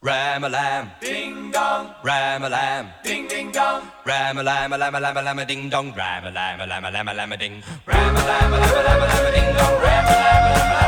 Ram a lam, ding dong. Ram a lam, ding ding dong. Ram a lam, a lam, a lam, a lam, a ding dong. Ram a lam, a lam, a lam, a lam, a ding. Ram a lam, a lam, a lam, a lam, a ding dong. Ram a lam, a lam, a lam,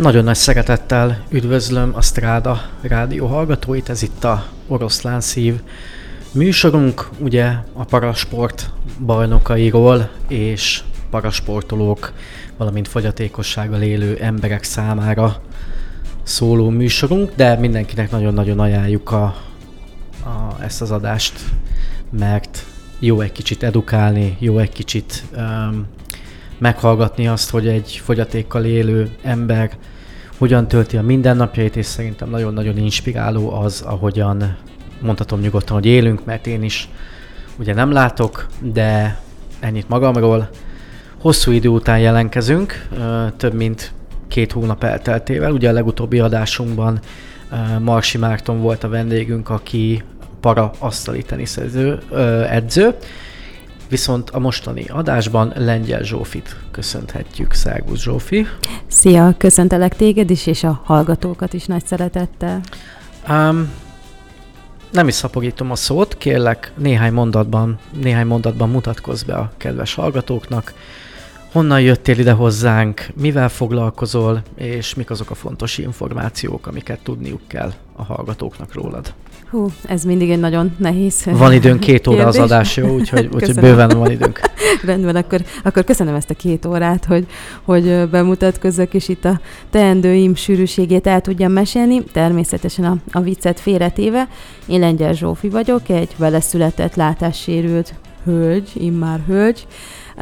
Nagyon nagy szeretettel üdvözlöm a Stráda rádió hallgatóit, ez itt a Oroszlán Szív műsorunk, ugye a parasport bajnokairól és parasportolók, valamint fogyatékossággal élő emberek számára szóló műsorunk, de mindenkinek nagyon-nagyon ajánljuk a, a, ezt az adást, mert jó egy kicsit edukálni, jó egy kicsit um, meghallgatni azt, hogy egy fogyatékkal élő ember hogyan tölti a mindennapjait, és szerintem nagyon-nagyon inspiráló az, ahogyan mondhatom nyugodtan, hogy élünk, mert én is ugye nem látok, de ennyit magamról. Hosszú idő után jelenkezünk, több mint két hónap elteltével. Ugye a legutóbbi adásunkban Marsi Márton volt a vendégünk, aki para asztali teniszező, edző, Viszont a mostani adásban Lengyel Zsófit köszönhetjük. Szervusz Zsófi! Szia, köszöntelek téged is, és a hallgatókat is nagy szeretettel. Um, nem is szaporítom a szót, kérlek néhány mondatban, néhány mondatban mutatkozz be a kedves hallgatóknak. Honnan jöttél ide hozzánk, mivel foglalkozol, és mik azok a fontos információk, amiket tudniuk kell a hallgatóknak rólad. Hú, ez mindig egy nagyon nehéz Van időnk két óra az kérdés. adás, jó? Úgyhogy, úgyhogy bőven van időnk. Rendben, akkor, akkor köszönöm ezt a két órát, hogy, hogy bemutatkozzak, és itt a teendőim sűrűségét el tudjam mesélni. Természetesen a, a viccet félretéve. Én Lengyel Zsófi vagyok, egy vele született látássérült hölgy, immár hölgy.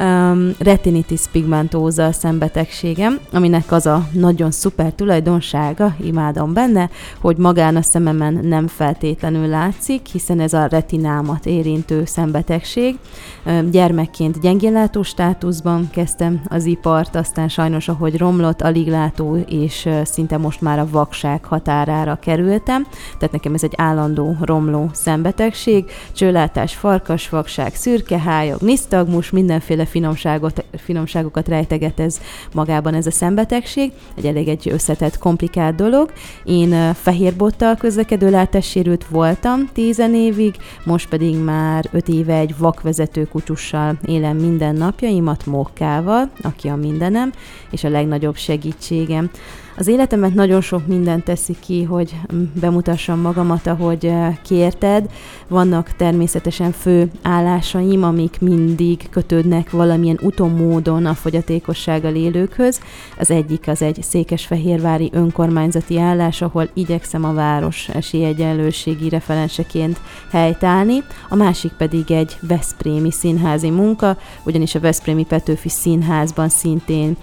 Um, retinitis pigmentosa a szembetegségem, aminek az a nagyon szuper tulajdonsága, imádom benne, hogy magán a szememen nem feltétlenül látszik, hiszen ez a retinámat érintő szembetegség. Öm, Gyermekként gyengénlátó státuszban kezdtem az ipart, aztán sajnos, ahogy romlott, alig látó, és ö, szinte most már a vakság határára kerültem. Tehát nekem ez egy állandó romló szembetegség, csőlátás, farkasvakság, szürkehályog, nisztagmus, mindenféle finomságot, finomságokat rejteget ez magában ez a szembetegség. Egy elég egy összetett, komplikált dolog. Én fehérbottal közlekedő látássérült voltam tizen évig, most pedig már öt éve egy vakvezető kutyussal élem minden napjaimat, Mókával, aki a mindenem, és a legnagyobb segítségem. Az életemet nagyon sok mindent teszi ki, hogy mm, bemutassam magamat, ahogy eh, kérted. Vannak természetesen fő állásaim, amik mindig kötődnek valamilyen utomódon a fogyatékossággal élőkhöz. Az egyik az egy székesfehérvári önkormányzati állás, ahol igyekszem a város esélyegyenlőségi referenseként helytállni. A másik pedig egy Veszprémi színházi munka, ugyanis a Veszprémi Petőfi Színházban szintén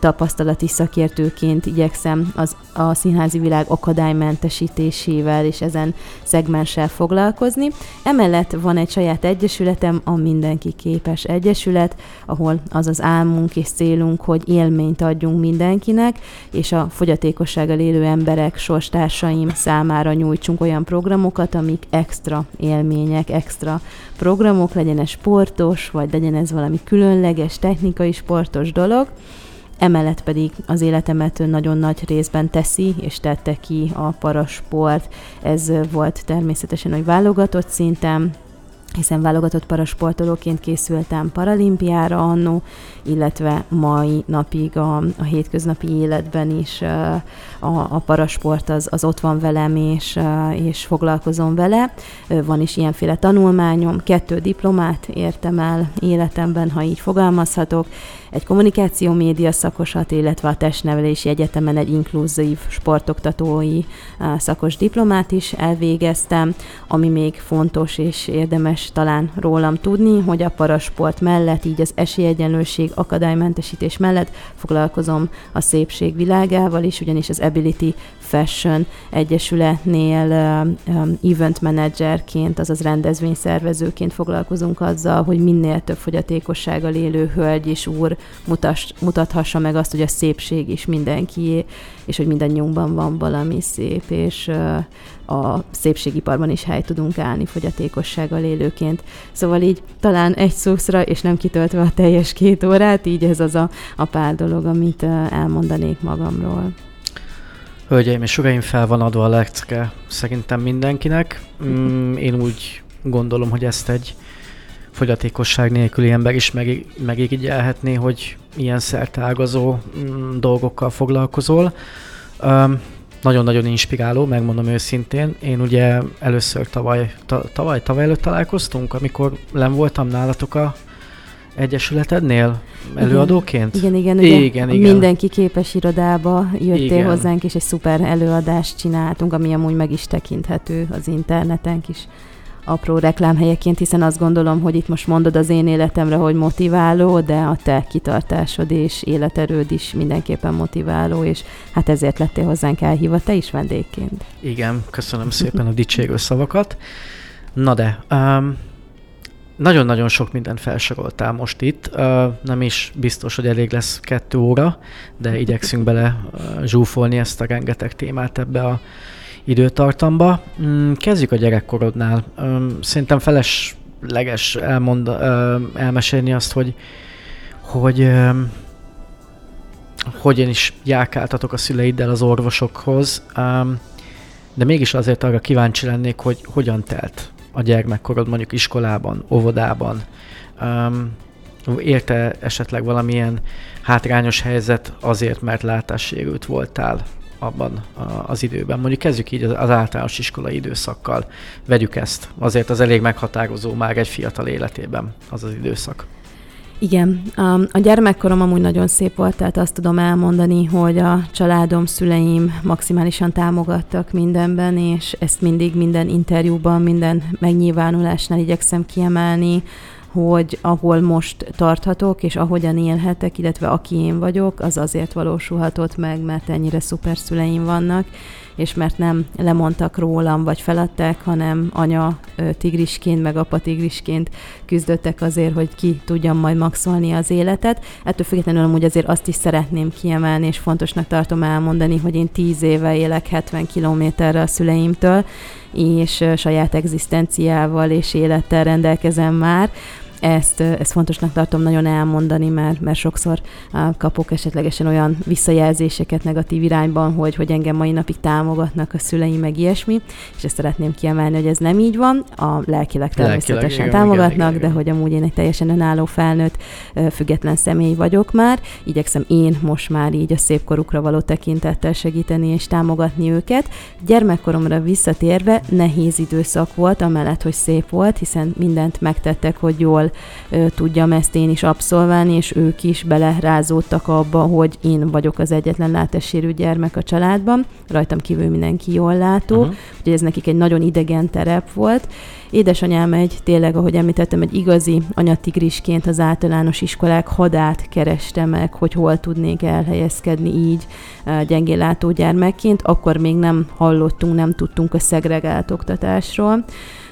tapasztalati szakértőként igyekszem az, a színházi világ akadálymentesítésével és ezen szegmenssel foglalkozni. Emellett van egy saját egyesületem, a Mindenki Képes Egyesület, ahol az az álmunk és célunk, hogy élményt adjunk mindenkinek, és a fogyatékossággal élő emberek, sorstársaim számára nyújtsunk olyan programokat, amik extra élmények, extra programok, legyen ez sportos, vagy legyen ez valami különleges, technikai sportos dolog. Emellett pedig az életemet nagyon nagy részben teszi, és tette ki a parasport. Ez volt természetesen, hogy válogatott szinten, hiszen válogatott parasportolóként készültem paralimpiára annó, illetve mai napig a, a hétköznapi életben is a, a parasport az, az ott van velem, és, és foglalkozom vele. Van is ilyenféle tanulmányom, kettő diplomát értem el életemben, ha így fogalmazhatok, egy kommunikáció média szakosat, illetve a testnevelési egyetemen egy inkluzív sportoktatói szakos diplomát is elvégeztem, ami még fontos és érdemes talán rólam tudni, hogy a parasport mellett, így az esélyegyenlőség, akadálymentesítés mellett foglalkozom a szépség világával is, ugyanis az Ability Fashion Egyesületnél event managerként, azaz rendezvényszervezőként foglalkozunk azzal, hogy minél több fogyatékossággal élő hölgy és úr mutass, mutathassa meg azt, hogy a szépség is mindenkié, és hogy mindannyiunkban van valami szép, és a szépségiparban is hely tudunk állni fogyatékossággal élőként. Szóval így talán egy szószra, és nem kitöltve a teljes két órát, így ez az a, a pár dolog, amit elmondanék magamról. Hölgyeim és uraim, fel van adva a lecke szerintem mindenkinek. Mm, én úgy gondolom, hogy ezt egy fogyatékosság nélküli ember is meg, megirigyelhetné, hogy ilyen szertágazó mm, dolgokkal foglalkozol. Um, nagyon-nagyon inspiráló, megmondom őszintén. Én ugye először tavaly, ta, tavaly, tavaly előtt találkoztunk, amikor nem voltam nálatok a Egyesületednél előadóként? Igen, igen, ugye igen, igen. mindenki képes irodába jöttél igen. hozzánk, és egy szuper előadást csináltunk, ami amúgy meg is tekinthető az interneten is apró reklámhelyeként, hiszen azt gondolom, hogy itt most mondod az én életemre, hogy motiváló, de a te kitartásod és életerőd is mindenképpen motiváló, és hát ezért lettél hozzánk elhívva te is vendégként. Igen, köszönöm szépen a dicsérő szavakat. Na de, um, nagyon-nagyon sok mindent felsoroltál most itt. Nem is biztos, hogy elég lesz kettő óra, de igyekszünk bele zsúfolni ezt a rengeteg témát ebbe a időtartamba. Mm, kezdjük a gyerekkorodnál. Szerintem felesleges elmond, elmesélni azt, hogy hogy hogyan is járkáltatok a szüleiddel az orvosokhoz, de mégis azért arra kíváncsi lennék, hogy hogyan telt a gyermekkorod mondjuk iskolában, óvodában? Um, érte esetleg valamilyen hátrányos helyzet azért, mert látássérült voltál abban az időben. Mondjuk kezdjük így az általános iskolai időszakkal. Vegyük ezt. Azért az elég meghatározó már egy fiatal életében az az időszak. Igen, a gyermekkorom amúgy nagyon szép volt, tehát azt tudom elmondani, hogy a családom, szüleim maximálisan támogattak mindenben, és ezt mindig minden interjúban, minden megnyilvánulásnál igyekszem kiemelni, hogy ahol most tarthatok, és ahogyan élhetek, illetve aki én vagyok, az azért valósulhatott meg, mert ennyire szuper szüleim vannak, és mert nem lemondtak rólam, vagy feladták, hanem anya tigrisként, meg apa tigrisként küzdöttek azért, hogy ki tudjam majd maxolni az életet. Ettől függetlenül amúgy azért azt is szeretném kiemelni, és fontosnak tartom elmondani, hogy én tíz éve élek 70 kilométerre a szüleimtől, és saját egzisztenciával és élettel rendelkezem már, ezt, ezt fontosnak tartom nagyon elmondani, mert, mert sokszor kapok esetlegesen olyan visszajelzéseket negatív irányban, hogy, hogy engem mai napig támogatnak a szüleim, meg ilyesmi, és ezt szeretném kiemelni, hogy ez nem így van, a lelkileg természetesen lelkileg, támogatnak, igen, igen, igen. de hogy amúgy én egy teljesen önálló felnőtt, független személy vagyok már, igyekszem én most már így a szép korukra való tekintettel segíteni és támogatni őket. Gyermekkoromra visszatérve nehéz időszak volt, amellett, hogy szép volt, hiszen mindent megtettek, hogy jól ö, tudjam ezt én is abszolválni, és ők is belerázódtak abba, hogy én vagyok az egyetlen látássérű gyermek a családban, rajtam kívül mindenki jól látó, uh-huh. úgyhogy ez nekik egy nagyon idegen terep volt. Édesanyám egy, tényleg, ahogy említettem, egy igazi anyatigrisként az általános iskolák hadát kereste meg, hogy hol tudnék elhelyezkedni így gyengélátó gyermekként. Akkor még nem hallottunk, nem tudtunk a szegregált oktatásról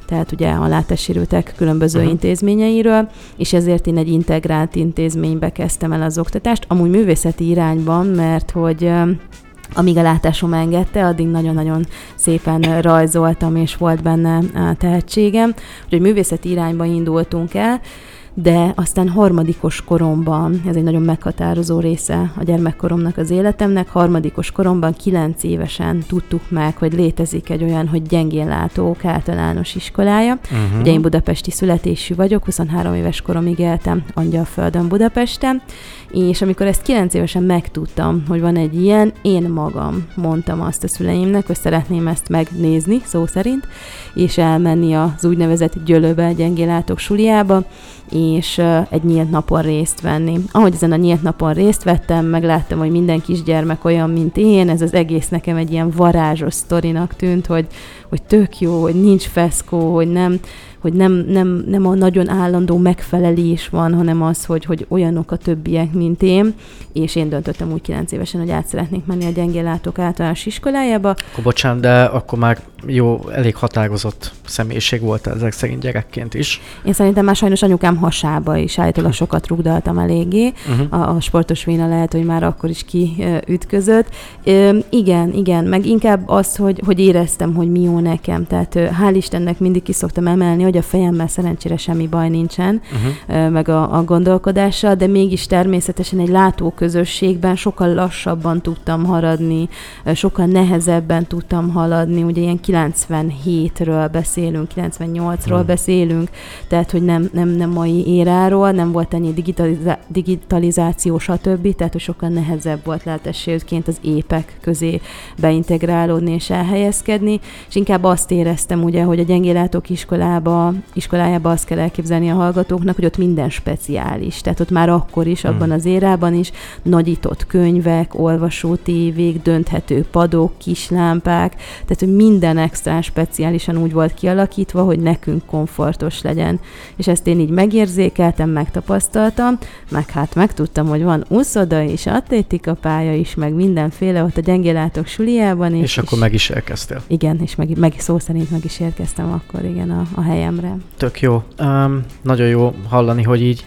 tehát ugye a látássérültek különböző uh-huh. intézményeiről, és ezért én egy integrált intézménybe kezdtem el az oktatást, amúgy művészeti irányban, mert hogy amíg a látásom engedte, addig nagyon-nagyon szépen rajzoltam, és volt benne tehetségem. Úgyhogy művészeti irányba indultunk el, de aztán harmadikos koromban, ez egy nagyon meghatározó része a gyermekkoromnak az életemnek, harmadikos koromban, kilenc évesen tudtuk meg, hogy létezik egy olyan, hogy gyengén látók általános iskolája. Uh-huh. Ugye én budapesti születésű vagyok, 23 éves koromig éltem Angyalföldön Budapesten, és amikor ezt 9 évesen megtudtam, hogy van egy ilyen, én magam mondtam azt a szüleimnek, hogy szeretném ezt megnézni, szó szerint, és elmenni az úgynevezett gyölöbe, gyengélátok suliába, és egy nyílt napon részt venni. Ahogy ezen a nyílt napon részt vettem, megláttam, hogy minden kisgyermek olyan, mint én, ez az egész nekem egy ilyen varázsos sztorinak tűnt, hogy, hogy tök jó, hogy nincs feszkó, hogy nem, hogy nem, nem, nem a nagyon állandó megfelelés van, hanem az, hogy, hogy olyanok a többiek, mint én, és én döntöttem úgy 9 évesen, hogy át szeretnék menni a gyengéllátók általános iskolájába. Akkor bocsánat, de akkor már jó, elég határozott személyiség volt ezek szerint gyerekként is. Én szerintem már sajnos anyukám hasába is állítólag sokat rugdaltam eléggé. Uh-huh. A, a sportos véna lehet, hogy már akkor is kiütközött. igen, igen, meg inkább az, hogy, hogy éreztem, hogy mi jó nekem. Tehát hál' Istennek mindig ki szoktam emelni, hogy a fejemmel szerencsére semmi baj nincsen, uh-huh. meg a, a gondolkodással, de mégis természetesen egy látóközösségben sokkal lassabban tudtam haradni, sokkal nehezebben tudtam haladni, ugye ilyen 97-ről beszélünk, 98-ról hmm. beszélünk, tehát hogy nem, nem, nem mai éráról, nem volt ennyi digitalizá- digitalizáció, stb., tehát hogy sokkal nehezebb volt lehetőségként az épek közé beintegrálódni és elhelyezkedni, és inkább azt éreztem ugye, hogy a gyengélátók iskolába, iskolájába azt kell elképzelni a hallgatóknak, hogy ott minden speciális, tehát ott már akkor is, abban hmm. az érában is nagyított könyvek, olvasó tévék, dönthető padok, kislámpák, tehát hogy minden extra speciálisan úgy volt kialakítva, hogy nekünk komfortos legyen. És ezt én így megérzékeltem, megtapasztaltam, meg hát megtudtam, hogy van úszoda és atlétika pálya is, meg mindenféle ott a gyengélátok suliában. És, és akkor meg is érkeztél. Igen, és meg, meg szó szerint meg is érkeztem akkor igen a, a helyemre. Tök jó. Um, nagyon jó hallani, hogy így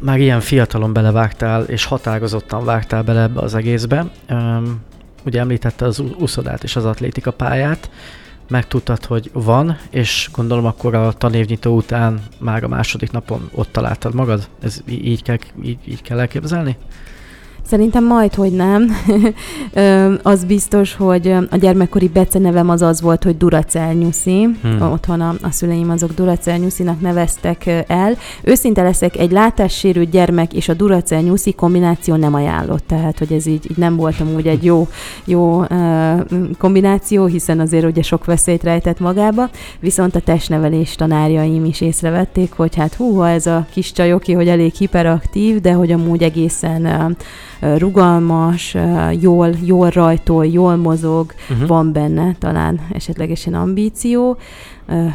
már ilyen fiatalon belevágtál, és határozottan vágtál bele ebbe az egészbe. Um, ugye említette az úszodát és az atlétika pályát, megtudtad, hogy van, és gondolom akkor a tanévnyitó után már a második napon ott találtad magad? Ez így kell, így, így kell elképzelni? Szerintem majd, hogy nem. az biztos, hogy a gyermekkori becenevem az az volt, hogy Duracell Nyuszi. Hmm. Otthon a, a szüleim azok Duracell Nyuszinak neveztek el. Őszinte leszek, egy látássérült gyermek és a Duracell Nyuszi kombináció nem ajánlott. Tehát, hogy ez így, így nem voltam úgy egy jó, jó kombináció, hiszen azért ugye sok veszélyt rejtett magába. Viszont a testnevelés tanárjaim is észrevették, hogy hát hú, ez a kis csajoki, hogy elég hiperaktív, de hogy amúgy egészen rugalmas, jól, jól rajtol, jól mozog, uh-huh. van benne talán esetlegesen ambíció,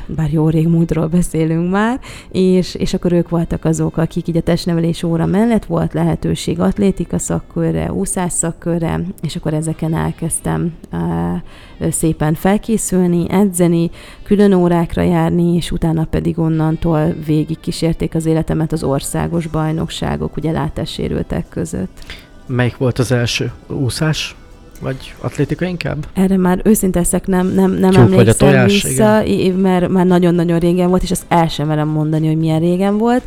bár jó rég múltról beszélünk már, és, és akkor ők voltak azok, akik így a testnevelés óra mellett volt lehetőség atlétika szakkörre, úszás szakkörre, és akkor ezeken elkezdtem szépen felkészülni, edzeni, külön órákra járni, és utána pedig onnantól végig kísérték az életemet az országos bajnokságok, ugye látássérültek között. Melyik volt az első úszás? Vagy atlétika inkább? Erre már őszinte leszek, nem, nem, nem Tyúk emlékszem tojás, vissza, i- mert már nagyon-nagyon régen volt, és azt el sem merem mondani, hogy milyen régen volt.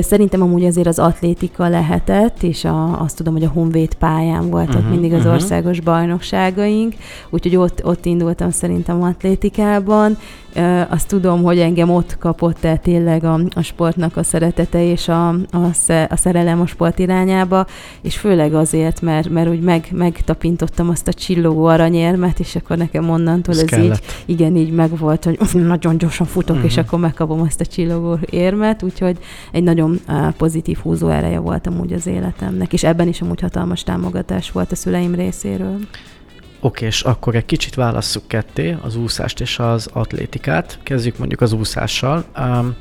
Szerintem amúgy azért az atlétika lehetett, és a, azt tudom, hogy a Honvéd pályán voltak Mhm, uh-huh, mindig az mhm. országos bajnokságaink, úgyhogy ott, ott indultam szerintem atlétikában. Azt tudom, hogy engem ott kapott el tényleg a, a sportnak a szeretete és a, a, a szerelem a sport irányába, és főleg azért, mert, mert úgy meg, megtapintottam azt a csillogó aranyérmet, és akkor nekem onnantól Ez ez, így, igen, így megvolt, hogy "Uf, nagyon gyorsan futok, uh-huh. és Mhm. akkor megkapom azt a csillogó érmet, úgyhogy egy nagyon pozitív húzó ereje volt amúgy az életemnek, és ebben is amúgy hatalmas támogatás volt a szüleim részéről. Oké, és akkor egy kicsit válasszuk ketté az úszást és az atlétikát. Kezdjük mondjuk az úszással. Um,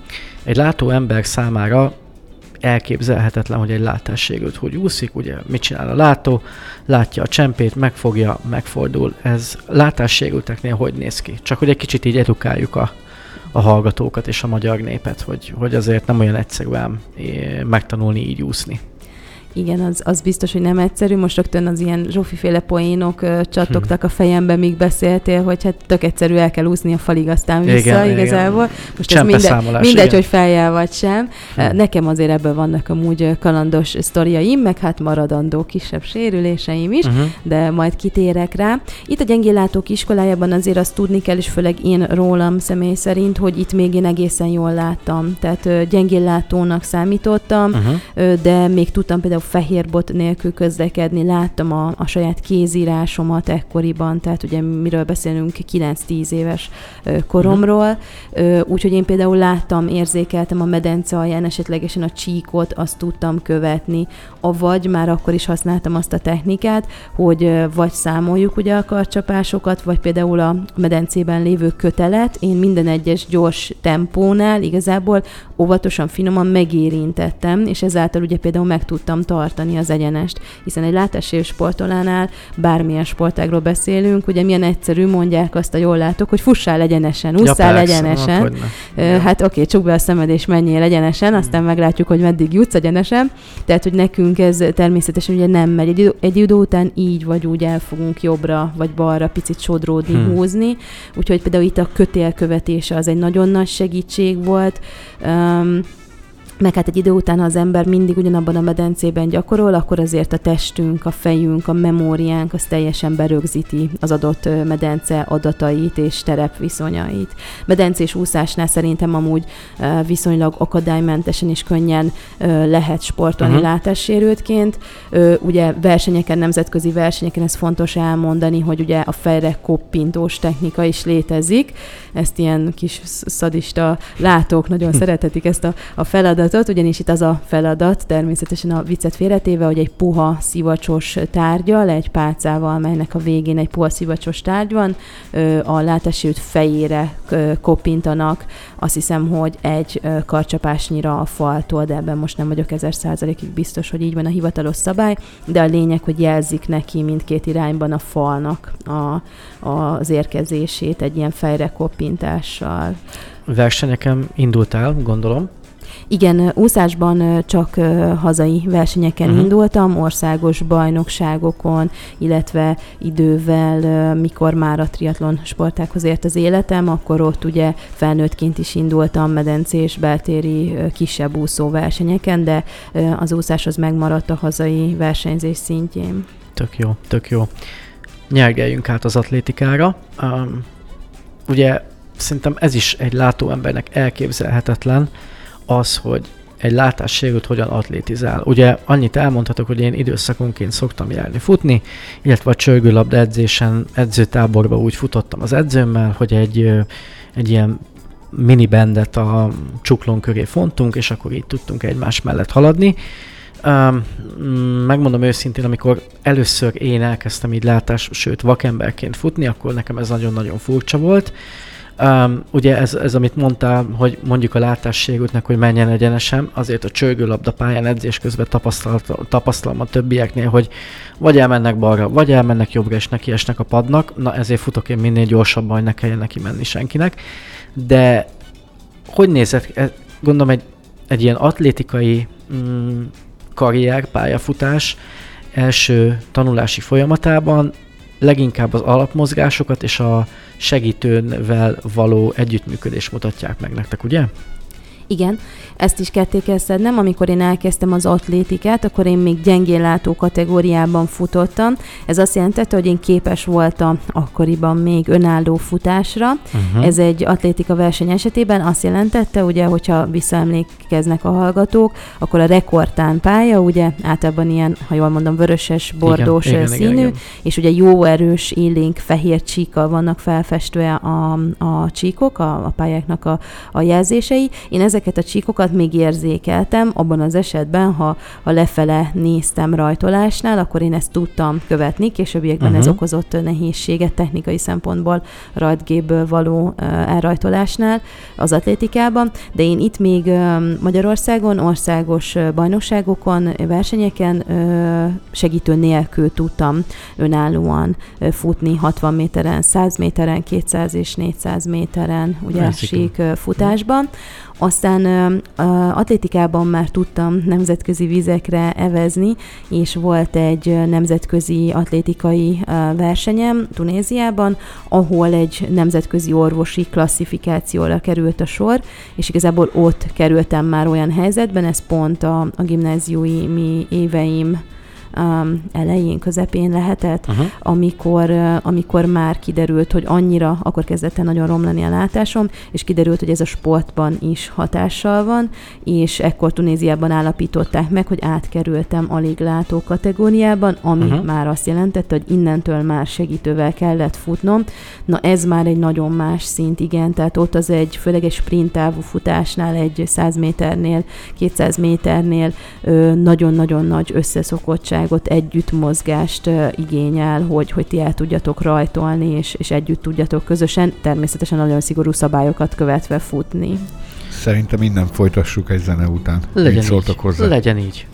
egy látó ember számára elképzelhetetlen, hogy egy látássérült hogy úszik, ugye mit csinál a látó, látja a csempét, megfogja, megfordul. Ez látássérülteknél hogy néz ki? Csak hogy egy kicsit így edukáljuk a, a hallgatókat és a magyar népet, hogy, hogy azért nem olyan egyszerűen eh, megtanulni így úszni. Igen, az, az biztos, hogy nem egyszerű. Most rögtön az ilyen Zsófi-féle poénok ö, csattogtak a fejembe, míg beszéltél, hogy hát tök egyszerű, el kell úszni a falig, aztán vissza Igen, igen. igazából. Most ez Csempeszámolás, mindegy igen. hogy feljel vagy sem. Hm. Nekem azért ebből vannak amúgy kalandos sztoriaim, meg hát maradandó kisebb sérüléseim is, Uh-huh. de majd kitérek rá. Itt a gyengéllátók iskolájában azért azt tudni kell, és főleg én rólam személy szerint, hogy itt még én egészen jól láttam. Tehát gyengéllátónak számítottam, Uh-huh. De még tudtam például fehér bot nélkül közlekedni, láttam a, a saját kézírásomat ekkoriban, tehát ugye miről beszélünk, 9-10 éves koromról, Ö, úgyhogy én például láttam, érzékeltem a medence alján esetlegesen a csíkot, azt tudtam követni, avagy már akkor is használtam azt a technikát, hogy vagy számoljuk ugye a karcsapásokat, vagy például a medencében lévő kötelet, én minden egyes gyors tempónál igazából óvatosan, finoman megérintettem, és ezáltal ugye például meg tudtam tartani az egyenest, hiszen egy látássérő sportolánál bármilyen sportágról beszélünk, ugye milyen egyszerű mondják azt a jól látok, hogy fussál egyenesen, ússzál persze, egyenesen, Igen. Hát oké, csukd be a szemed és menjél egyenesen, aztán meglátjuk, hogy meddig jutsz egyenesen. Tehát, hogy nekünk ez természetesen ugye nem megy. Egy idő, egy idő után így vagy úgy el fogunk jobbra vagy balra picit sodródni, Hmm. hmm. húzni. Úgyhogy például itt a kötélkövetése az egy nagyon nagy segítség volt. Um, meg hát egy idő után, ha az ember mindig ugyanabban a medencében gyakorol, akkor azért a testünk, a fejünk, a memóriánk az teljesen berögzíti az adott medence adatait és terepviszonyait. Medencés úszásnál szerintem amúgy viszonylag akadálymentesen és könnyen lehet sportolni uh-huh. látássérültként. Ugye versenyeken, nemzetközi versenyeken ez fontos elmondani, hogy ugye a fejre koppintós technika is létezik. Ezt ilyen kis sz- szadista látók nagyon Hm. szeretetik ezt a, a feladatot, ugyanis itt az a feladat, természetesen a viccet félretéve, hogy egy puha szivacsos tárgyal, egy pálcával, melynek a végén egy puha szivacsos tárgy van, a látássérült fejére ö, koppintanak, azt hiszem, hogy egy karcsapásnyira a faltól, de ebben most nem vagyok ezer százalékig biztos, hogy így van a hivatalos szabály, de a lényeg, hogy jelzik neki mindkét irányban a falnak a, az érkezését egy ilyen fejre koppintással. Versenyeken indultál, gondolom. Igen, úszásban csak hazai versenyeken uh-huh. indultam, országos bajnokságokon, illetve idővel, mikor már a triatlon sportákhoz ért az életem, akkor ott ugye felnőttként is indultam medencés, beltéri, kisebb úszó versenyeken, de az úszás az megmaradt a hazai versenyzés szintjén. Tök jó, tök jó. Nyergeljünk át az atlétikára. Um, ugye szerintem ez is egy látóembernek elképzelhetetlen, az, hogy egy látássérült hogyan atlétizál. Ugye annyit elmondhatok, hogy én időszakonként szoktam járni futni, illetve a csörgőlabda edzésen, edzőtáborba úgy futottam az edzőmmel, hogy egy, egy ilyen mini bendet a csuklón köré fontunk, és akkor így tudtunk egymás mellett haladni. Um, megmondom őszintén, amikor először én elkezdtem így látás, sőt vakemberként futni, akkor nekem ez nagyon-nagyon furcsa volt. Um, ugye ez, ez, amit mondtál, hogy mondjuk a látássérültnek, hogy menjen egyenesen, azért a csörgőlabda pályán edzés közben tapasztalom a többieknél, hogy vagy elmennek balra, vagy elmennek jobbra, és nekiesnek a padnak, na ezért futok én minél gyorsabban, hogy ne kelljen neki menni senkinek. De hogy nézett, e- gondolom egy, egy ilyen atlétikai mm, karrier, pályafutás első tanulási folyamatában leginkább az alapmozgásokat és a segítővel való együttműködést mutatják meg nektek, ugye? Igen, ezt is ketté kell szednem. Amikor én elkezdtem az atlétikát, akkor én még gyengénlátó kategóriában futottam. Ez azt jelentette, hogy én képes voltam akkoriban még önálló futásra. Uh-huh. Ez egy atlétika verseny esetében azt jelentette, ugye, hogyha visszaemlékeznek a hallgatók, akkor a rekordtán pálya, ugye általában ilyen, ha jól mondom, vöröses, bordós igen, színű, igen, igen, igen. és ugye jó erős, élénk, fehér csíkkal vannak felfestve a, a csíkok, a, a pályáknak a, a jelzései. Én ezek ezeket a csíkokat még érzékeltem, abban az esetben, ha, ha lefele néztem rajtolásnál, akkor én ezt tudtam követni, későbbiekben uh-huh. ez okozott nehézséget technikai szempontból rajtgéből való elrajtolásnál az atlétikában, de én itt még Magyarországon, országos bajnokságokon, versenyeken segítő nélkül tudtam önállóan futni 60 méteren, 100 méteren, 200 és 400 méteren, ugye sík futásban. Aztán uh, atlétikában már tudtam nemzetközi vizekre evezni, és volt egy nemzetközi atlétikai uh, versenyem Tunéziában, ahol egy nemzetközi orvosi klasszifikációra került a sor, és igazából ott kerültem már olyan helyzetben, ez pont a, a gimnáziumi éveim um, elején, közepén lehetett, uh-huh. amikor, amikor már kiderült, hogy annyira, akkor kezdett el nagyon romlani a látásom, és kiderült, hogy ez a sportban is hatással van, és ekkor Tunéziában állapították meg, hogy átkerültem alig látó kategóriában, ami uh-huh. már azt jelentette, hogy innentől már segítővel kellett futnom. Na ez már egy nagyon más szint, igen, tehát ott az egy, főleg egy sprint távú futásnál, egy 100 méternél, 200 méternél nagyon-nagyon nagy összeszokottság biztonságot, együtt mozgást igényel, hogy, hogy ti el tudjatok rajtolni, és, és együtt tudjatok közösen, természetesen nagyon szigorú szabályokat követve futni. Szerintem minden folytassuk egy zene után. Legyen Mit szóltak így. hozzá? Legyen így.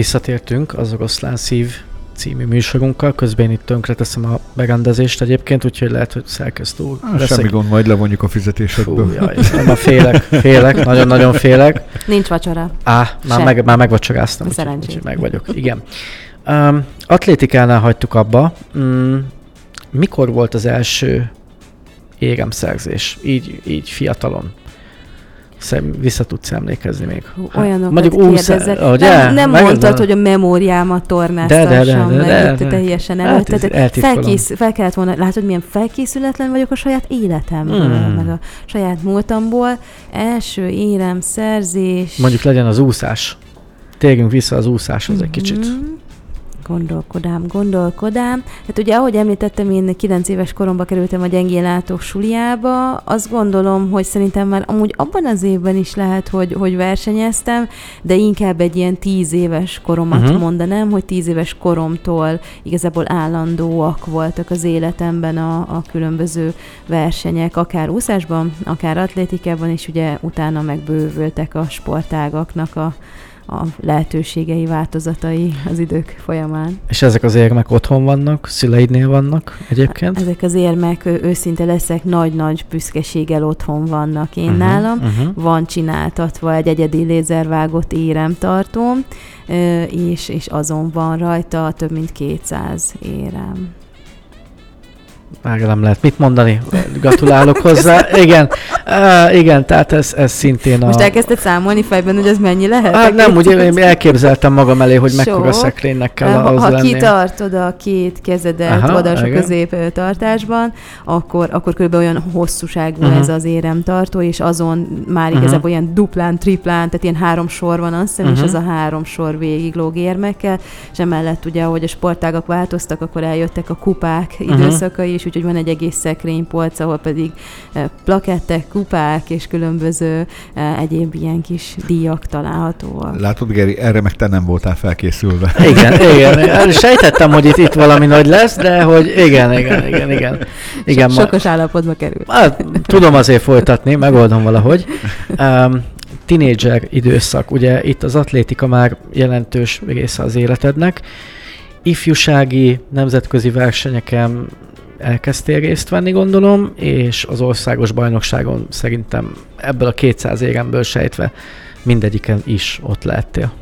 Visszatértünk az Oroszlán Szív című műsorunkkal, közben én itt tönkreteszem a berendezést egyébként, úgyhogy lehet, hogy szerkesztő úr. Ah, semmi gond, majd levonjuk a fizetésedből. Fú, jaj, nem a félek, félek, nagyon-nagyon félek. Nincs vacsora. Á, már, meg, már megvacsoráztam, úgyhogy, úgyhogy meg vagyok, igen. Um, atlétikánál hagytuk abba. Um, mikor volt az első éremszerzés, így, így fiatalon? Szem, vissza tudsz emlékezni még. Olyanokat Mondjuk kérdezek. Ugye? Nem, nem mondtad, hogy a memóriámat tornáztassam de, de, de, de, meg, de, de, teljesen. Hát, felkész, fel kellett volna, látod, milyen felkészületlen vagyok a saját életemből, hmm. meg a saját múltamból. Első érem, szerzés. Mondjuk legyen az úszás. Térjünk vissza az úszáshoz mm-hmm. egy kicsit. Gondolkodám, gondolkodám. Hát ugye, ahogy említettem, én 9 éves koromban kerültem a gyengén látók suliába. Azt gondolom, hogy szerintem már amúgy abban az évben is lehet, hogy, hogy versenyeztem, de inkább egy ilyen 10 éves koromat uh-huh. mondanám, hogy 10 éves koromtól igazából állandóak voltak az életemben a, a különböző versenyek, akár úszásban, akár atlétikában, és ugye utána megbővültek a sportágaknak a a lehetőségei, változatai az idők folyamán. És ezek az érmek otthon vannak, szüleidnél vannak egyébként? Ezek az érmek, őszinte leszek, nagy-nagy büszkeséggel otthon vannak én uh-huh, nálam. Uh-huh. Van csináltatva egy egyedi lézervágott éremtartóm, és, és azon van rajta több mint 200 érem már nem lehet mit mondani. Gratulálok hozzá. Igen, uh, igen, tehát ez, ez szintén a... Most elkezdted számolni fejben, hogy ez mennyi lehet? Hát nem, ugye én elképzeltem magam elé, hogy mekkora szekrénynek kell ha, az Ha lenni. kitartod a két kezedet oldalsó közép tartásban, akkor, akkor kb. olyan hosszúságú uh-huh. ez az éremtartó, és azon már uh-huh. igazából olyan duplán, triplán, tehát ilyen három sor van azt hiszem, uh-huh. és az a három sor végig lóg érmekkel, és emellett ugye, ahogy a sportágak változtak, akkor eljöttek a kupák uh-huh. időszakai, és úgyhogy van egy egész szekrénypolc, ahol pedig eh, plakettek, kupák és különböző eh, egyéb ilyen kis díjak találhatóak. Látod, Geri, erre meg te nem voltál felkészülve. Igen, igen. Sejtettem, hogy itt, itt valami nagy lesz, de hogy igen, igen, igen, igen. igen so, sokos ma... állapotba került. Hát, tudom azért folytatni, megoldom valahogy. Um, tinédzser időszak, ugye itt az atlétika már jelentős része az életednek. Ifjúsági, nemzetközi versenyeken elkezdtél részt venni, gondolom, és az országos bajnokságon szerintem ebből a 200 éremből sejtve mindegyiken is ott lettél.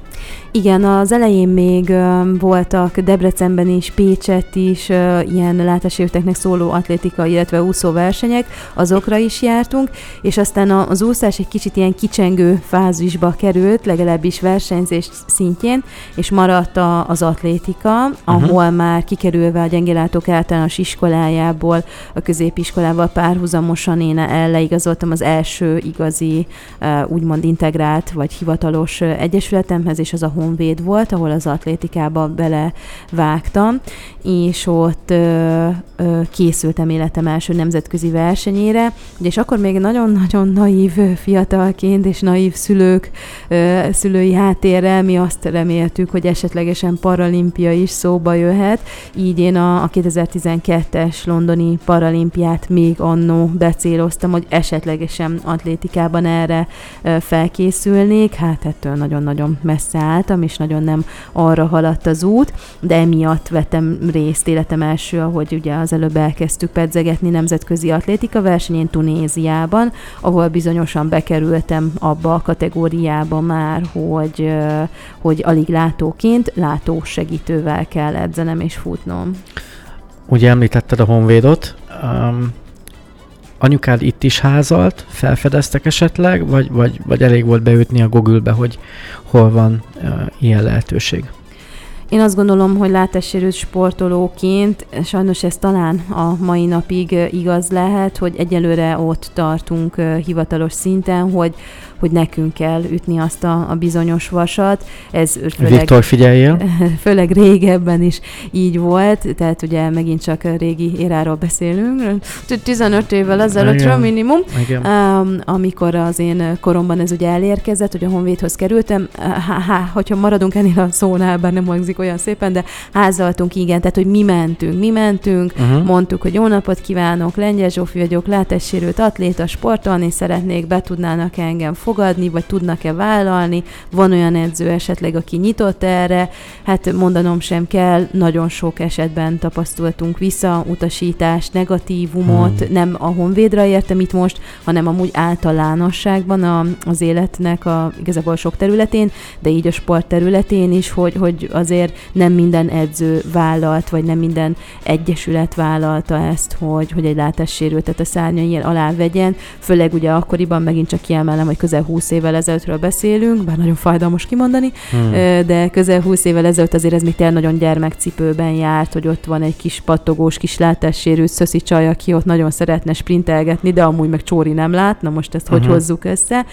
Igen, az elején még voltak Debrecenben is, Pécset is ilyen látássérülteknek szóló atlétika, illetve úszó versenyek, azokra is jártunk, és aztán az úszás egy kicsit ilyen kicsengő fázisba került, legalábbis versenyzés szintjén, és maradt az atlétika, ahol uh-huh. már kikerülve a gyengélátók általános iskolájából, a középiskolával párhuzamosan én elleigazoltam az első igazi, úgymond integrált vagy hivatalos egyesületemhez, és az a Honvéd volt, ahol az atlétikába belevágtam, és ott ö, ö, készültem életem első nemzetközi versenyére, és akkor még nagyon-nagyon naív fiatalként és naív szülők, ö, szülői háttérrel mi azt reméltük, hogy esetlegesen paralimpia is szóba jöhet, így én a, a 2012-es londoni paralimpiát még annó becéloztam, hogy esetlegesen atlétikában erre felkészülnék, hát ettől nagyon-nagyon messze álltam, voltam, és nagyon nem arra haladt az út, de emiatt vettem részt életem első, ahogy ugye az előbb elkezdtük pedzegetni nemzetközi atlétika versenyén Tunéziában, ahol bizonyosan bekerültem abba a kategóriába már, hogy, hogy alig látóként látó segítővel kell edzenem és futnom. Ugye említetted a Honvédot, um, anyukád itt is házalt, felfedeztek esetleg, vagy, vagy, vagy elég volt beütni a Google-be, hogy hol van uh, ilyen lehetőség? Én azt gondolom, hogy látássérült sportolóként sajnos ez talán a mai napig igaz lehet, hogy egyelőre ott tartunk hivatalos szinten, hogy hogy nekünk kell ütni azt a, a bizonyos vasat. Ez főleg, Viktor, figyeljél! Főleg régebben is így volt, tehát ugye megint csak régi éráról beszélünk, 15 évvel ezelőttről minimum, Igen. Um, amikor az én koromban ez ugye elérkezett, hogy a Honvédhoz kerültem, há, há, hogyha maradunk ennél a szónál, bár nem hangzik olyan szépen, de házaltunk, igen, tehát hogy mi mentünk, mi mentünk, uh-huh. mondtuk, hogy jó napot kívánok, Lengyel Zsófi vagyok, látássérült atléta, sportolni szeretnék, be tudnának engem fogadni, vagy tudnak-e vállalni, van olyan edző esetleg, aki nyitott erre, hát mondanom sem kell, nagyon sok esetben tapasztaltunk visszautasítást, negatívumot, hmm. nem a honvédra értem itt most, hanem amúgy általánosságban a, az életnek a igazából sok területén, de így a sport területén is, hogy, hogy azért nem minden edző vállalt, vagy nem minden egyesület vállalta ezt, hogy, hogy egy látássérültet a szárnyai alá vegyen, főleg ugye akkoriban megint csak kiemelem, hogy közel 20 évvel ezelőttről beszélünk, bár nagyon fájdalmas kimondani, hmm. de közel 20 évvel ezelőtt azért ez még tényleg nagyon gyermekcipőben járt, hogy ott van egy kis pattogós, kis látássérült szöszi csaj, aki ott nagyon szeretne sprintelgetni, de amúgy meg Csóri nem lát, na most ezt uh-huh. hogy hozzuk össze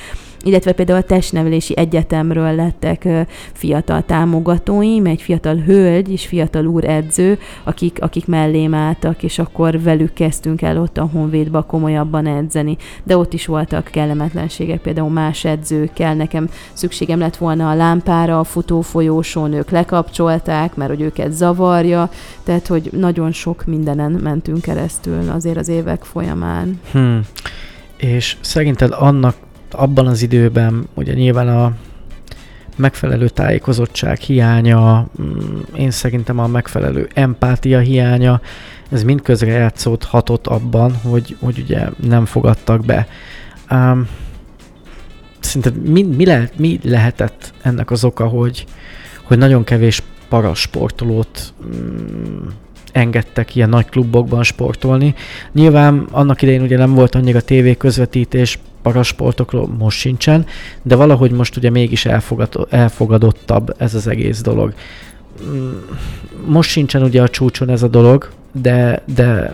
illetve például a testnevelési egyetemről lettek fiatal támogatóim, egy fiatal hölgy és fiatal úr edző, akik, akik mellém álltak, és akkor velük kezdtünk el ott a Honvédba komolyabban edzeni. De ott is voltak kellemetlenségek, például más edzőkkel, nekem szükségem lett volna a lámpára, a futófolyósón ők lekapcsolták, mert hogy őket zavarja, tehát hogy nagyon sok mindenen mentünk keresztül azért az évek folyamán. Hmm. És szerinted annak abban az időben ugye nyilván a megfelelő tájékozottság hiánya, mm, én szerintem a megfelelő empátia hiánya, ez mind hatott abban, hogy, hogy ugye nem fogadtak be. Um, szerinted mi, mi, lehet, mi lehetett ennek az oka, hogy, hogy nagyon kevés parasportolót mm, engedtek ilyen nagy klubokban sportolni. Nyilván annak idején ugye nem volt annyira tévéközvetítés, parasportokról most sincsen, de valahogy most ugye mégis elfogadottabb ez az egész dolog. Mm, most sincsen ugye a csúcson ez a dolog, de, de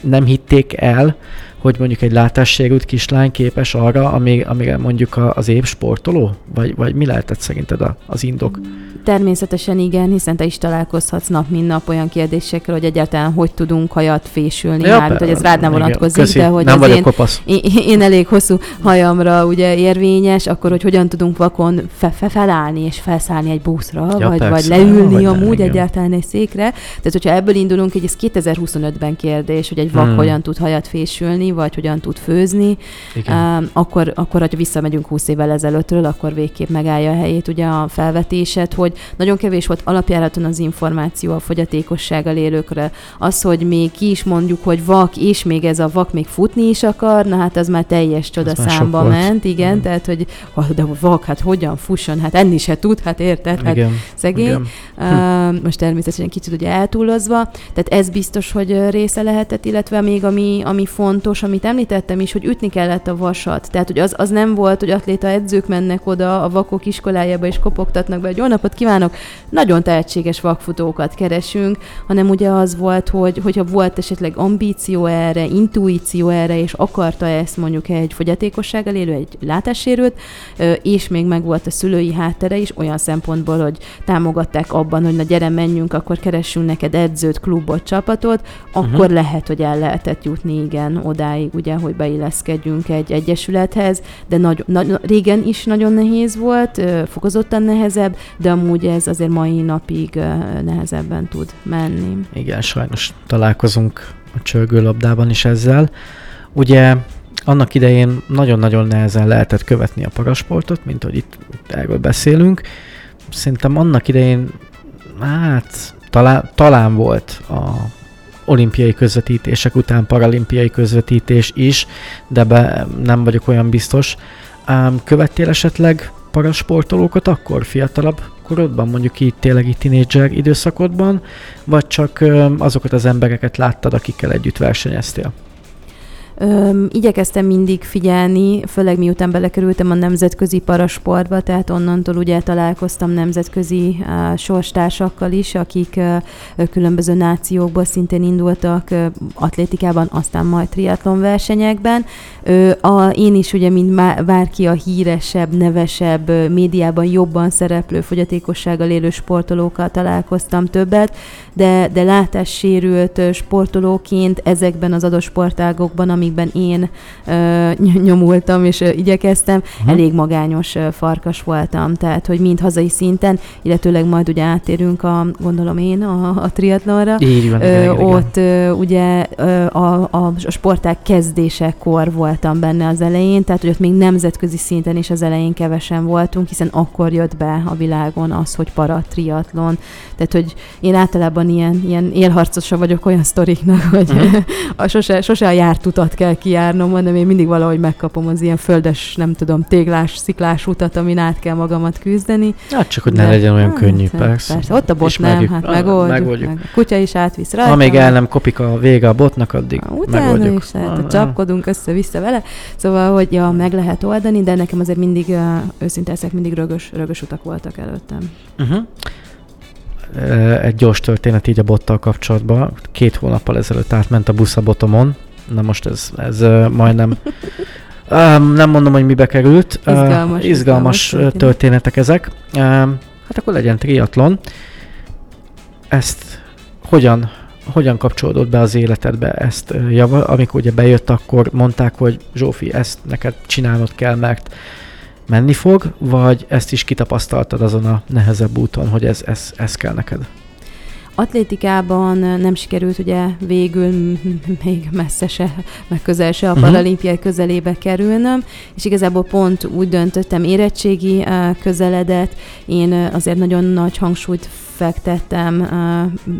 nem hitték el, hogy mondjuk egy látássérült kislány képes arra, amíg, amíg mondjuk az év sportoló? Vagy, vagy mi lehetett szerinted az indok? Természetesen igen, hiszen te is találkozhatsz nap, mint nap olyan kérdésekkel, hogy egyáltalán hogy tudunk hajat fésülni, ja, mármint, hogy ez rád nem vonatkozik, Köszi, de hogy nem az én, kopasz. Én, én, elég hosszú hajamra ugye érvényes, akkor hogy hogyan tudunk vakon fe, fe, felállni és felszállni egy buszra, ja, vagy, vagy leülni ja, amúgy igen. egyáltalán egy székre. Tehát, hogyha ebből indulunk, hogy ez 2025-ben kérdés, hogy egy vak hmm. hogyan tud hajat fésülni, vagy hogyan tud főzni, um, akkor, akkor, hogyha visszamegyünk 20 évvel ezelőttről, akkor végképp megállja a helyét ugye a felvetésed, hogy nagyon kevés volt alapjáraton az információ a fogyatékossággal élőkre. Az, hogy még ki is mondjuk, hogy vak, és még ez a vak még futni is akar, na hát az már teljes csodaszámba ment, igen, mm. tehát, hogy de vak, hát hogyan fusson, hát enni se tud, hát érted, hát igen. szegény. Igen. Uh, most természetesen kicsit ugye eltúlozva, tehát ez biztos, hogy része lehetett, illetve még ami, ami fontos, amit említettem is, hogy ütni kellett a vasat. Tehát, hogy az, az nem volt, hogy atléta edzők mennek oda a vakok iskolájába és kopogtatnak be, hogy jó napot kívánok, nagyon tehetséges vakfutókat keresünk, hanem ugye az volt, hogy hogyha volt esetleg ambíció erre, intuíció erre, és akarta ezt mondjuk egy fogyatékossággal élő, egy látássérült, és még meg volt a szülői háttere is, olyan szempontból, hogy támogatták abban, hogy na gyere, menjünk, akkor keressünk neked edzőt, klubot, csapatot, akkor uh-huh. lehet, hogy el lehetett jutni, igen, odáig, ugye, hogy beilleszkedjünk egy egyesülethez, de nagy, nagy, régen is nagyon nehéz volt, fokozottan nehezebb, de amúgy ez azért mai napig nehezebben tud menni. Igen, sajnos találkozunk a csörgőlabdában is ezzel. Ugye annak idején nagyon-nagyon nehezen lehetett követni a parasportot, mint hogy itt erről beszélünk. Szerintem annak idején, hát talán, talán volt a olimpiai közvetítések után paralimpiai közvetítés is, de be nem vagyok olyan biztos. Követtél esetleg parasportolókat akkor fiatalabb korodban, mondjuk így tényleg így tínédzser időszakodban, vagy csak azokat az embereket láttad, akikkel együtt versenyeztél? Öm, igyekeztem mindig figyelni, főleg miután belekerültem a nemzetközi parasportba, tehát onnantól ugye találkoztam nemzetközi uh, sorstársakkal is, akik uh, különböző nációkból szintén indultak uh, atlétikában, aztán majd triatlon versenyekben. Uh, a, én is ugye, mint má, bárki a híresebb, nevesebb, médiában jobban szereplő fogyatékossággal élő sportolókkal találkoztam többet, de, de látássérült sportolóként ezekben az adott sportágokban, amik amikben én ö, nyomultam és ö, igyekeztem, uh-huh. elég magányos ö, farkas voltam, tehát hogy mind hazai szinten, illetőleg majd ugye átérünk a, gondolom én, a, a triatlonra. Így van, Ö, igen, igen, ott ö, ugye ö, a, a, a sporták kezdésekor voltam benne az elején, tehát hogy ott még nemzetközi szinten is az elején kevesen voltunk, hiszen akkor jött be a világon az, hogy paratriatlon. Tehát, hogy én általában ilyen, ilyen élharcosa vagyok olyan sztoriknak, hogy Mhm. a sose, sose a járt utat kell kijárnom, hanem én mindig valahogy megkapom az ilyen földes, nem tudom, téglás, sziklás utat, amin át kell magamat küzdeni. Hát csak, hogy ne De- legyen olyan Hát, könnyű, persze. persze. Ott a bot nem, hát megoldjuk. megoldjuk. Meg. A kutya is átvisz rajta. Amíg el nem kopik a vége a botnak, addig Utána megoldjuk. is lehet, Ah, csapkodunk össze-vissza vele. Szóval, hogy ja, meg lehet oldani, de nekem azért mindig, őszinte leszek, mindig rögös, rögös utak voltak előttem. Uh-huh. Egy gyors történet így a bottal kapcsolatban. Két hónappal ezelőtt átment a busz a botomon. Na most ez, ez majdnem... Um, nem mondom, hogy mibe került. Izgalmas, izgalmas izgalmas történetek. történet. történetek ezek. Um, hát akkor legyen triatlon. Ezt hogyan, hogyan kapcsolódott be az életedbe ezt java, amikor ugye bejött, akkor mondták, hogy Zsófi, ezt neked csinálnod kell, mert menni fog, vagy ezt is kitapasztaltad azon a nehezebb úton, hogy ez, ez, ez kell neked? Atlétikában nem sikerült ugye végül még messze se, meg közel se a Mhm. paralimpiai közelébe kerülnöm, és igazából pont úgy döntöttem, érettségi közeledett, én azért nagyon nagy hangsúlyt fektettem,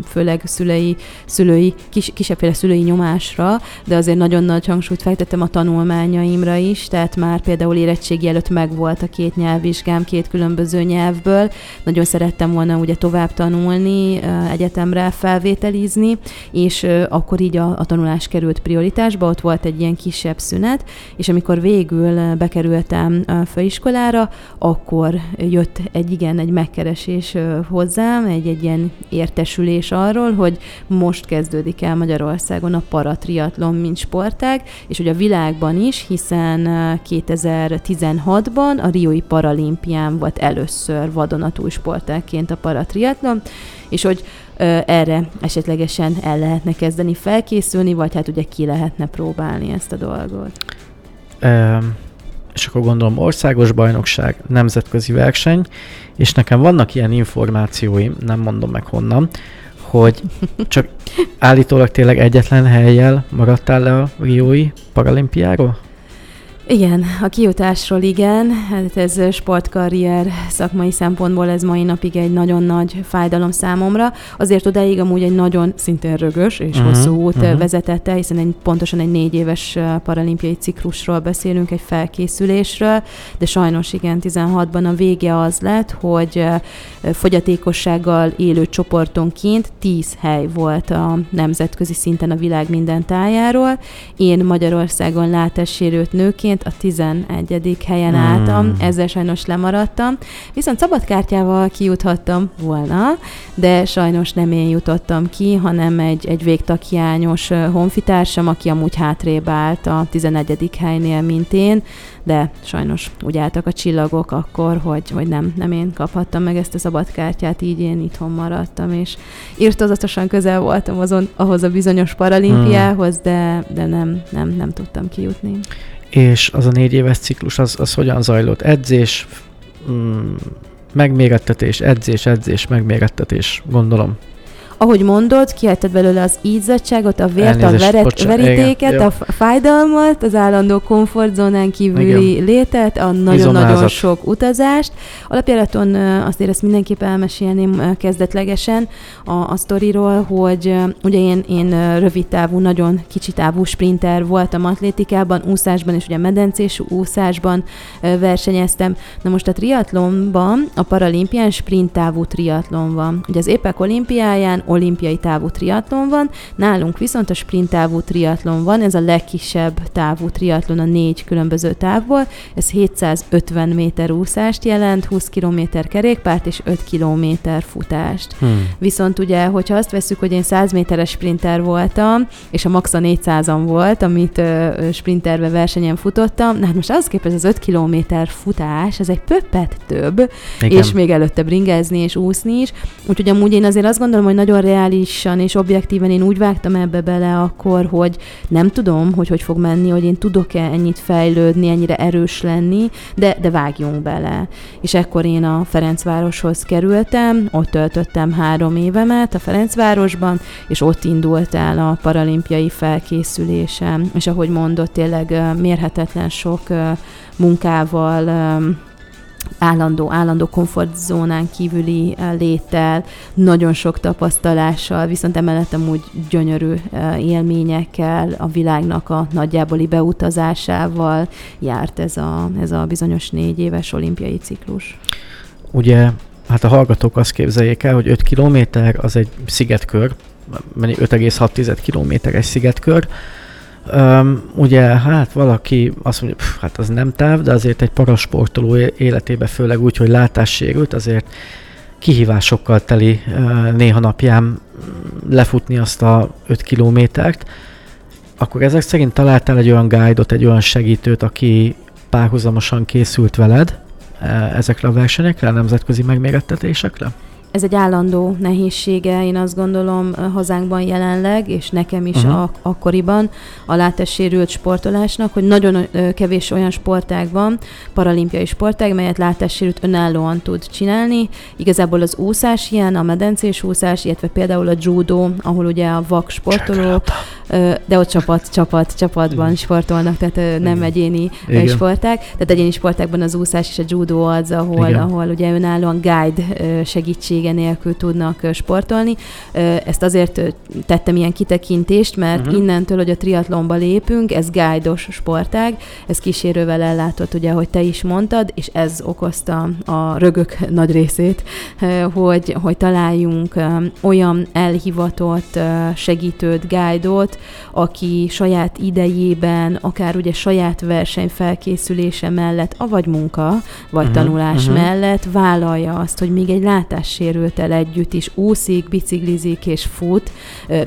főleg szülei, szülői, kis, kisebbféle szülői nyomásra, de azért nagyon nagy hangsúlyt fektettem a tanulmányaimra is, tehát már például érettségi előtt megvolt a két nyelvvizsgám két különböző nyelvből, nagyon szerettem volna ugye tovább tanulni, egyetemre felvételizni, és akkor így a, a tanulás került prioritásba, ott volt egy ilyen kisebb szünet, és amikor végül bekerültem főiskolára, akkor jött egy igen, egy megkeresés hozzám, egy, egy ilyen értesülés arról, hogy most kezdődik el Magyarországon a paratriatlon, mint sportág, és hogy a világban is, hiszen ö, 2016-ban a Riói Paralimpián volt először vadonatúj sportágként a paratriatlon, és hogy erre esetlegesen el lehetne kezdeni felkészülni, vagy hát ugye ki lehetne próbálni ezt a dolgot. Ehm, és akkor gondolom országos bajnokság, nemzetközi verseny, és nekem vannak ilyen információim, nem mondom meg honnan, hogy csak állítólag tényleg egyetlen helyjel maradtál le a Riói paralimpiáról? Igen, a kijutásról igen, hát ez sportkarrier szakmai szempontból ez mai napig egy nagyon nagy fájdalom számomra. Azért odáig amúgy egy nagyon szintén rögös és uh-huh, hosszú út uh-huh. vezetett el, hiszen egy, pontosan egy négy éves paralimpiai ciklusról beszélünk, egy felkészülésről, de sajnos igen, 16-ban a vége az lett, hogy fogyatékossággal élő csoportonként 10 hely volt a nemzetközi szinten a világ minden tájáról. Én Magyarországon látássérült nőként a 11. helyen Hmm. álltam, ezzel sajnos lemaradtam. Viszont szabadkártyával kijuthattam volna, de sajnos nem én jutottam ki, hanem egy, egy végtakhiányos honfitársam, aki amúgy hátrébb állt a 11. helynél, mint én, de sajnos úgy álltak a csillagok akkor, hogy, hogy nem, nem én kaphattam meg ezt a szabadkártyát, így én itthon maradtam, és írtozatosan közel voltam azon, ahhoz a bizonyos paralimpiához, de, de nem, nem, nem tudtam kijutni. És az a négy éves ciklus, az, az hogyan zajlott? Edzés, mm, megmérettetés, edzés, edzés, megmérettetés, gondolom. Ahogy mondod, kihagytad belőle az ízadságot, a vért, Elnézést, a veret, bocsánat, verítéket, igen, a fájdalmat, az állandó komfortzónán kívüli Igen. létet, a nagyon-nagyon sok utazást. Alapjáraton azért ezt mindenképp elmesélném kezdetlegesen a, a sztoriról, hogy ugye én, én rövid távú, nagyon kicsi távú sprinter voltam atlétikában, úszásban és ugye medencés úszásban versenyeztem. Na most a triatlonban, a paralimpián sprint távú triatlon van. Ugye az épek olimpiáján olimpiai távú triatlon van, nálunk viszont a sprint távú triatlon van, ez a legkisebb távú triatlon a négy különböző távból, ez 750 méter úszást jelent, 20 km kerékpárt és 5 km futást. Hmm. Viszont ugye, hogyha azt veszük, hogy én 100 méteres sprinter voltam, és a maxa 400-an volt, amit ö, sprinterbe versenyen futottam, na hát most az képest az 5 km futás, ez egy pöppet több, Igen. és még előtte bringázni és úszni is. Úgyhogy amúgy én azért azt gondolom, hogy nagyon reálisan és objektíven én úgy vágtam ebbe bele akkor, hogy nem tudom, hogy hogy fog menni, hogy én tudok-e ennyit fejlődni, ennyire erős lenni, de, de vágjunk bele. És ekkor én a Ferencvároshoz kerültem, ott töltöttem három évemet a Ferencvárosban, és ott indult el a paralimpiai felkészülésem. És ahogy mondott, tényleg mérhetetlen sok munkával, állandó, állandó komfortzónán kívüli eh, léttel, nagyon sok tapasztalással, viszont emellett amúgy gyönyörű eh, élményekkel, a világnak a nagyjáboli beutazásával járt ez a, ez a bizonyos négy éves olimpiai ciklus. Ugye, hát a hallgatók azt képzeljék el, hogy 5 kilométer az egy szigetkör, 5,6 kilométer egy szigetkör, Um, ugye, hát valaki azt mondja, pff, hát az nem táv, de azért egy parasportoló életében főleg úgy, hogy látássérült, azért kihívásokkal teli néha napján lefutni azt a 5 kilométert, akkor ezek szerint találtál egy olyan guide-ot, egy olyan segítőt, aki párhuzamosan készült veled ezekre a versenyekre, a nemzetközi megmérettetésekre? Ez egy állandó nehézsége, én azt gondolom hazánkban jelenleg, és nekem is uh-huh. a, akkoriban a látássérült sportolásnak, hogy nagyon kevés olyan sportág van, paralimpiai sportág, melyet látássérült önállóan tud csinálni. Igazából az úszás ilyen, a medencés úszás, illetve például a judo, ahol ugye a vak sportoló, de ott csapat, csapat, csapatban Igen. sportolnak, tehát nem Igen. egyéni Igen. sporták. Tehát egyéni sportákban az úszás és a judo az, ahol, ahol ugye önállóan guide segítség segítsége nélkül tudnak sportolni. Ezt azért tettem ilyen kitekintést, mert uh-huh. innentől, hogy a triatlonba lépünk, ez gájdos sportág, ez kísérővel ellátott, ugye, hogy te is mondtad, és ez okozta a rögök nagy részét, hogy, hogy találjunk olyan elhivatott segítőt, guide aki saját idejében, akár ugye saját verseny felkészülése mellett, avagy munka, vagy uh-huh, tanulás uh-huh. mellett vállalja azt, hogy még egy látássérő sérültel együtt is úszik, biciklizik és fut,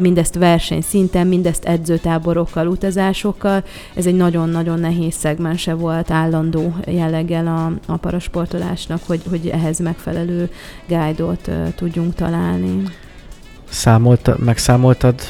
mindezt versenyszinten, mindezt edzőtáborokkal, utazásokkal. Ez egy nagyon-nagyon nehéz szegmense volt állandó jelleggel a, a parasportolásnak, hogy, hogy ehhez megfelelő guide-ot tudjunk találni. Számolt, megszámoltad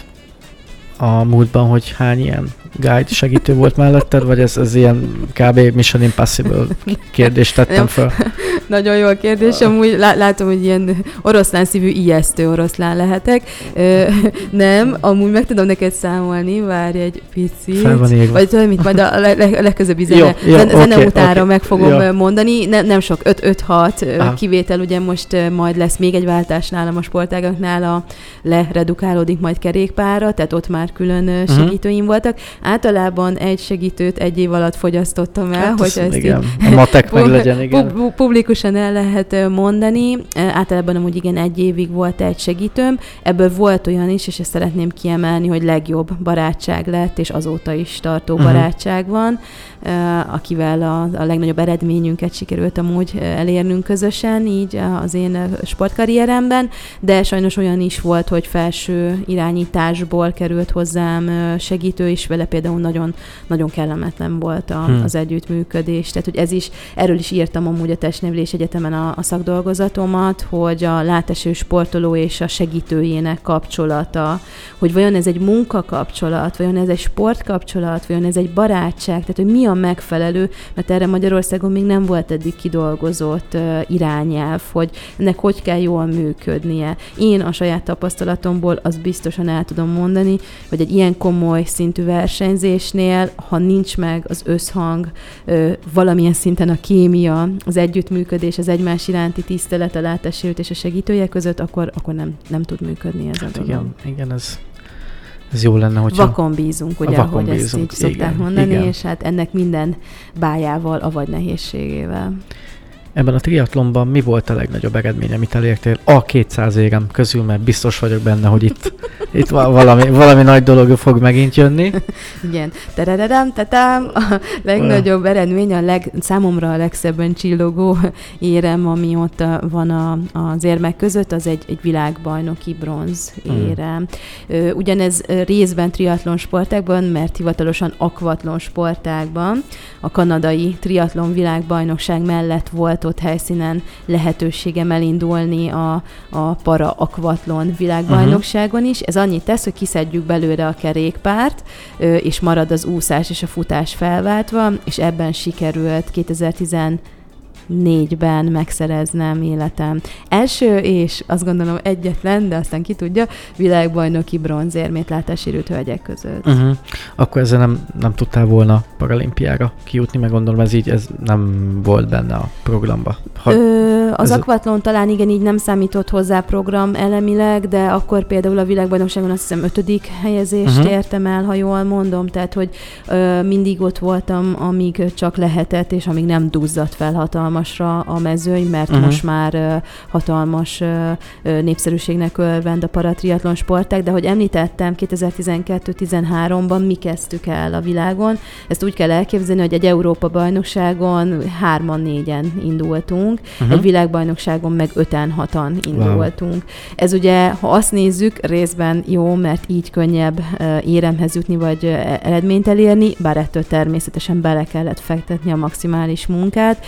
a múltban, hogy hány ilyen guide segítő volt melletted, vagy ez, ez ilyen kb. Mission Impossible kérdést tettem fel? Nagyon jó a kérdés, amúgy látom, hogy ilyen oroszlán szívű ijesztő oroszlán lehetek. Ö, nem, amúgy meg tudom neked számolni, várj egy picit. Fel van égve. Vagy tudom, mit majd a, le, le, legközebbi zene, jó, jó, zene, okay, utára okay. meg fogom jó. mondani. Ne, nem sok, 5-6 kivétel, ugye most majd lesz még egy váltás nálam a sportágaknál, a leredukálódik majd kerékpára, tehát ott már külön uh-huh. segítőim voltak. Általában egy segítőt egy év alatt fogyasztottam el, hát hogy ezt igen. Így, a matek meg legyen, igen. publikusan el lehet mondani. Általában amúgy igen, egy évig volt egy segítőm. Ebből volt olyan is, és ezt szeretném kiemelni, hogy legjobb barátság lett, és azóta is tartó uh-huh. barátság van, akivel a, a legnagyobb eredményünket sikerült amúgy elérnünk közösen, így az én sportkarrieremben, de sajnos olyan is volt, hogy felső irányításból került hozzám segítő, és vele például nagyon, nagyon kellemetlen volt a, hmm. az együttműködés. Tehát, hogy ez is, erről is írtam amúgy a Testnevelés Egyetemen a, a szakdolgozatomat, hogy a láteső sportoló és a segítőjének kapcsolata, hogy vajon ez egy munkakapcsolat, vajon ez egy sportkapcsolat, vajon ez egy barátság, tehát, hogy mi a megfelelő, mert erre Magyarországon még nem volt eddig kidolgozott uh, irányelv, hogy ennek hogy kell jól működnie. Én a saját tapasztalatomból azt biztosan el tudom mondani, hogy egy ilyen komoly szintű versenyzésnél, ha nincs meg az összhang, valamilyen szinten a kémia, az együttműködés, az egymás iránti tisztelet, a látássérült és a segítője között, akkor, akkor nem, nem tud működni ez hát a dolog. Igen, igen, ez, ez jó lenne, hogy Vakon bízunk, ugye, vakon hogy bízunk, ezt így igen, szokták mondani, igen. és hát ennek minden bájával, avagy nehézségével. Ebben a triatlonban mi volt a legnagyobb eredmény, amit elértél a 200 érem közül, mert biztos vagyok benne, hogy itt, itt valami, valami nagy dolog fog megint jönni. Igen. Terededem, tetám, a legnagyobb eredmény, a leg, számomra a legszebben csillogó érem, ami ott van a, az érmek között, az egy, egy világbajnoki bronz hmm. érem. Hmm. Ugyanez részben triatlon sportákban, mert hivatalosan akvatlon sportákban a kanadai triatlon világbajnokság mellett volt látogatott helyszínen lehetőségem elindulni a, a para akvatlon világbajnokságon uh-huh. is. Ez annyit tesz, hogy kiszedjük belőle a kerékpárt, és marad az úszás és a futás felváltva, és ebben sikerült 2010 négyben megszereznem életem. Első és azt gondolom egyetlen, de aztán ki tudja, világbajnoki bronzérmét látássérült hölgyek között. Uh-huh. Akkor ezzel nem, nem tudtál volna paralimpiára kijutni, meg gondolom ez így ez nem volt benne a programba. Ha Ö, az ez akvatlon talán igen, így nem számított hozzá program elemileg, de akkor például a világbajnokságon azt hiszem ötödik helyezést uh-huh. értem el, ha jól mondom, tehát hogy ö, mindig ott voltam, amíg csak lehetett, és amíg nem duzzadt fel hatalmas hatalmasra a mezőny, mert uh-huh. most már hatalmas népszerűségnek örvend a paratriatlon sporták, de hogy említettem, 2012-13-ban mi kezdtük el a világon. Ezt úgy kell elképzelni, hogy egy Európa bajnokságon hárman, négyen indultunk, uh-huh. egy világbajnokságon meg öten, hatan indultunk. Wow. Ez ugye, ha azt nézzük, részben jó, mert így könnyebb éremhez jutni, vagy eredményt elérni, bár ettől természetesen bele kellett fektetni a maximális munkát,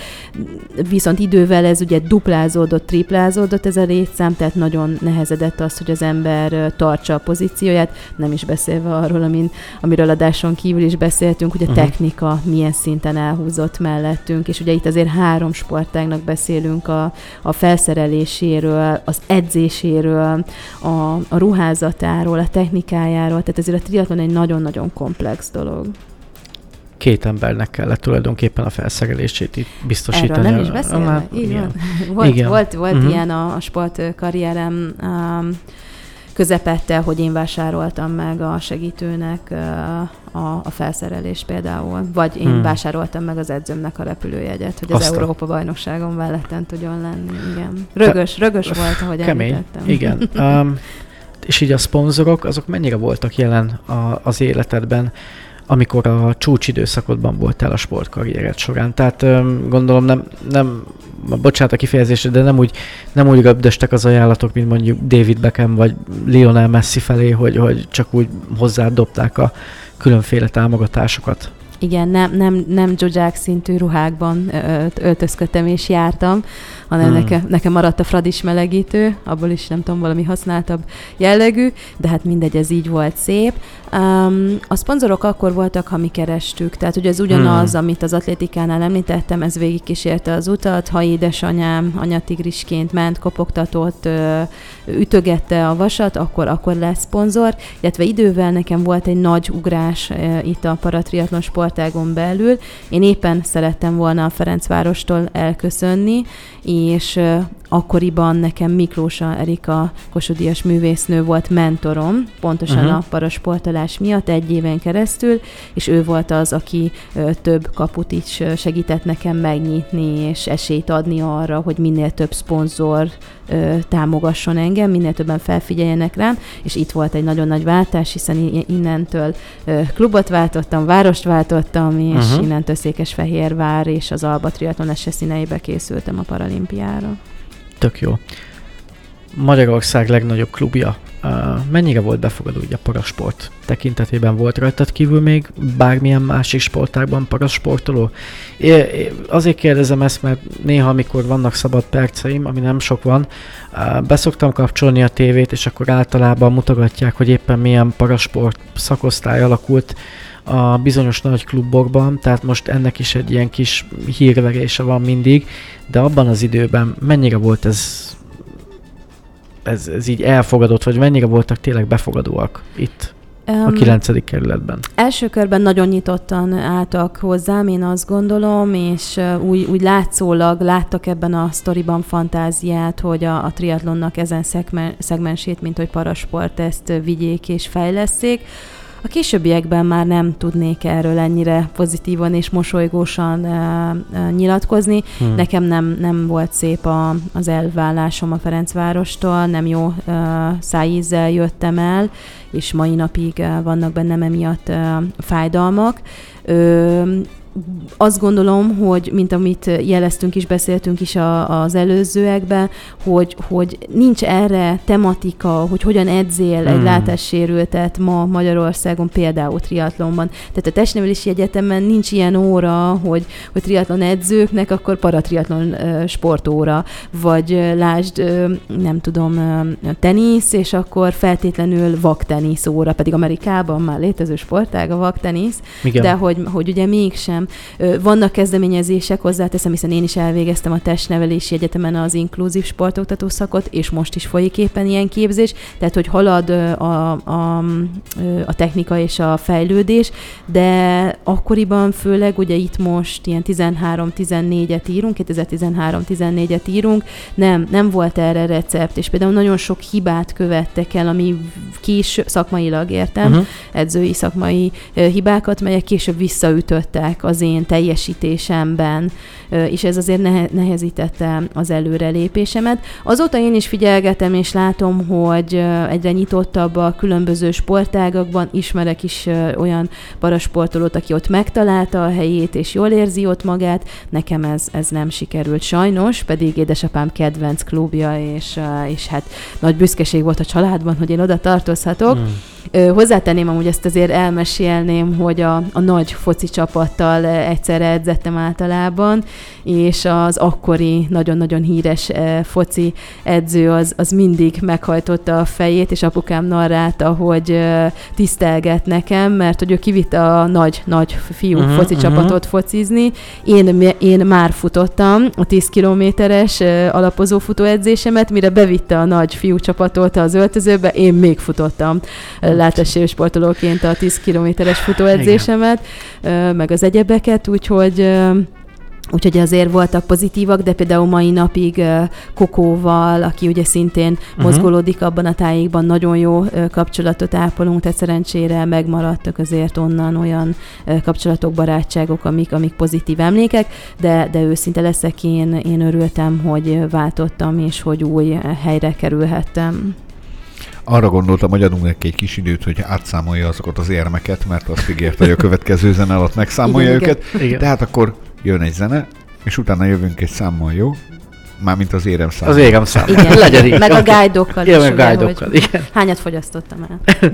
viszont idővel ez ugye duplázódott, triplázódott ez a létszám, tehát nagyon nehezedett az, hogy az ember tartsa a pozícióját, nem is beszélve arról, amin, amiről adáson kívül is beszéltünk, hogy a uh-huh. technika milyen szinten elhúzott mellettünk, és ugye itt azért három sportágnak beszélünk a, a felszereléséről, az edzéséről, a, a ruházatáról, a technikájáról, tehát ezért a triatlon egy nagyon-nagyon komplex dolog két embernek kellett tulajdonképpen a felszerelését itt biztosítani. Erről nem is beszélve? Így van. Volt, igen. volt, volt uh-huh. ilyen a, a sportkarrierem um, közepette, hogy én vásároltam meg a segítőnek uh, a, a felszerelés például, vagy én hmm. vásároltam meg az edzőmnek a repülőjegyet, hogy az Aztán. Európa bajnokságon melletten tudjon lenni. Igen. Rögös, rögös volt, ahogy Kemény. említettem. Igen. Um, és így a szponzorok, azok mennyire voltak jelen a, az életedben? Amikor a csúcsidőszakodban voltál a sportkarriered során. Tehát gondolom nem, nem bocsánat a kifejezésre, de nem úgy, nem úgy röbdöstek az ajánlatok, mint mondjuk David Beckham vagy Lionel Messi felé, hogy, hogy csak úgy hozzádobták a különféle támogatásokat. Igen, nem, nem, nem dzsuzsák szintű ruhákban öltözködtem és jártam, hanem hmm. nekem, nekem maradt a fradis melegítő, abból is nem tudom, valami használtabb jellegű, de hát mindegy, ez így volt szép. Um, a szponzorok akkor voltak, ha mi kerestük, tehát ugye ez ugyanaz, hmm. amit az atlétikánál említettem, ez végigkísérte az utat, ha édesanyám anyatigrisként ment, kopogtatott, ütögette a vasat, akkor, akkor lesz szponzor, illetve idővel nekem volt egy nagy ugrás itt a paratriatlon sportágon belül. Én éppen szerettem volna a Ferencvárostól elköszönni, és akkoriban nekem Miklósa Erika Kossuth művésznő volt mentorom, pontosan uh-huh. a parasportolás miatt egy éven keresztül, és ő volt az, aki több kaput is segített nekem megnyitni, és esélyt adni arra, hogy minél több szponzor ö, támogasson engem, minél többen felfigyeljenek rám, és itt volt egy nagyon nagy váltás, hiszen innentől ö, klubot váltottam, várost váltottam, és uh-huh. innentől Székesfehérvár és az Alba Triathlon színeibe készültem a paralimpiára. Tök jó. Magyarország legnagyobb klubja. Mennyire volt befogadó ugye a parasport tekintetében? Volt rajtad kívül még bármilyen másik sportágban parasportoló? É, azért kérdezem ezt, mert néha, amikor vannak szabad perceim, ami nem sok van, beszoktam kapcsolni a tévét, és akkor általában mutogatják, hogy éppen milyen parasport szakosztály alakult a bizonyos nagy klubokban, tehát most ennek is egy ilyen kis hírverése van mindig, de abban az időben mennyire volt ez, ez, ez így elfogadott, vagy mennyire voltak tényleg befogadóak itt? a kilencedik kerületben? Első körben nagyon nyitottan álltak hozzám, én azt gondolom, és úgy, úgy látszólag láttak ebben a sztoriban fantáziát, hogy a, a triatlonnak ezen szegmen, szegmensét, mint hogy parasport, ezt vigyék és fejleszék. A későbbiekben már nem tudnék erről ennyire pozitívan és mosolygósan uh, uh, nyilatkozni. Hmm. Nekem nem, nem volt szép a, az elvállásom a Ferencvárostól, nem jó uh, szájízzel jöttem el, és mai napig uh, vannak bennem emiatt uh, fájdalmak. Uh, azt gondolom, hogy mint amit jeleztünk is, beszéltünk is a, az előzőekben, hogy, hogy nincs erre tematika, hogy hogyan edzél hmm. egy látássérültet ma Magyarországon, például triatlonban. Tehát a testnevelési egyetemen nincs ilyen óra, hogy, hogy triatlon edzőknek, akkor paratriatlon sportóra, vagy lásd, nem tudom, tenisz, és akkor feltétlenül vaktenisz óra, pedig Amerikában már létező sportág a vaktenisz, Igen. de hogy, hogy ugye mégsem. Vannak kezdeményezések, hozzáteszem, hiszen én is elvégeztem a testnevelési egyetemen az inkluzív sportoktató szakot, és most is folyik éppen ilyen képzés, tehát hogy halad a, a, a technika és a fejlődés, de akkoriban főleg ugye itt most ilyen 13-14-et írunk, 2013-14-et írunk, nem, nem volt erre recept, és például nagyon sok hibát követtek el, ami kis szakmailag értem, uh-huh. edzői szakmai hibákat, melyek később visszaütöttek az én teljesítésemben, és ez azért nehezítette az előrelépésemet. Azóta én is figyelgetem, és látom, hogy egyre nyitottabb a különböző sportágakban, ismerek is olyan parasportolót, aki ott megtalálta a helyét, és jól érzi ott magát. Nekem ez, ez nem sikerült sajnos, pedig édesapám kedvenc klubja, és, és hát nagy büszkeség volt a családban, hogy én oda tartozhatok. Hmm Hozzátenném amúgy ezt azért elmesélném, hogy a, a nagy foci csapattal egyszerre edzettem általában, és az akkori nagyon-nagyon híres foci edző az, az mindig meghajtotta a fejét, és apukám narrálta, hogy tisztelget nekem, mert hogy ő kivitte a nagy-nagy fiú uh-huh, foci uh-huh. csapatot focizni. Én, én már futottam a 10 kilométeres alapozó futóedzésemet, mire bevitte a nagy fiú csapatot az öltözőbe, én még futottam látássérő sportolóként a 10 kilométeres futóedzésemet, Igen. meg az egyebeket, úgyhogy Úgyhogy azért voltak pozitívak, de például mai napig Kokóval, aki ugye szintén uh-huh. mozgolódik abban a tájékban, nagyon jó kapcsolatot ápolunk, tehát szerencsére megmaradtak azért onnan olyan kapcsolatok, barátságok, amik, amik pozitív emlékek, de, de őszinte leszek, én, én örültem, hogy váltottam, és hogy új helyre kerülhettem. Arra gondoltam, hogy adunk neki egy kis időt, hogy átszámolja azokat az érmeket, mert azt ígérte, hogy a következő zene alatt megszámolja igen, őket. Igen. Tehát akkor jön egy zene, és utána jövünk egy számmal, jó? Mármint az érem szám. Az érem szám. Igen. Legyen így. Meg a guide-okkal igen, is. meg a guide-okkal, igen. Hányat fogyasztottam el?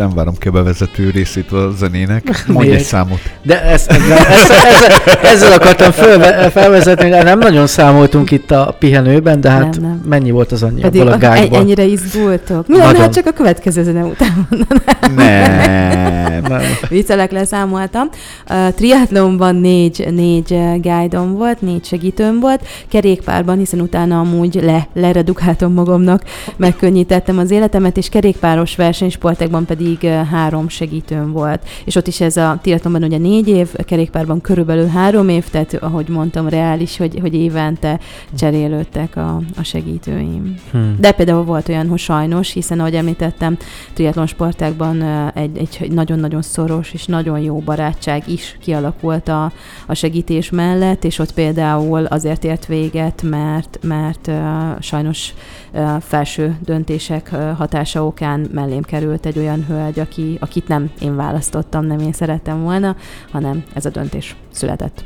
nem várom ki a bevezető részét a zenének. Mondj egy számot. De ezt, ezzel, ezzel, ezzel, ezzel akartam fölve, felvezetni, de nem nagyon számoltunk itt a pihenőben, de hát nem, nem. mennyi volt az annyi Pedig a gágban? ennyire izgultok. Mi lenne, hát csak a következő zene után mondanám? Nem. Viccelek leszámoltam. Uh, triatlonban négy, négy guide volt, négy segítőm volt, kerékpárban, hiszen utána amúgy le, leredukáltam magamnak, megkönnyítettem az életemet, és kerékpáros versenysportekban pedig három segítőm volt. És ott is ez a triatlonban ugye négy év, kerékpárban körülbelül három év, tehát ahogy mondtam, reális, hogy, hogy évente cserélődtek a, a segítőim. Hmm. De például volt olyan, hogy sajnos, hiszen ahogy említettem, triatlon sportákban egy, egy nagyon-nagyon szoros és nagyon jó barátság is kialakult a, a segítés mellett, és ott például azért ért véget, mert, mert uh, sajnos uh, felső döntések uh, hatása okán mellém került egy olyan hölgy, aki, akit nem én választottam, nem én szerettem volna, hanem ez a döntés született.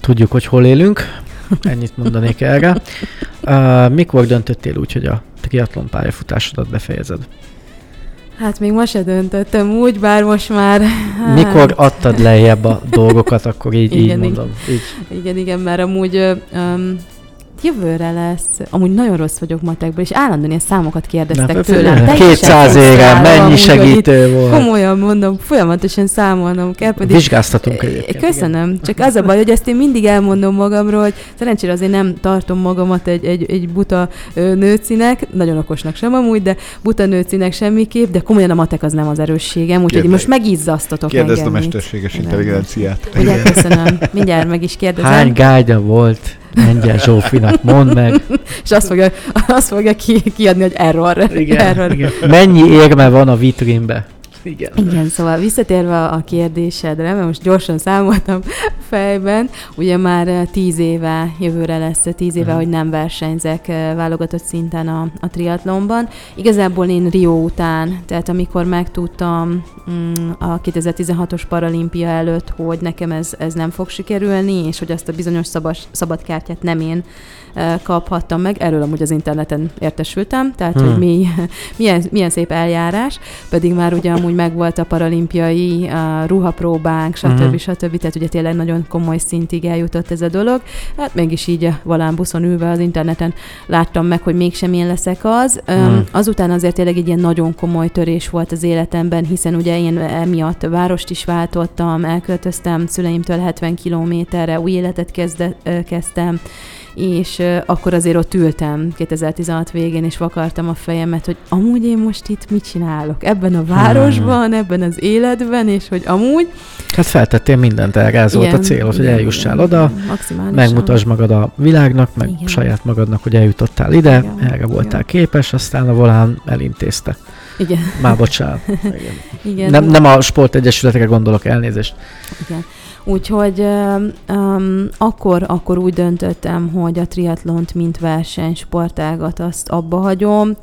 Tudjuk, hogy hol élünk, ennyit mondanék erre. Uh, mikor döntöttél úgy, hogy a triatlon pályafutásodat befejezed? Hát még ma se döntöttem úgy, bár most már... Hát... Mikor adtad lejjebb a dolgokat, akkor így, igen, így mondom. Így. Igen, igen, mert amúgy um, jövőre lesz. Amúgy nagyon rossz vagyok matekból, és állandóan ilyen számokat kérdeztek tőlem. 200 éve, mennyi segítő volt. Komolyan mondom, folyamatosan számolnom kell. Pedig, Vizsgáztatunk egyébként. Köszönöm. Csak az a baj, hogy ezt én mindig elmondom magamról, hogy szerencsére azért nem tartom magamat egy, egy, egy buta nőcinek, nagyon okosnak sem amúgy, de buta nőcinek semmiképp, de komolyan a matek az nem az erősségem, úgyhogy most megizzasztatok Kérdezd a mesterséges intelligenciát. Ugye, köszönöm. Mindjárt meg is kérdezem. Hány gágya volt Lengyel Zsófinak, mondd meg. És azt fogja, azt fogja ki, kiadni, hogy error. Igen, error. igen. Mennyi érme van a vitrínbe? Igen. Igen, szóval visszatérve a kérdésedre, mert most gyorsan számoltam fejben, ugye már eh, tíz éve, jövőre lesz eh, tíz éve, uh-huh. hogy nem versenyzek eh, válogatott szinten a, a triatlonban. Igazából én Rio után, tehát amikor megtudtam mm, a 2016-os paralimpia előtt, hogy nekem ez, ez nem fog sikerülni, és hogy azt a bizonyos szabad, szabadkártyát nem én kaphattam meg. Erről amúgy az interneten értesültem, tehát hmm. hogy mi, milyen, milyen szép eljárás, pedig már ugye amúgy megvolt a paralimpiai a ruhapróbánk, stb. Hmm. stb. Tehát ugye tényleg nagyon komoly szintig eljutott ez a dolog. Hát mégis így valán buszon ülve az interneten láttam meg, hogy mégsem én leszek az. Hmm. Azután azért tényleg egy ilyen nagyon komoly törés volt az életemben, hiszen ugye én emiatt várost is váltottam, elköltöztem szüleimtől 70 kilométerre, új életet kezde, kezdtem, és akkor azért ott ültem 2016 végén, és vakartam a fejemet, hogy amúgy én most itt mit csinálok? Ebben a városban, hmm. ebben az életben, és hogy amúgy... Hát feltettél mindent erre, ez igen, volt a célod, hogy eljussál oda, megmutasd magad a világnak, meg igen. saját magadnak, hogy eljutottál ide, igen, erre voltál igen. képes, aztán a volán elintézte. Igen. Már bocsánat. Igen. igen. Nem, nem a sportegyesületekre gondolok, elnézést. Igen. Úgyhogy um, akkor, akkor úgy döntöttem, hogy a triatlont, mint versenysportágat azt abba hagyom.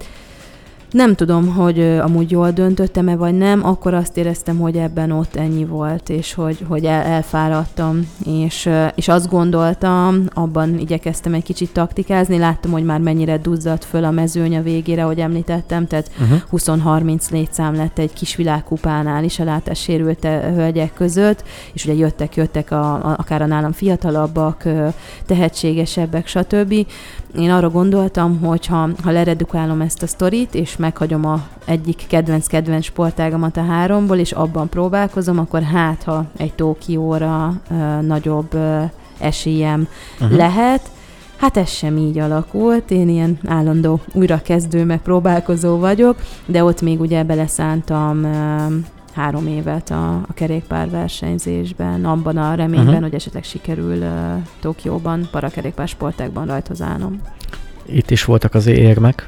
Nem tudom, hogy amúgy jól döntöttem-e vagy nem, akkor azt éreztem, hogy ebben ott ennyi volt, és hogy, hogy el, elfáradtam, és, és azt gondoltam, abban igyekeztem egy kicsit taktikázni, láttam, hogy már mennyire duzzadt föl a mezőny a végére, hogy említettem, tehát uh-huh. 20-30 létszám lett egy kis világkupánál is a látássérült hölgyek között, és ugye jöttek, jöttek a, a, akár a nálam fiatalabbak, tehetségesebbek, stb én arra gondoltam, hogy ha, ha leredukálom ezt a sztorit, és meghagyom a egyik kedvenc-kedvenc sportágamat a háromból, és abban próbálkozom, akkor hát, ha egy Tokióra uh, nagyobb uh, esélyem uh-huh. lehet, Hát ez sem így alakult, én ilyen állandó újrakezdő, meg próbálkozó vagyok, de ott még ugye beleszántam három évet a, a kerékpárversenyzésben, abban a reményben, uh-huh. hogy esetleg sikerül uh, Tokióban, parakerékpár sportákban rajtozálnom. Itt is voltak az érmek.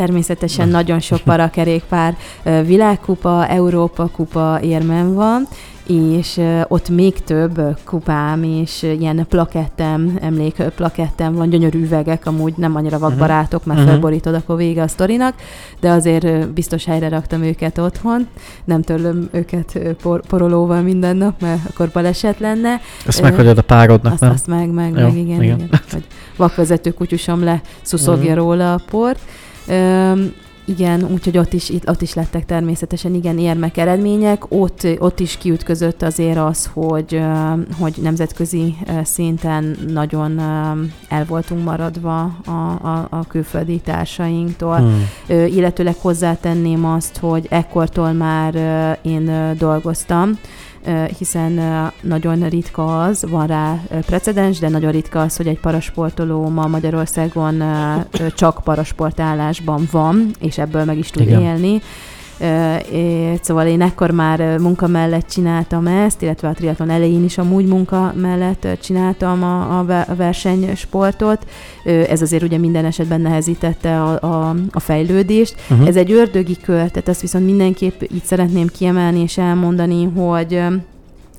Természetesen Na. nagyon sok parakerékpár világkupa, Európa kupa érmem van, és ott még több kupám és ilyen plakettem, emlék plakettem van, gyönyörű üvegek, amúgy nem annyira mhm. vakbarátok, mert uh-huh. felborítod, akkor vége a sztorinak, de azért biztos helyre raktam őket otthon, nem törlöm őket por- porolóval minden nap, mert akkor baleset lenne. Azt meghagyod a párodnak, azt, nem? Azt meg, meg, Jó, meg, igen, igen. igen. Hogy vakvezető kutyusom le szuszogja uh-huh. róla a port igen, úgyhogy ott is, ott is lettek természetesen igen érmek eredmények. Ott, ott is kiütközött azért az, hogy, hogy nemzetközi szinten nagyon el voltunk maradva a, a, a külföldi társainktól. Hmm. Illetőleg hozzátenném azt, hogy ekkortól már én dolgoztam, hiszen nagyon ritka az, van rá precedens, de nagyon ritka az, hogy egy parasportoló ma Magyarországon csak parasportállásban van, és ebből meg is tud Igen. élni. Szóval én ekkor már munka mellett csináltam ezt, illetve a triatlon elején is amúgy munka mellett csináltam a, a versenysportot. Ez azért ugye minden esetben nehezítette a, a, a fejlődést. Uh-huh. Ez egy ördögi kör, tehát ezt viszont mindenképp így szeretném kiemelni és elmondani, hogy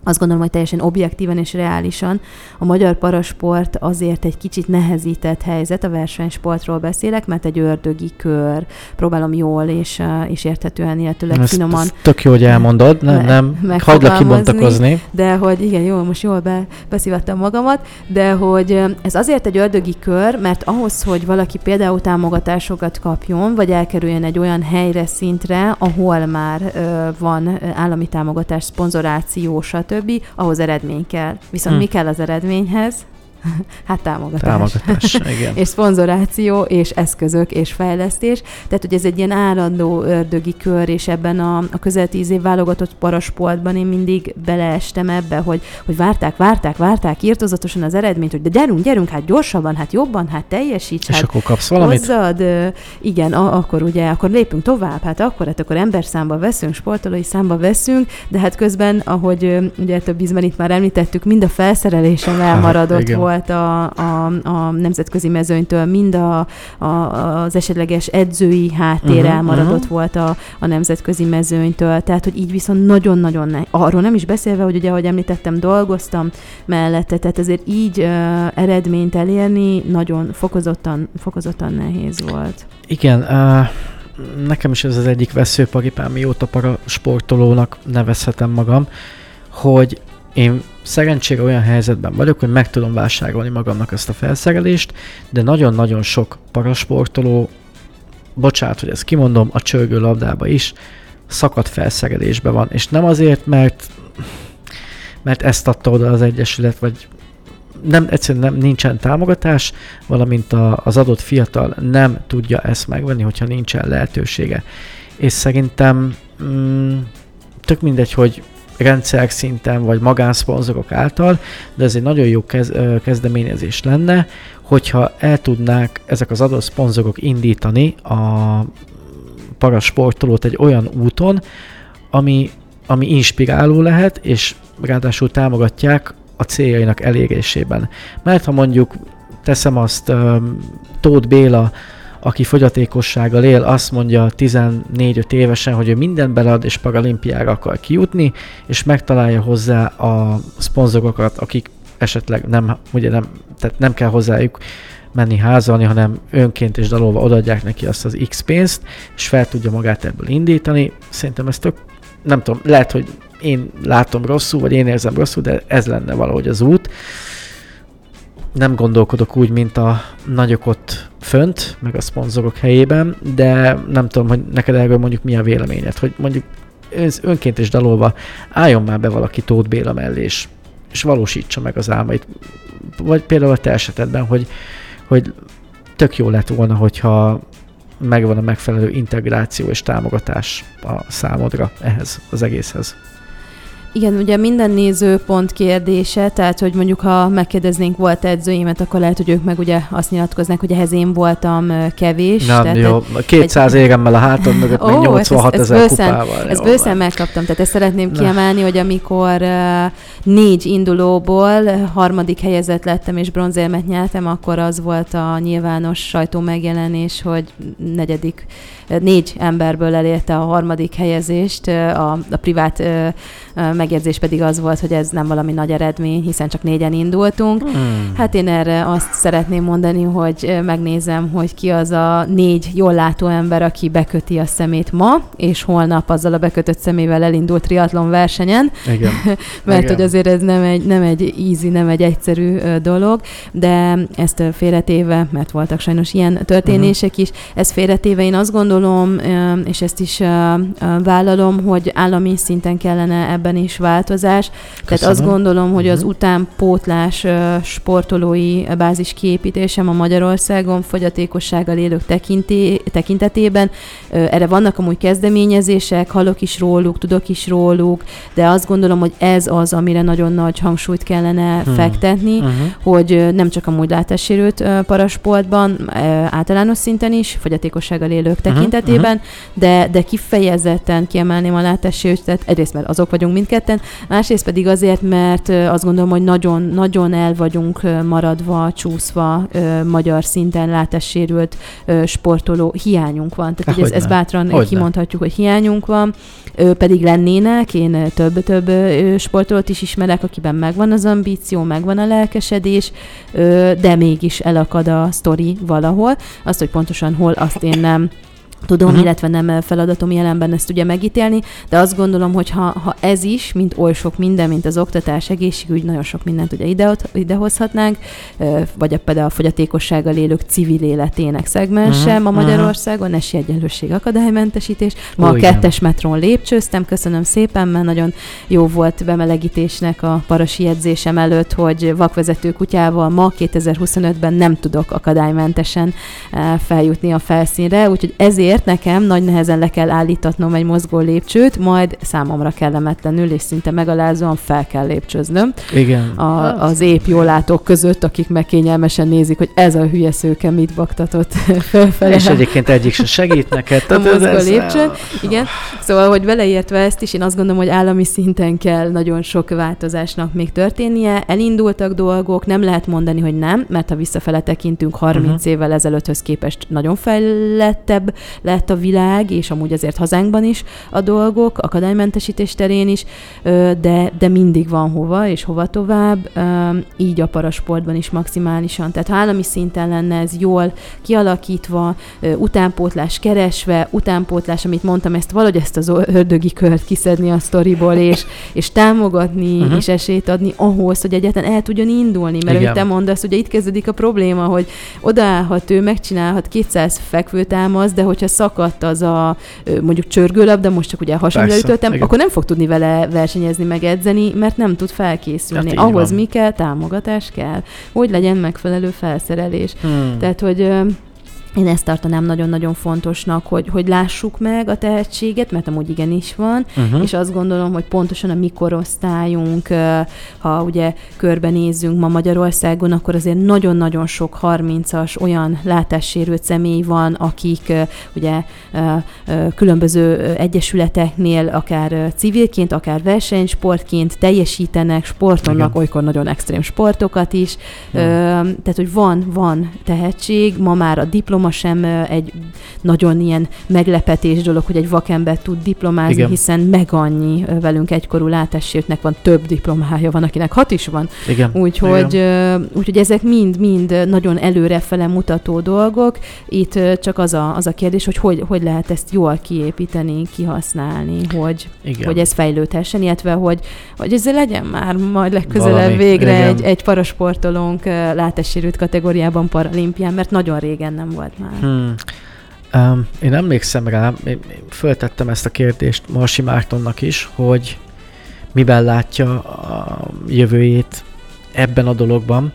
azt gondolom, hogy teljesen objektíven és reálisan a magyar parasport azért egy kicsit nehezített helyzet, a versenysportról beszélek, mert egy ördögi kör. Próbálom jól és, és érthetően, illetőleg ezt, finoman. Ezt tök jó, hogy elmondod, nem, nem hagylak kibontakozni. De hogy igen, jó, most jól be, beszívattam magamat, de hogy ez azért egy ördögi kör, mert ahhoz, hogy valaki például támogatásokat kapjon, vagy elkerüljön egy olyan helyre, szintre, ahol már ö, van állami támogatás, szponzoráció, stb., ahhoz eredmény kell. Viszont hmm. mi kell az eredményhez? hát támogatás. Támogatás, igen. és szponzoráció, és eszközök, és fejlesztés. Tehát, hogy ez egy ilyen állandó ördögi kör, és ebben a, a közel tíz év válogatott parasportban én mindig beleestem ebbe, hogy, hogy várták, várták, várták írtozatosan az eredményt, hogy de gyerünk, gyerünk, hát gyorsabban, hát jobban, hát teljesíts. És hát akkor kapsz valamit? Hozzad, igen, a, akkor ugye, akkor lépünk tovább, hát akkor, hát akkor ember számba veszünk, sportolói számba veszünk, de hát közben, ahogy ugye több ízben itt már említettük, mind a felszerelésem elmaradott volt, volt a, a, a nemzetközi mezőnytől, mind a, a, az esetleges edzői háttér uh-huh, elmaradott uh-huh. volt a, a nemzetközi mezőnytől, tehát hogy így viszont nagyon-nagyon ne, arról nem is beszélve, hogy ugye, ahogy említettem, dolgoztam mellette, tehát ezért így uh, eredményt elérni nagyon fokozottan, fokozottan nehéz volt. Igen, uh nekem is ez az egyik veszőparipám, mióta para sportolónak nevezhetem magam, hogy én szerencsére olyan helyzetben vagyok, hogy meg tudom vásárolni magamnak ezt a felszerelést, de nagyon-nagyon sok parasportoló, bocsánat, hogy ezt kimondom, a csörgő labdába is szakadt felszerelésben van, és nem azért, mert mert ezt adta oda az Egyesület, vagy nem, egyszerűen nem, nincsen támogatás, valamint a, az adott fiatal nem tudja ezt megvenni, hogyha nincsen lehetősége. És szerintem mm, tök mindegy, hogy rendszer szinten, vagy magánszponzorok által, de ez egy nagyon jó kez, kezdeményezés lenne, hogyha el tudnák ezek az adott szponzorok indítani a parasportolót egy olyan úton, ami, ami inspiráló lehet, és ráadásul támogatják a céljainak elérésében. Mert ha mondjuk teszem azt, Tóth Béla aki fogyatékossággal él, azt mondja 14-5 évesen, hogy ő mindent belead és paralimpiára akar kijutni, és megtalálja hozzá a szponzorokat, akik esetleg nem, ugye nem, tehát nem kell hozzájuk menni házalni, hanem önként és dalolva odaadják neki azt az X pénzt, és fel tudja magát ebből indítani. Szerintem ez tök, nem tudom, lehet, hogy én látom rosszul, vagy én érzem rosszul, de ez lenne valahogy az út nem gondolkodok úgy, mint a nagyok ott fönt, meg a szponzorok helyében, de nem tudom, hogy neked erről mondjuk mi a véleményed, hogy mondjuk önként és dalolva álljon már be valaki Tóth Béla mellé, és, és valósítsa meg az álmait. Vagy például a te esetedben, hogy, hogy tök jó lett volna, hogyha megvan a megfelelő integráció és támogatás a számodra ehhez az egészhez. Igen, ugye minden nézőpont kérdése, tehát hogy mondjuk ha megkérdeznénk volt edzőimet, akkor lehet, hogy ők meg ugye azt nyilatkoznak, hogy ehhez én voltam kevés. Na, tehát jó, 200 egy... éremmel a hátam mögött, meg 86 ezer kupával. Ezt bőszen megkaptam, tehát ezt szeretném kiemelni, hogy amikor uh, négy indulóból harmadik helyezett lettem és bronzérmet nyertem, akkor az volt a nyilvános sajtó megjelenés, hogy negyedik, négy emberből elérte a harmadik helyezést a, a privát megjegyzés pedig az volt, hogy ez nem valami nagy eredmény, hiszen csak négyen indultunk. Hmm. Hát én erre azt szeretném mondani, hogy megnézem, hogy ki az a négy jól látó ember, aki beköti a szemét ma, és holnap azzal a bekötött szemével elindult triatlon versenyen. Igen. Mert Igen. hogy azért ez nem egy, nem egy easy, nem egy egyszerű dolog, de ezt félretéve, mert voltak sajnos ilyen történések uh-huh. is, ez félretéve én azt gondolom, és ezt is vállalom, hogy állami szinten kellene ebben is változás. Köszönöm. Tehát azt gondolom, hogy az uh-huh. utánpótlás sportolói bázis kiépítése a Magyarországon fogyatékossággal élők tekinti, tekintetében. Erre vannak amúgy kezdeményezések, hallok is róluk, tudok is róluk, de azt gondolom, hogy ez az, amire nagyon nagy hangsúlyt kellene hmm. fektetni, uh-huh. hogy nem csak amúgy látássérült parasportban, általános szinten is, fogyatékossággal élők uh-huh. tekintetében, uh-huh. de, de kifejezetten kiemelném a látássérültet, egyrészt mert azok vagyunk mindketten, másrészt pedig azért, mert azt gondolom, hogy nagyon, nagyon el vagyunk maradva, csúszva magyar szinten látássérült sportoló hiányunk van. Tehát, hogy ez, ez bátran Hogyne. kimondhatjuk, hogy hiányunk van, pedig lennének, én több-több sportolót is ismerek, akiben megvan az ambíció, megvan a lelkesedés, de mégis elakad a sztori valahol. Azt, hogy pontosan hol, azt én nem tudom, uh-huh. illetve nem feladatom jelenben ezt ugye megítélni, de azt gondolom, hogy ha, ha ez is, mint oly sok minden, mint az oktatás, egészségügy, nagyon sok mindent ugye ide, idehozhatnánk, vagy a, például a fogyatékossággal élők civil életének szegmense uh-huh. ma Magyarországon, esélyegyenlőség, akadálymentesítés. Ma Ó, a kettes igen. metrón lépcsőztem, köszönöm szépen, mert nagyon jó volt bemelegítésnek a parasi edzésem előtt, hogy vakvezető kutyával ma 2025-ben nem tudok akadálymentesen feljutni a felszínre, úgyhogy ezért ezért nekem nagy nehezen le kell állítatnom egy mozgó lépcsőt, majd számomra kellemetlenül és szinte megalázóan fel kell lépcsőznöm. Igen. A, az épp jól látók között, akik meg kényelmesen nézik, hogy ez a hülye szőke mit baktatott fölfelé. És egyébként egyik se segít neked. A mozgó lépcsőn. Igen. Szóval, hogy beleértve ezt is, én azt gondolom, hogy állami szinten kell nagyon sok változásnak még történnie. Elindultak dolgok, nem lehet mondani, hogy nem, mert ha visszafele tekintünk 30 uh-huh. Mhm. évvel ezelőtthöz képest nagyon fejlettebb lett a világ, és amúgy azért hazánkban is a dolgok, akadálymentesítés terén is, de, de mindig van hova, és hova tovább, így a parasportban is maximálisan. Tehát ha állami szinten lenne ez jól kialakítva, utánpótlás keresve, utánpótlás, amit mondtam, ezt valahogy ezt az ördögi kört kiszedni a sztoriból, és, és támogatni, uh-huh. és esélyt adni ahhoz, hogy egyáltalán el tudjon indulni, mert Igen. te mondasz, ugye itt kezdődik a probléma, hogy odaállhat ő, megcsinálhat 200 fekvőtámaszt, de hogyha szakadt az a mondjuk csörgőlap, de most csak ugye hasonló ütöltem, akkor nem fog tudni vele versenyezni, meg edzeni, mert nem tud felkészülni. Hát Ahhoz van. mi kell? Támogatás kell. Hogy legyen megfelelő felszerelés. Hmm. Tehát, hogy én ezt tartanám nagyon-nagyon fontosnak, hogy, hogy lássuk meg a tehetséget, mert amúgy igenis van, uh-huh. és azt gondolom, hogy pontosan a mi korosztályunk, ha ugye körbenézzünk ma Magyarországon, akkor azért nagyon-nagyon sok 30-as olyan látássérült személy van, akik ugye különböző egyesületeknél, akár civilként, akár versenysportként teljesítenek, sportolnak, olykor nagyon extrém sportokat is, uh-huh. tehát, hogy van, van tehetség, ma már a diplom diploma sem egy nagyon ilyen meglepetés dolog, hogy egy vakember tud diplomázni, Igen. hiszen meg annyi velünk egykorú látássértnek van, több diplomája van, akinek hat is van. Igen. Úgyhogy, Igen. úgyhogy ezek mind-mind nagyon előrefele mutató dolgok. Itt csak az a, az a kérdés, hogy, hogy hogy lehet ezt jól kiépíteni, kihasználni, hogy, Igen. hogy ez fejlődhessen, illetve hogy, hogy ezzel legyen már majd legközelebb Valami. végre Igen. egy, egy parasportolónk látássérült kategóriában paralimpián, mert nagyon régen nem volt volt már? Hmm. Um, én emlékszem rá, én föltettem ezt a kérdést Marsi Mártonnak is, hogy miben látja a jövőjét ebben a dologban.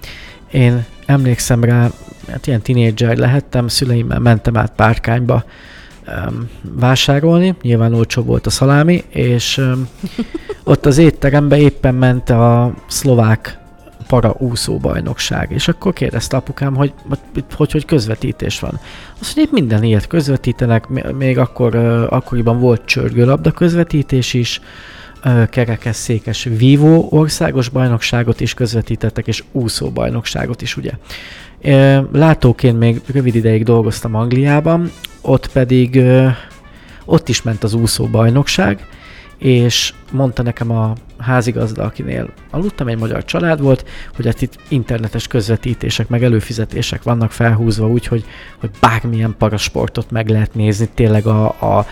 Én emlékszem rá, hát ilyen tinédzser lehettem, szüleimmel mentem át Párkányba um, vásárolni, nyilván olcsó volt a szalámi, és um, ott az étteremben éppen ment a szlovák para úszó bajnokság. És akkor kérdezte apukám, hogy hogy, hogy közvetítés van. Azt hogy minden ilyet közvetítenek, még akkor, akkoriban volt csörgőlabda közvetítés is, kerekes székes vívó országos bajnokságot is közvetítettek, és úszó bajnokságot is, ugye. Látóként még rövid ideig dolgoztam Angliában, ott pedig ott is ment az úszó bajnokság, és mondta nekem a házigazda, akinél aludtam, egy magyar család volt, hogy hát itt internetes közvetítések, meg előfizetések vannak felhúzva úgy, hogy, hogy bármilyen parasportot meg lehet nézni, tényleg a, a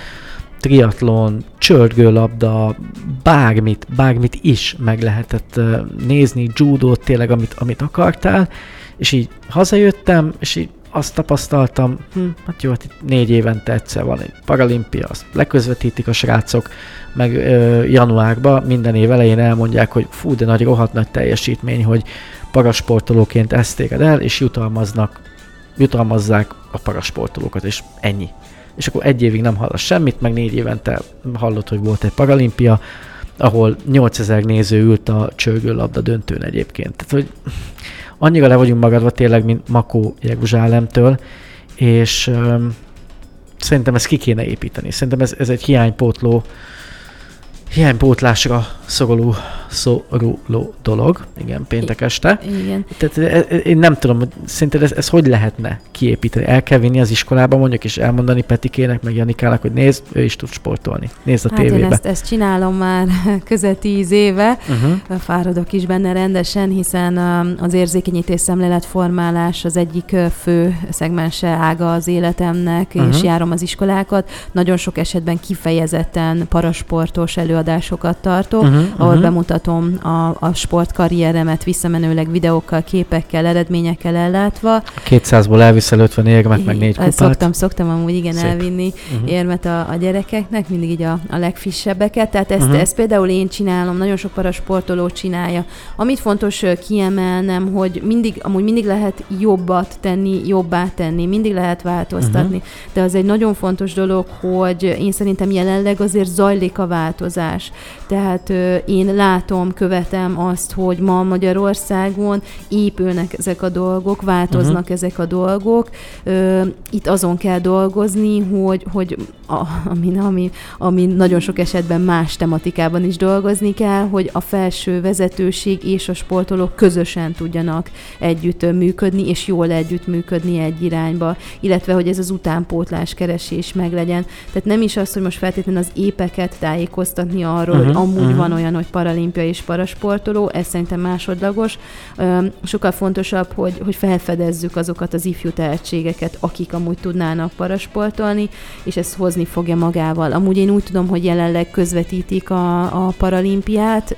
triatlon, csörgőlabda, bármit, bármit is meg lehetett nézni, judót, tényleg amit, amit akartál, és így hazajöttem, és így azt tapasztaltam, hm, hát jó, hát itt négy évente egyszer van egy paralimpia, azt leközvetítik a srácok, meg ö, januárban minden év elején elmondják, hogy fú, de nagy, rohadt nagy teljesítmény, hogy parasportolóként ezt éred el, és jutalmaznak, jutalmazzák a parasportolókat, és ennyi. És akkor egy évig nem hallasz semmit, meg négy évente hallott, hogy volt egy paralimpia, ahol 8000 néző ült a csörgőlabda döntőn egyébként. Tehát, hogy annyira le vagyunk magadva tényleg, mint Makó Jeruzsálemtől, és um, szerintem ezt ki kéne építeni. Szerintem ez, ez egy hiánypótló hiánypótlásra szoruló, szoruló dolog, igen, péntek este. Igen. Tehát e, e, én nem tudom, szerinted ez, ez hogy lehetne kiépíteni? El kell vinni az iskolába mondjuk, és elmondani Petikének, meg Janikának, hogy nézd, ő is tud sportolni. Nézd a hát tévébe. én ezt, ezt csinálom már köze tíz éve, uh-huh. fáradok is benne rendesen, hiszen az érzékenyítés szemléletformálás az egyik fő szegmense ága az életemnek, uh-huh. és járom az iskolákat. Nagyon sok esetben kifejezetten parasportos előadás előadásokat tartok, uh-huh, ahol uh-huh. Bemutatom a, a sportkarrieremet visszamenőleg videókkal, képekkel, eredményekkel ellátva. 200-ból elviszel 50 érmet, meg négy kupát. Szoktam, szoktam amúgy igen Szép. elvinni uh-huh. érmet a, a gyerekeknek, mindig így a, a legfissebbeket. Tehát ezt, uh-huh. ezt például én csinálom, nagyon sok parasportoló csinálja. Amit fontos kiemelnem, hogy mindig, amúgy mindig lehet jobbat tenni, jobbá tenni, mindig lehet változtatni. Uh-huh. De az egy nagyon fontos dolog, hogy én szerintem jelenleg azért zajlik a változás változás. Tehát ö, én látom, követem azt, hogy ma Magyarországon épülnek ezek a dolgok, változnak uh-huh. ezek a dolgok. Ö, itt azon kell dolgozni, hogy, hogy a, ami, ami, ami nagyon sok esetben más tematikában is dolgozni kell, hogy a felső vezetőség és a sportolók közösen tudjanak együtt működni, és jól együtt működni egy irányba, illetve hogy ez az utánpótlás keresés meglegyen. Tehát nem is az, hogy most feltétlenül az épeket tájékoztatni arról, uh-huh, hogy amúgy uh-huh. van olyan, hogy paralimpia és parasportoló, ez szerintem másodlagos. Sokkal fontosabb, hogy, hogy felfedezzük azokat az ifjú tehetségeket, akik amúgy tudnának parasportolni, és ez hozni fogja magával. Amúgy én úgy tudom, hogy jelenleg közvetítik a, a paralimpiát.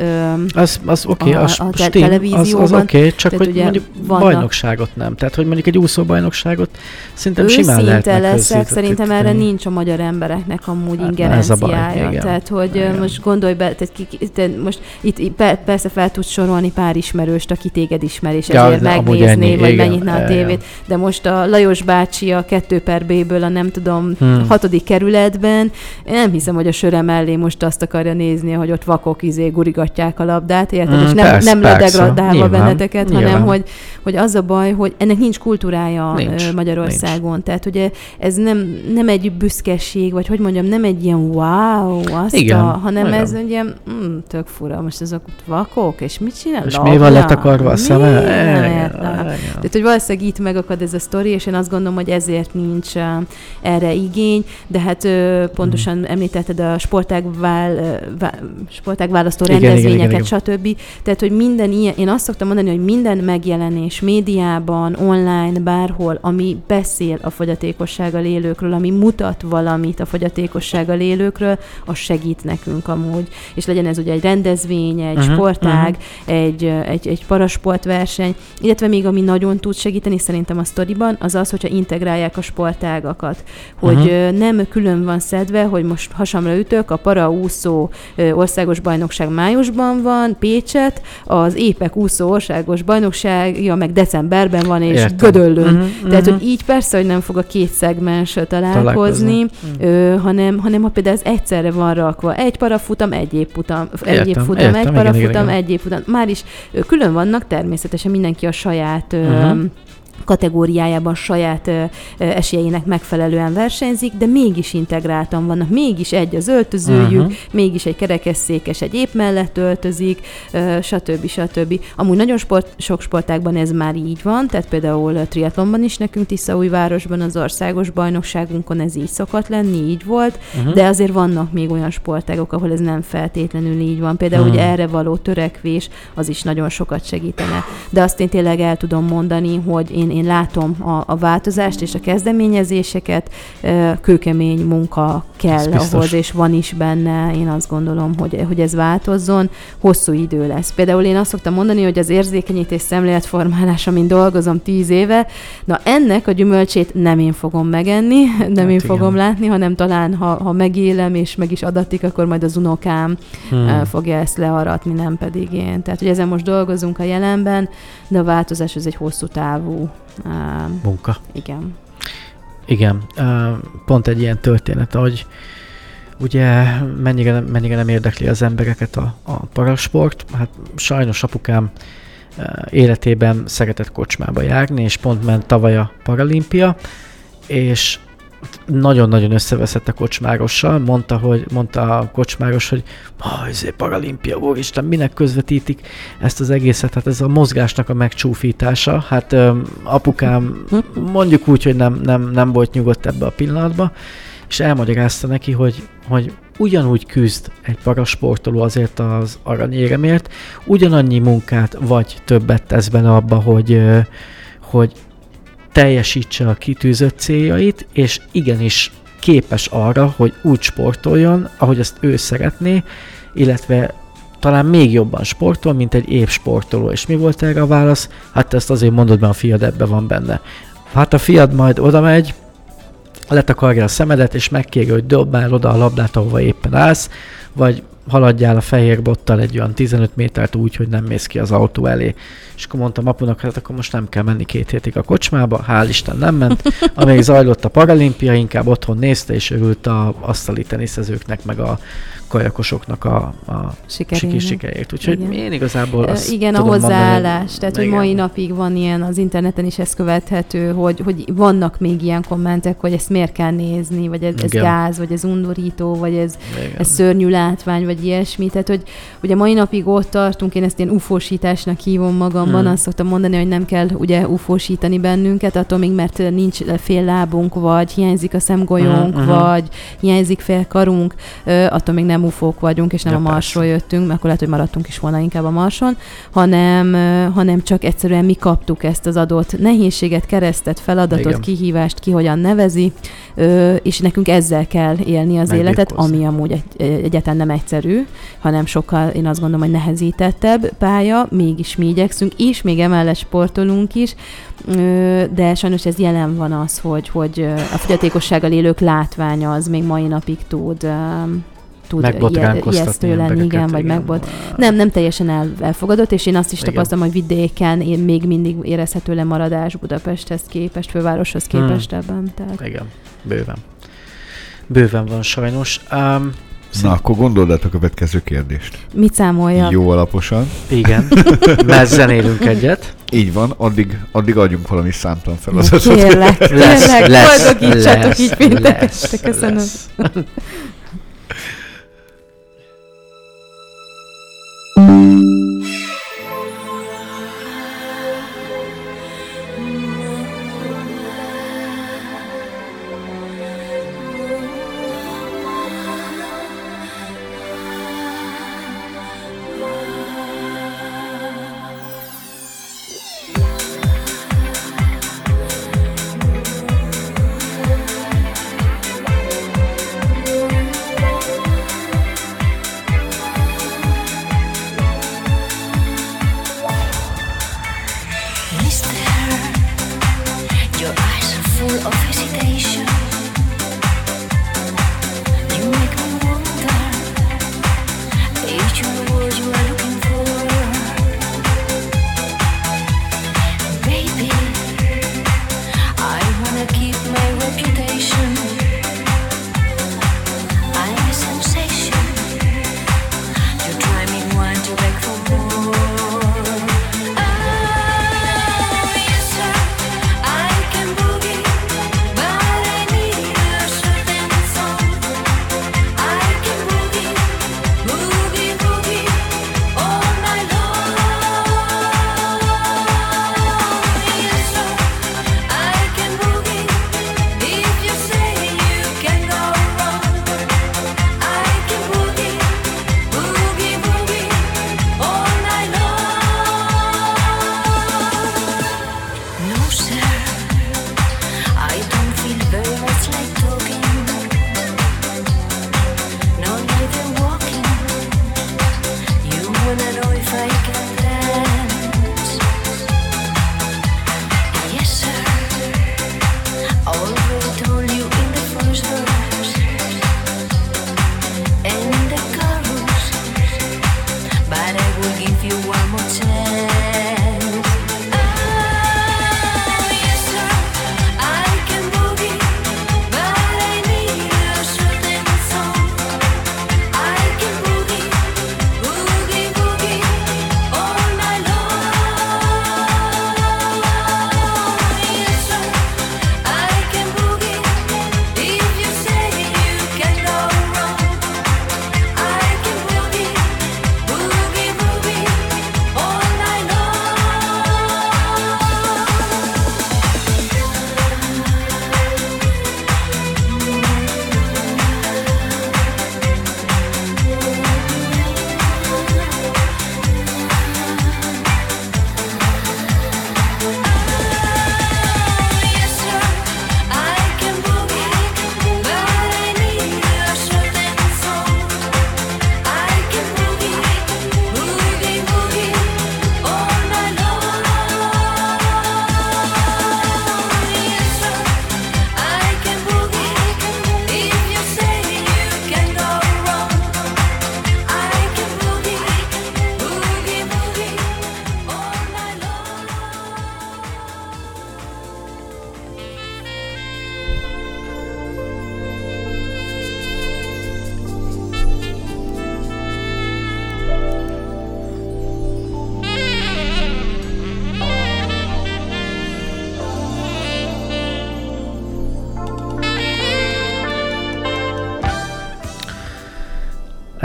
Az, az oké, okay, a, a, a te- televízióban. Az, az oké, okay, csak hogy mondjuk vannak... bajnokságot nem. Tehát, hogy mondjuk egy úszóbajnokságot szerintem simán lehet leszek, szerintem erre nincs a magyar embereknek amúgy hát, ingerenciája. Tehát, hogy igen. most gondolj be, tehát ki, te most itt, persze fel tudsz sorolni pár ismerőst, aki téged ismer, és ja, ezért megnézné, vagy megnyitná a tévét, de most a Lajos bácsi a 2 per B-ből a nem tudom, hmm. hatodik kerületben, én nem hiszem, hogy a söre mellé most azt akarja nézni, hogy ott vakok izé gurigatják a labdát, érted? Hmm, és nem, persze, nem ledegradálva benneteket, nyilván. hanem hogy, hogy az a baj, hogy ennek nincs kultúrája nincs, Magyarországon. Nincs. Tehát ugye ez nem, nem egy büszkeség, vagy hogy mondjam, nem egy ilyen wow, azt Igen, a, hanem igen. ez ilyen mm, tök fura, most ezek vakok, és mit csinál? És mi van letakarva a szeme? Tehát, hogy valószínűleg itt megakad ez a sztori, és én azt gondolom, hogy ezért nincs erre igény, de hát pontosan mm. említetted a sportág, vál, uh, sportág választó igen, rendezvényeket, igen. stb. Tehát, hogy minden ilyen, én azt szoktam mondani, hogy minden megjelenés médiában, online, bárhol, ami beszél a fogyatékossággal élőkről, ami mutat valamit a fogyatékossággal élőkről, az segít nekünk amúgy. És legyen ez ugye egy rendezvény, egy uh-huh, sportág, uh-huh. Egy, egy, egy parasportverseny, illetve még ami nagyon tud segíteni szerintem a sztoriban, az az, hogyha integrálják a sportágakat. Hogy uh-huh. nem külön van szedve, hogy most hasamra ütök, a para úszó országos bajnokság májusban van, Pécset, az épek úszó országos bajnokságja meg decemberben van, és Értem. Gödöllőn. Uh-huh, Tehát, hogy így persze, hogy nem fog a két szegmens találkozni, találkozni. Ö, hanem, hanem ha például ez egyszerre van rakva, egy parafutam, egy évfutam, egy évfutam, egy parafutam, egy évfutam. Már is külön vannak természetesen mindenki a saját uh-huh kategóriájában saját esélyeinek megfelelően versenyzik, de mégis integráltan vannak, mégis egy az öltözőjük, uh-huh. mégis egy kerekesszékes egy épp mellett öltözik, stb. stb. Amúgy nagyon sport, sok sportágban ez már így van, tehát például triatlonban is nekünk Tiszaújvárosban az országos bajnokságunkon ez így szokott lenni, így volt, uh-huh. de azért vannak még olyan sportágok, ahol ez nem feltétlenül így van. Például, uh-huh. hogy erre való törekvés, az is nagyon sokat segítene. De azt én tényleg el tudom mondani, hogy én én látom a, a változást és a kezdeményezéseket, kőkemény munka kell ahhoz, és van is benne, én azt gondolom, hogy, hogy ez változzon, hosszú idő lesz. Például én azt szoktam mondani, hogy az érzékenyítés szemléletformálás, amin dolgozom tíz éve, na ennek a gyümölcsét nem én fogom megenni, nem hát én igen. fogom látni, hanem talán, ha, ha megélem és meg is adatik, akkor majd az unokám hmm. fogja ezt learatni, nem pedig én. Tehát, hogy ezen most dolgozunk a jelenben, de a változás az egy hosszú távú munka. Igen. Igen, pont egy ilyen történet, hogy ugye mennyire, mennyire nem érdekli az embereket a, a parasport. Hát sajnos apukám életében szeretett kocsmába járni, és pont ment tavaly a paralimpia, és nagyon-nagyon összeveszett a kocsmárossal, mondta, hogy, mondta a kocsmáros, hogy ah, ez paralimpia, úristen, minek közvetítik ezt az egészet, hát ez a mozgásnak a megcsúfítása, hát öm, apukám mondjuk úgy, hogy nem, nem, nem volt nyugodt ebbe a pillanatba, és elmagyarázta neki, hogy, hogy ugyanúgy küzd egy parasportoló azért az aranyéremért, ugyanannyi munkát vagy többet tesz bele abba, hogy, hogy teljesítse a kitűzött céljait, és igenis képes arra, hogy úgy sportoljon, ahogy azt ő szeretné, illetve talán még jobban sportol, mint egy épp sportoló. És mi volt erre a válasz? Hát ezt azért mondod, mert a fiad ebbe van benne. Hát a fiad majd oda megy, letakarja a szemedet, és megkéri, hogy dobál oda a labdát, ahova éppen állsz, vagy haladjál a fehér bottal egy olyan 15 métert úgy, hogy nem mész ki az autó elé. És akkor mondtam apunak, hát akkor most nem kell menni két hétig a kocsmába, hál' Isten nem ment. Amíg zajlott a paralimpia, inkább otthon nézte és örült a asztali teniszezőknek, meg a kajakosoknak a, a sikerét. Úgyhogy igen. én igazából azt Igen, a hozzáállás. Mondani, Tehát, igen. hogy mai napig van ilyen, az interneten is ez követhető, hogy, hogy vannak még ilyen kommentek, hogy ezt miért kell nézni, vagy ez, ez gáz, vagy ez undorító, vagy ez, ez szörnyű látvány, vagy ilyesmi. Tehát, hogy ugye mai napig ott tartunk, én ezt ilyen ufósításnak hívom magamban, hmm. azt szoktam mondani, hogy nem kell ugye ufósítani bennünket, attól még, mert nincs fél lábunk, vagy hiányzik a szemgolyónk, hmm. vagy hiányzik fél karunk, attól még nem nem ufók vagyunk, és nem ja, a Marsról persze. jöttünk, mert akkor lehet, hogy maradtunk is volna inkább a Marson, hanem, hanem csak egyszerűen mi kaptuk ezt az adott nehézséget, keresztet, feladatot, Igen. kihívást, ki hogyan nevezi, és nekünk ezzel kell élni az életet, ami amúgy egy, egyáltalán nem egyszerű, hanem sokkal, én azt gondolom, hogy nehezítettebb pálya, mégis mi igyekszünk, és még emellett sportolunk is, de sajnos ez jelen van az, hogy, hogy a fogyatékossággal élők látványa az még mai napig tud tud ijesztő lenni, igen, vagy megbot. Nem, nem teljesen el, elfogadott, és én azt is igen. tapasztalom, hogy vidéken én még mindig érezhető lemaradás Budapesthez képest, fővároshoz hmm. képest hmm. ebben. Tehát. Igen, bőven. Bőven van sajnos. Um, Na, akkor gondold át a következő kérdést. Mit számolja? Jó alaposan. Igen, mert zenélünk egyet. Így van, addig, addig adjunk valami számtalan feladatot. Kérlek, kérlek, lesz, lesz, boldogítsatok így péntek Köszönöm. Lesz.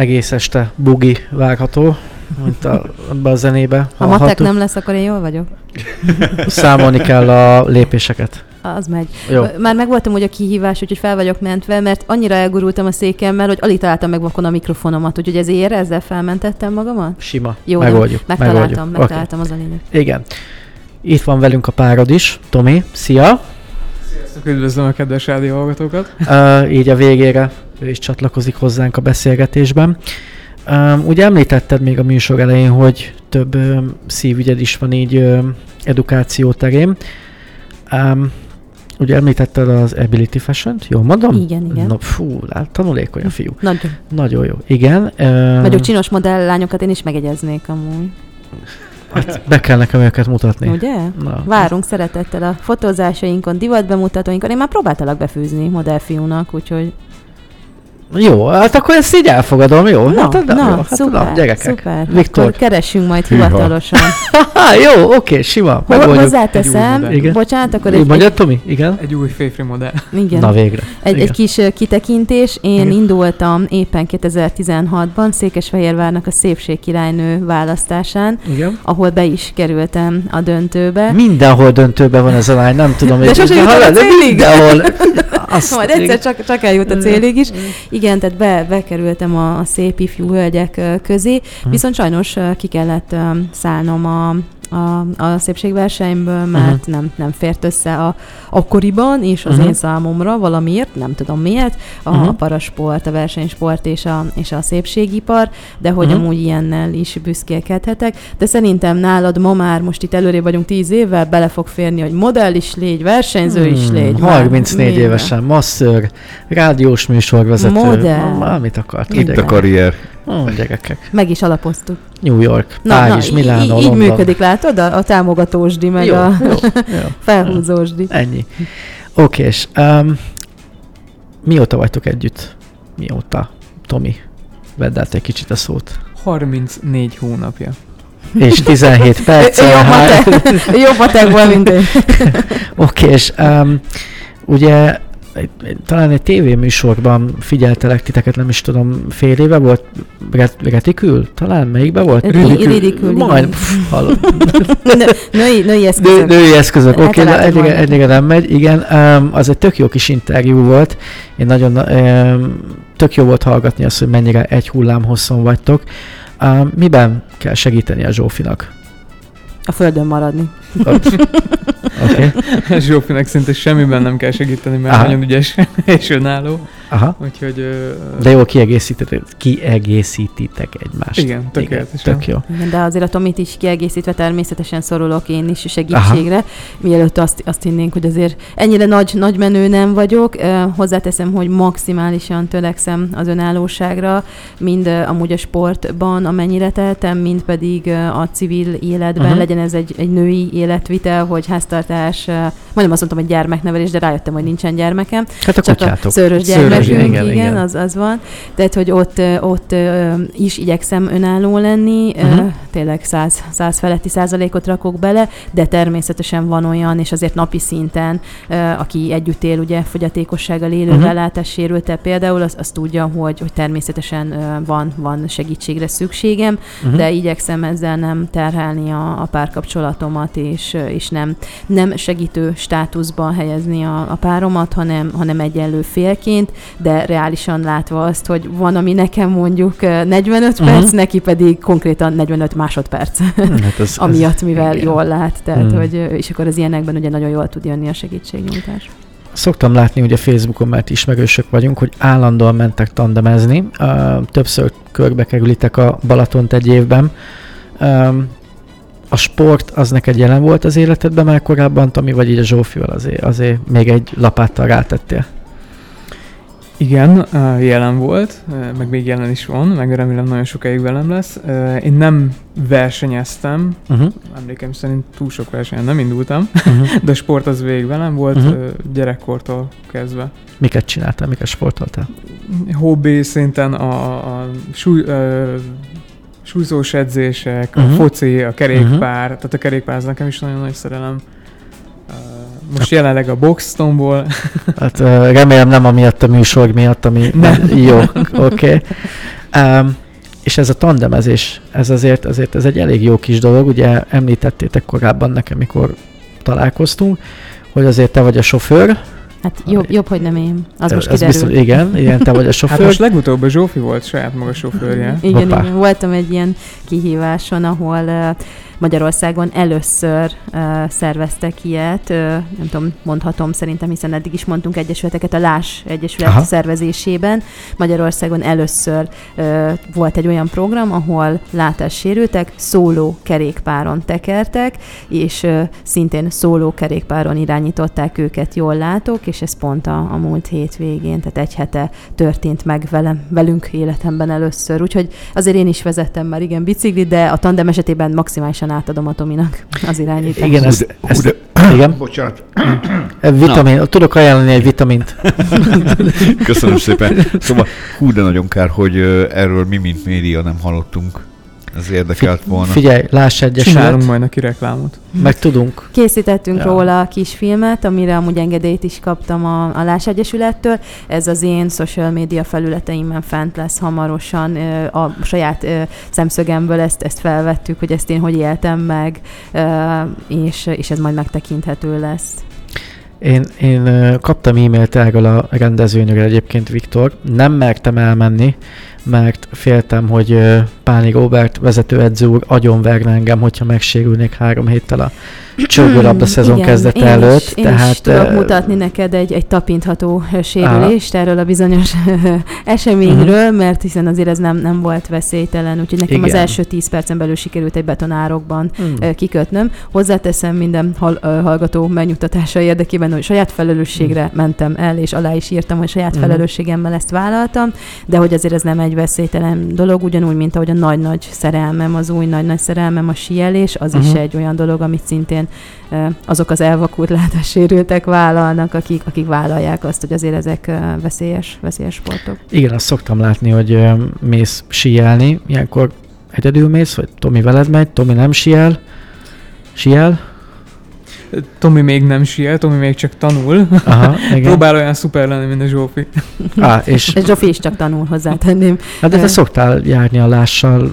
Egész este bugi várható, mint a, abba a zenébe. Ha matek nem lesz, akkor én jól vagyok. Számolni kell a lépéseket. Az megy. Jó. Már megvoltam hogy a kihívás, úgyhogy fel vagyok mentve, mert annyira elgurultam a székemmel, hogy alig találtam meg vakon a mikrofonomat, úgyhogy ezért ezzel felmentettem magamat? Sima. Jó, megoldjuk. Megtaláltam, megoldjuk. megtaláltam okay. az a lényeg. Igen. Itt van velünk a párod is, Tomi. Szia! Sziasztok, üdvözlöm a kedves rádió hallgatókat! Uh, így a végére ő is csatlakozik hozzánk a beszélgetésben. Um, ugye említetted még a műsor elején, hogy több um, szívügyed is van így um, edukáció terén. Um, ugye említetted az Ability Fashion-t, jól mondom? Igen, igen. Na, fú, lát, tanulékony a fiú. Nagyon. Nagyon jó. Igen. Um, Vagyok csinos modellányokat én is megegyeznék amúgy. Hát be kell nekem őket mutatni. Ugye? Na. Várunk szeretettel a fotózásainkon, divatbemutatóinkon. Én már próbáltalak befűzni modellfiúnak, úgyhogy jó, hát akkor ezt így elfogadom, jó? Na, hát, na, jó, hát, szuper, na, gyerekek. szuper. Viktor. Akkor keressünk majd hivatalosan. jó, oké, sima. Hozzáteszem, bocsánat, akkor egy... Mondjad, Tomi? Igen? Egy új férfi modell. Igen. Na végre. Egy, Igen. egy kis kitekintés. Én Igen. indultam éppen 2016-ban Székesfehérvárnak a szépségkirálynő választásán, Igen. ahol be is kerültem a döntőbe. Mindenhol döntőbe van ez a lány, nem tudom. De sosem jutott a célig. Mindenhol. Azt Majd egyszer csak, csak eljut a célig is. Igen, tehát be, bekerültem a, a szép ifjú hölgyek közé, viszont sajnos ki kellett szállnom a a, a szépségversenyből, mert uh-huh. nem, nem fért össze a akkoriban, és az uh-huh. én számomra valamiért, nem tudom miért, a uh-huh. parasport, a versenysport és a, és a szépségipar, de hogy uh-huh. amúgy ilyennel is büszkélkedhetek. De szerintem nálad ma már, most itt előre vagyunk tíz évvel, bele fog férni, hogy modell is légy, versenyző hmm, is légy. 34 már, évesen, masször, rádiós műsorvezető. Modell. Már mit akart? Itt a karrier. Ó, gyerekek. Meg is alapoztuk. New York, na, Párizs, na, Milánó, Így, így működik, látod? A, a támogatósdi, meg jó, a jó, jó. felhúzósdi. Ennyi. Oké, és um, mióta vagytok együtt? Mióta? Tomi, vedd át egy kicsit a szót. 34 hónapja. És 17 perc. Jobb matek, jobb matekból, mint én. Oké, és um, ugye talán egy tévéműsorban figyeltelek titeket, nem is tudom, fél éve volt Retikül? Talán melyikben volt? Ridikül. Majd, hallom. női, női eszközök. Nő, női eszközök, oké, okay, egyre, egyre nem megy. Igen, um, az egy tök jó kis interjú volt. Én nagyon, um, tök jó volt hallgatni azt, hogy mennyire egy hullám hosszon vagytok. Um, miben kell segíteni a Zsófinak? A földön maradni. Okay. Zsófinak szinte semmiben nem kell segíteni, mert Aha. nagyon ügyes és önálló. Aha. Úgyhogy, uh, de jó, kiegészítitek, kiegészítitek egymást. Igen, tökéletesen. Tök jó. Igen, de azért a Tomit is kiegészítve természetesen szorulok én is segítségre. Aha. Mielőtt azt, azt hinnénk, hogy azért ennyire nagy, nagy menő nem vagyok. Uh, hozzáteszem, hogy maximálisan törekszem az önállóságra, mind uh, amúgy a sportban, amennyire tehetem, mind pedig uh, a civil életben, uh-huh. legyen ez egy, egy női életvitel, hogy háztartás, uh, majdnem azt mondtam, hogy gyermeknevelés, de rájöttem, hogy nincsen gyermekem. Hát a Csak a szőrös gyermek igen, igen, igen, az, az van. Tehát, hogy ott, ott is igyekszem önálló lenni, uh-huh. tényleg száz, száz feletti százalékot rakok bele, de természetesen van olyan, és azért napi szinten, aki együtt él, ugye fogyatékossággal élő uh-huh. látássérülte például, az, az tudja, hogy, hogy természetesen van, van segítségre szükségem, uh-huh. de igyekszem ezzel nem terhelni a, a párkapcsolatomat, és, és nem, nem segítő státuszba helyezni a, a páromat, hanem, hanem egyenlő félként, de reálisan látva azt, hogy van, ami nekem mondjuk 45 uh-huh. perc, neki pedig konkrétan 45 másodperc. Hát ez, Amiatt, mivel igen. jól lát. Tehát, uh-huh. hogy, és akkor az ilyenekben ugye nagyon jól tud jönni a segítségnyújtás. Szoktam látni ugye Facebookon, mert ismerősök vagyunk, hogy állandóan mentek tandemezni. Uh, többször körbe kerülitek a Balatont egy évben. Um, a sport az neked jelen volt az életedben már korábban, Tomi, vagy így a Zsófival azért, azért még egy lapáttal rátettél? Igen, jelen volt, meg még jelen is van, meg remélem nagyon sokáig velem lesz. Én nem versenyeztem, uh-huh. emlékeim szerint túl sok versenyen nem indultam, uh-huh. de sport az végig velem volt uh-huh. gyerekkortól kezdve. Miket csináltál, miket sportoltál? Hobbi szinten a, a súly, uh, súlyzós edzések, uh-huh. a foci, a kerékpár, uh-huh. tehát a kerékpár az nekem is nagyon nagy szerelem. Most jelenleg a box tombol. Hát remélem nem amiatt a műsor miatt, ami nem. jó, oké. Okay. Um, és ez a tandemezés, ez azért, azért ez egy elég jó kis dolog, ugye említettétek korábban nekem, mikor találkoztunk, hogy azért te vagy a sofőr, Hát jobb, jobb, hogy nem én. Az most ez biztos, igen, igen, te vagy a sofőr. Hát most legutóbb a Zsófi volt saját maga sofőrje. Igen, Hoppá. igen, voltam egy ilyen kihíváson, ahol uh, Magyarországon először uh, szerveztek ilyet, uh, nem tudom, mondhatom szerintem, hiszen eddig is mondtunk egyesületeket a Lás Egyesület Aha. szervezésében. Magyarországon először uh, volt egy olyan program, ahol látássérültek szóló kerékpáron tekertek, és uh, szintén szóló kerékpáron irányították őket jól látók, és ez pont a, a múlt hétvégén, tehát egy hete történt meg velem, velünk életemben először. Úgyhogy azért én is vezettem már igen biciklit, de a tandem esetében maximálisan átadom a Tominak az irányítást. Igen, ez, ez, de, igen. Bocsánat. Vitamin, Na. tudok ajánlani egy vitamint. Köszönöm szépen. Szóval hú, de nagyon kár, hogy erről mi, mint média nem hallottunk. Ez érdekelt volna. Figyelj, láss egyesület. Csinálunk majd neki reklámot. Meg tudunk. Készítettünk ja. róla a kis filmet, amire amúgy engedélyt is kaptam a, a Láss Egyesülettől. Ez az én social media felületeimben fent lesz hamarosan. A saját szemszögemből ezt, ezt felvettük, hogy ezt én hogy éltem meg, és, és ez majd megtekinthető lesz. Én, én kaptam e-mailt erről a rendezőnőről egyébként, Viktor. Nem mertem elmenni, mert féltem, hogy Páni Robert vezetőedző úr agyonverne engem, hogyha megsérülnék három héttel a csörgőlabda szezon Igen, kezdete én előtt. Is, én tehát, is tudok mutatni neked egy, egy tapintható sérülést erről a bizonyos eseményről, uh-huh. mert hiszen azért ez nem, nem volt veszélytelen, úgyhogy nekem Igen. az első tíz percen belül sikerült egy betonárokban uh-huh. kikötnöm. Hozzáteszem minden hall, hallgató megnyugtatása érdekében, hogy saját felelősségre uh-huh. mentem el, és alá is írtam, hogy saját uh-huh. felelősségemmel ezt vállaltam, de hogy azért ez nem egy veszélytelen dolog, ugyanúgy, mint ahogy a nagy-nagy szerelmem, az új nagy-nagy szerelmem, a sielés, az uh-huh. is egy olyan dolog, amit szintén azok az elvakult látássérültek vállalnak, akik, akik vállalják azt, hogy azért ezek veszélyes, veszélyes sportok. Igen, azt szoktam látni, hogy mész síelni, ilyenkor egyedül mész, vagy Tomi veled megy, Tomi nem siel, siel, Tomi még nem siel, Tomi még csak tanul. Aha, igen. Próbál olyan szuper lenni, mint a Zsófi. Á, és... Zsófi is csak tanul, hozzátenném. Hát de te szoktál járni a lással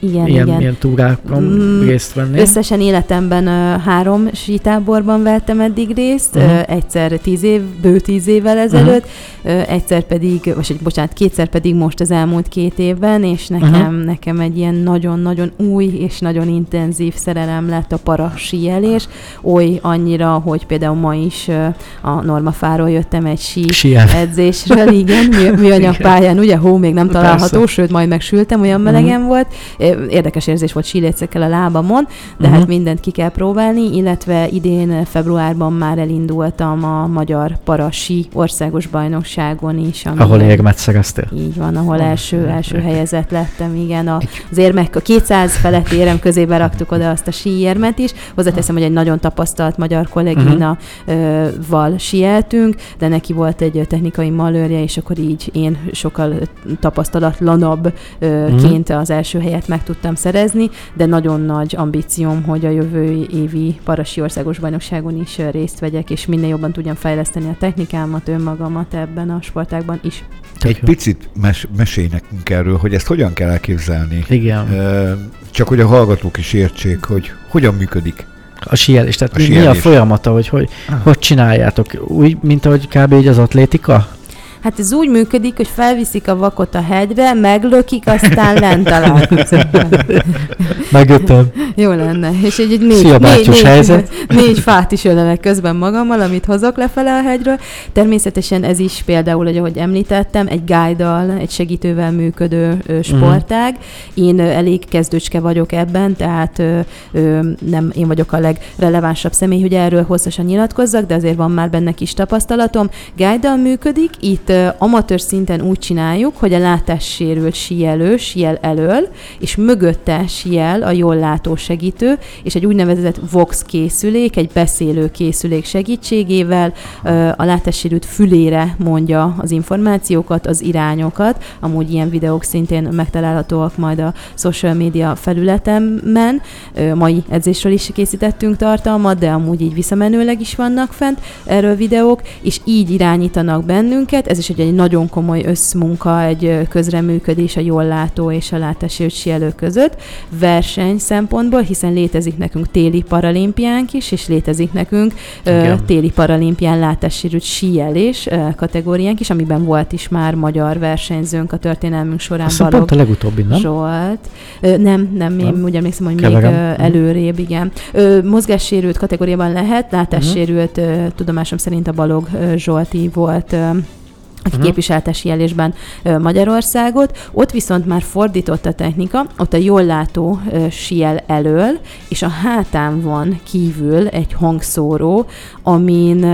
igen, ilyen, igen. ilyen túrákon mm, részt venni? Összesen életemben uh, három sítáborban vettem eddig részt, uh-huh. uh, egyszer tíz év, bő tíz évvel ezelőtt, uh-huh. uh, egyszer pedig, vagy bocsánat, kétszer pedig most az elmúlt két évben, és nekem, uh-huh. nekem egy ilyen nagyon-nagyon új és nagyon intenzív szerelem lett a para síelés, oly annyira, hogy például ma is uh, a Normafáról jöttem egy sí Siel. edzésről, igen, műanyag pályán, ugye hó még nem található, Persze. sőt, majd megsültem, olyan melegen uh-huh. volt, érdekes érzés volt sílécekkel a lábamon, de uh-huh. hát mindent ki kell próbálni, illetve idén februárban már elindultam a Magyar Parasi Országos Bajnokságon is. Ami ahol érmet szereztél. Így van, ahol első, első helyezett lettem, igen. A, az érmek, a 200 feletti érem közé beraktuk oda azt a síérmet is. Hozzáteszem, hogy egy nagyon tapasztalt magyar kollégina uh-huh. val sieltünk, de neki volt egy technikai malőrje, és akkor így én sokkal tapasztalatlanabb uh-huh. az első helyet meg tudtam tudtam szerezni, de nagyon nagy ambícióm, hogy a jövő évi Parasi Országos Bajnokságon is részt vegyek, és minél jobban tudjam fejleszteni a technikámat, önmagamat ebben a sportágban is. Egy jó. picit mes- mesélj nekünk erről, hogy ezt hogyan kell elképzelni. Igen. Csak hogy a hallgatók is értsék, hogy hogyan működik. A síelés, tehát a mi, síelés. mi a folyamata, hogy hogy, hogy csináljátok? Úgy, mint ahogy kb. az atlétika? Hát ez úgy működik, hogy felviszik a vakot a hegyre, meglökik, aztán lent találkoznak. Megötöm. Jó lenne. És egy, egy négy, Szia, négy, négy, helyzet. négy fát is ölelek közben magammal, amit hozok lefele a hegyről. Természetesen ez is például, hogy ahogy említettem, egy guide egy segítővel működő ö, sportág. Mm. Én ö, elég kezdőcske vagyok ebben, tehát ö, ö, nem én vagyok a legrelevánsabb személy, hogy erről hosszasan nyilatkozzak, de azért van már benne kis tapasztalatom. guide működik, itt amatőr szinten úgy csináljuk, hogy a látássérült síelő siel elől, és mögötte siel a jól látó segítő, és egy úgynevezett Vox készülék, egy beszélő készülék segítségével a látássérült fülére mondja az információkat, az irányokat. Amúgy ilyen videók szintén megtalálhatóak majd a social media felületemen. Mai edzésről is készítettünk tartalmat, de amúgy így visszamenőleg is vannak fent erről videók, és így irányítanak bennünket. Ez is egy, egy nagyon komoly összmunka, egy közreműködés a jól látó és a látássérült síelő között verseny szempontból, hiszen létezik nekünk téli paralimpiánk is, és létezik nekünk Igen. téli paralimpián látássérült síelés kategóriánk is, amiben volt is már magyar versenyzőnk a történelmünk során. Azt Balog pont a legutóbbi, nem? Zsolt. Nem, nem, én nem. úgy emlékszem, hogy Keverem. még mhm. előrébb, igen. Mozgássérült kategóriában lehet, látássérült uh-huh. tudomásom szerint a Balog Zsolti volt aki uh-huh. képviselte jelésben Magyarországot. Ott viszont már fordított a technika, ott a jól látó siel elől, és a hátán van kívül egy hangszóró, amin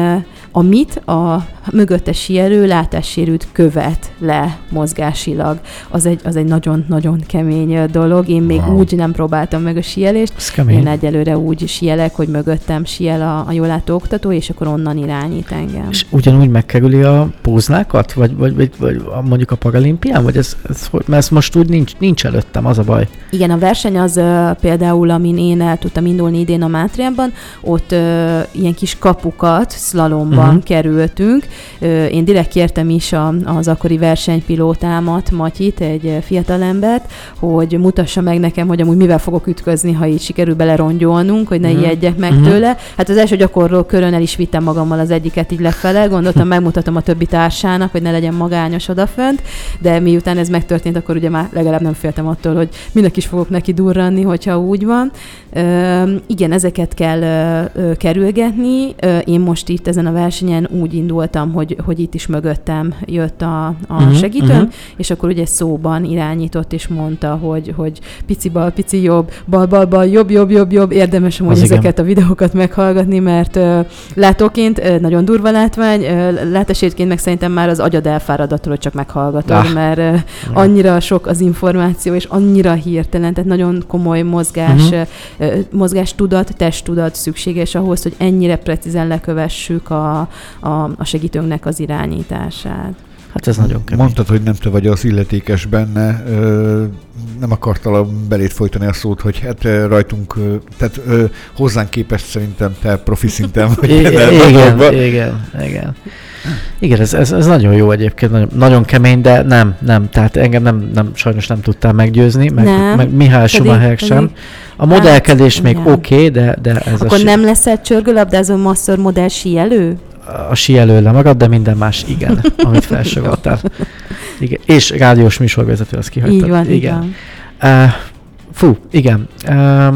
amit a mögötte sielő látássérült követ le mozgásilag. Az egy, az egy nagyon-nagyon kemény dolog. Én még wow. úgy nem próbáltam meg a sielést. Én egyelőre úgy sielek, hogy mögöttem siel a, a jól látó oktató, és akkor onnan irányít engem. És ugyanúgy megkerüli a póznákat? Vagy, vagy, vagy, vagy mondjuk a paralimpián? Vagy ez, ez, mert ez most úgy nincs, nincs előttem, az a baj. Igen, a verseny az uh, például, amin én el tudtam indulni idén a Mátriánban, ott uh, ilyen kis kapukat szlalomban uh-huh. kerültünk. Én direkt kértem is a, az akkori versenypilótámat, Matyit, egy fiatalembert, hogy mutassa meg nekem, hogy amúgy mivel fogok ütközni, ha így sikerül belerongyolnunk, hogy ne uh-huh. ijedjek meg uh-huh. tőle. Hát az első gyakorló körön el is vittem magammal az egyiket így lefele, gondoltam, megmutatom a többi társának, hogy ne legyen magányos odafönt, de miután ez megtörtént, akkor ugye már legalább nem féltem attól, hogy mindenki is fogok neki durranni, hogyha úgy van. Ö, igen, ezeket kell ö, kerülgetni. Ö, én most itt ezen a versenyen úgy indultam, hogy, hogy itt is mögöttem jött a, a uh-huh, segítőm, uh-huh. és akkor ugye szóban irányított, és mondta, hogy, hogy pici bal, pici jobb, bal, bal, bal, jobb, jobb, jobb, jobb. Érdemes hogy ezeket igen. a videókat meghallgatni, mert ö, látóként ö, nagyon durva látvány, ö, látásétként meg szerintem már az agyad elfárad attól, hogy csak meghallgatod, ah. mert ö, annyira sok az információ, és annyira hirtelen, tehát nagyon komoly mozgás, uh-huh. mozgástudat, testtudat szükséges ahhoz, hogy ennyire precízen lekövessük a, a, a segítőnknek az irányítását. Hát ez nagyon kemény. Mondtad, hogy nem te vagy az illetékes benne, ö, nem akartalak belét folytani a szót, hogy hát rajtunk, tehát ö, hozzánk képest szerintem te profi szinten vagy. igen, igen, igen, igen. Igen, ez, ez, ez nagyon jó egyébként, nagyon, nagyon kemény, de nem, nem, tehát engem nem, nem sajnos nem tudtál meggyőzni, meg, nem, meg Mihály Schumacher sem. A modellkedés hát, még oké, okay, de, de ez Akkor a nem lesz egy csörgőlabdázó masszor modell síelő? A síelő lemagad, de minden más igen, amit felsoroltál. Igen. És rádiós műsorvezető, az kihagytad. Így van, igen. Uh, fú, igen. Uh,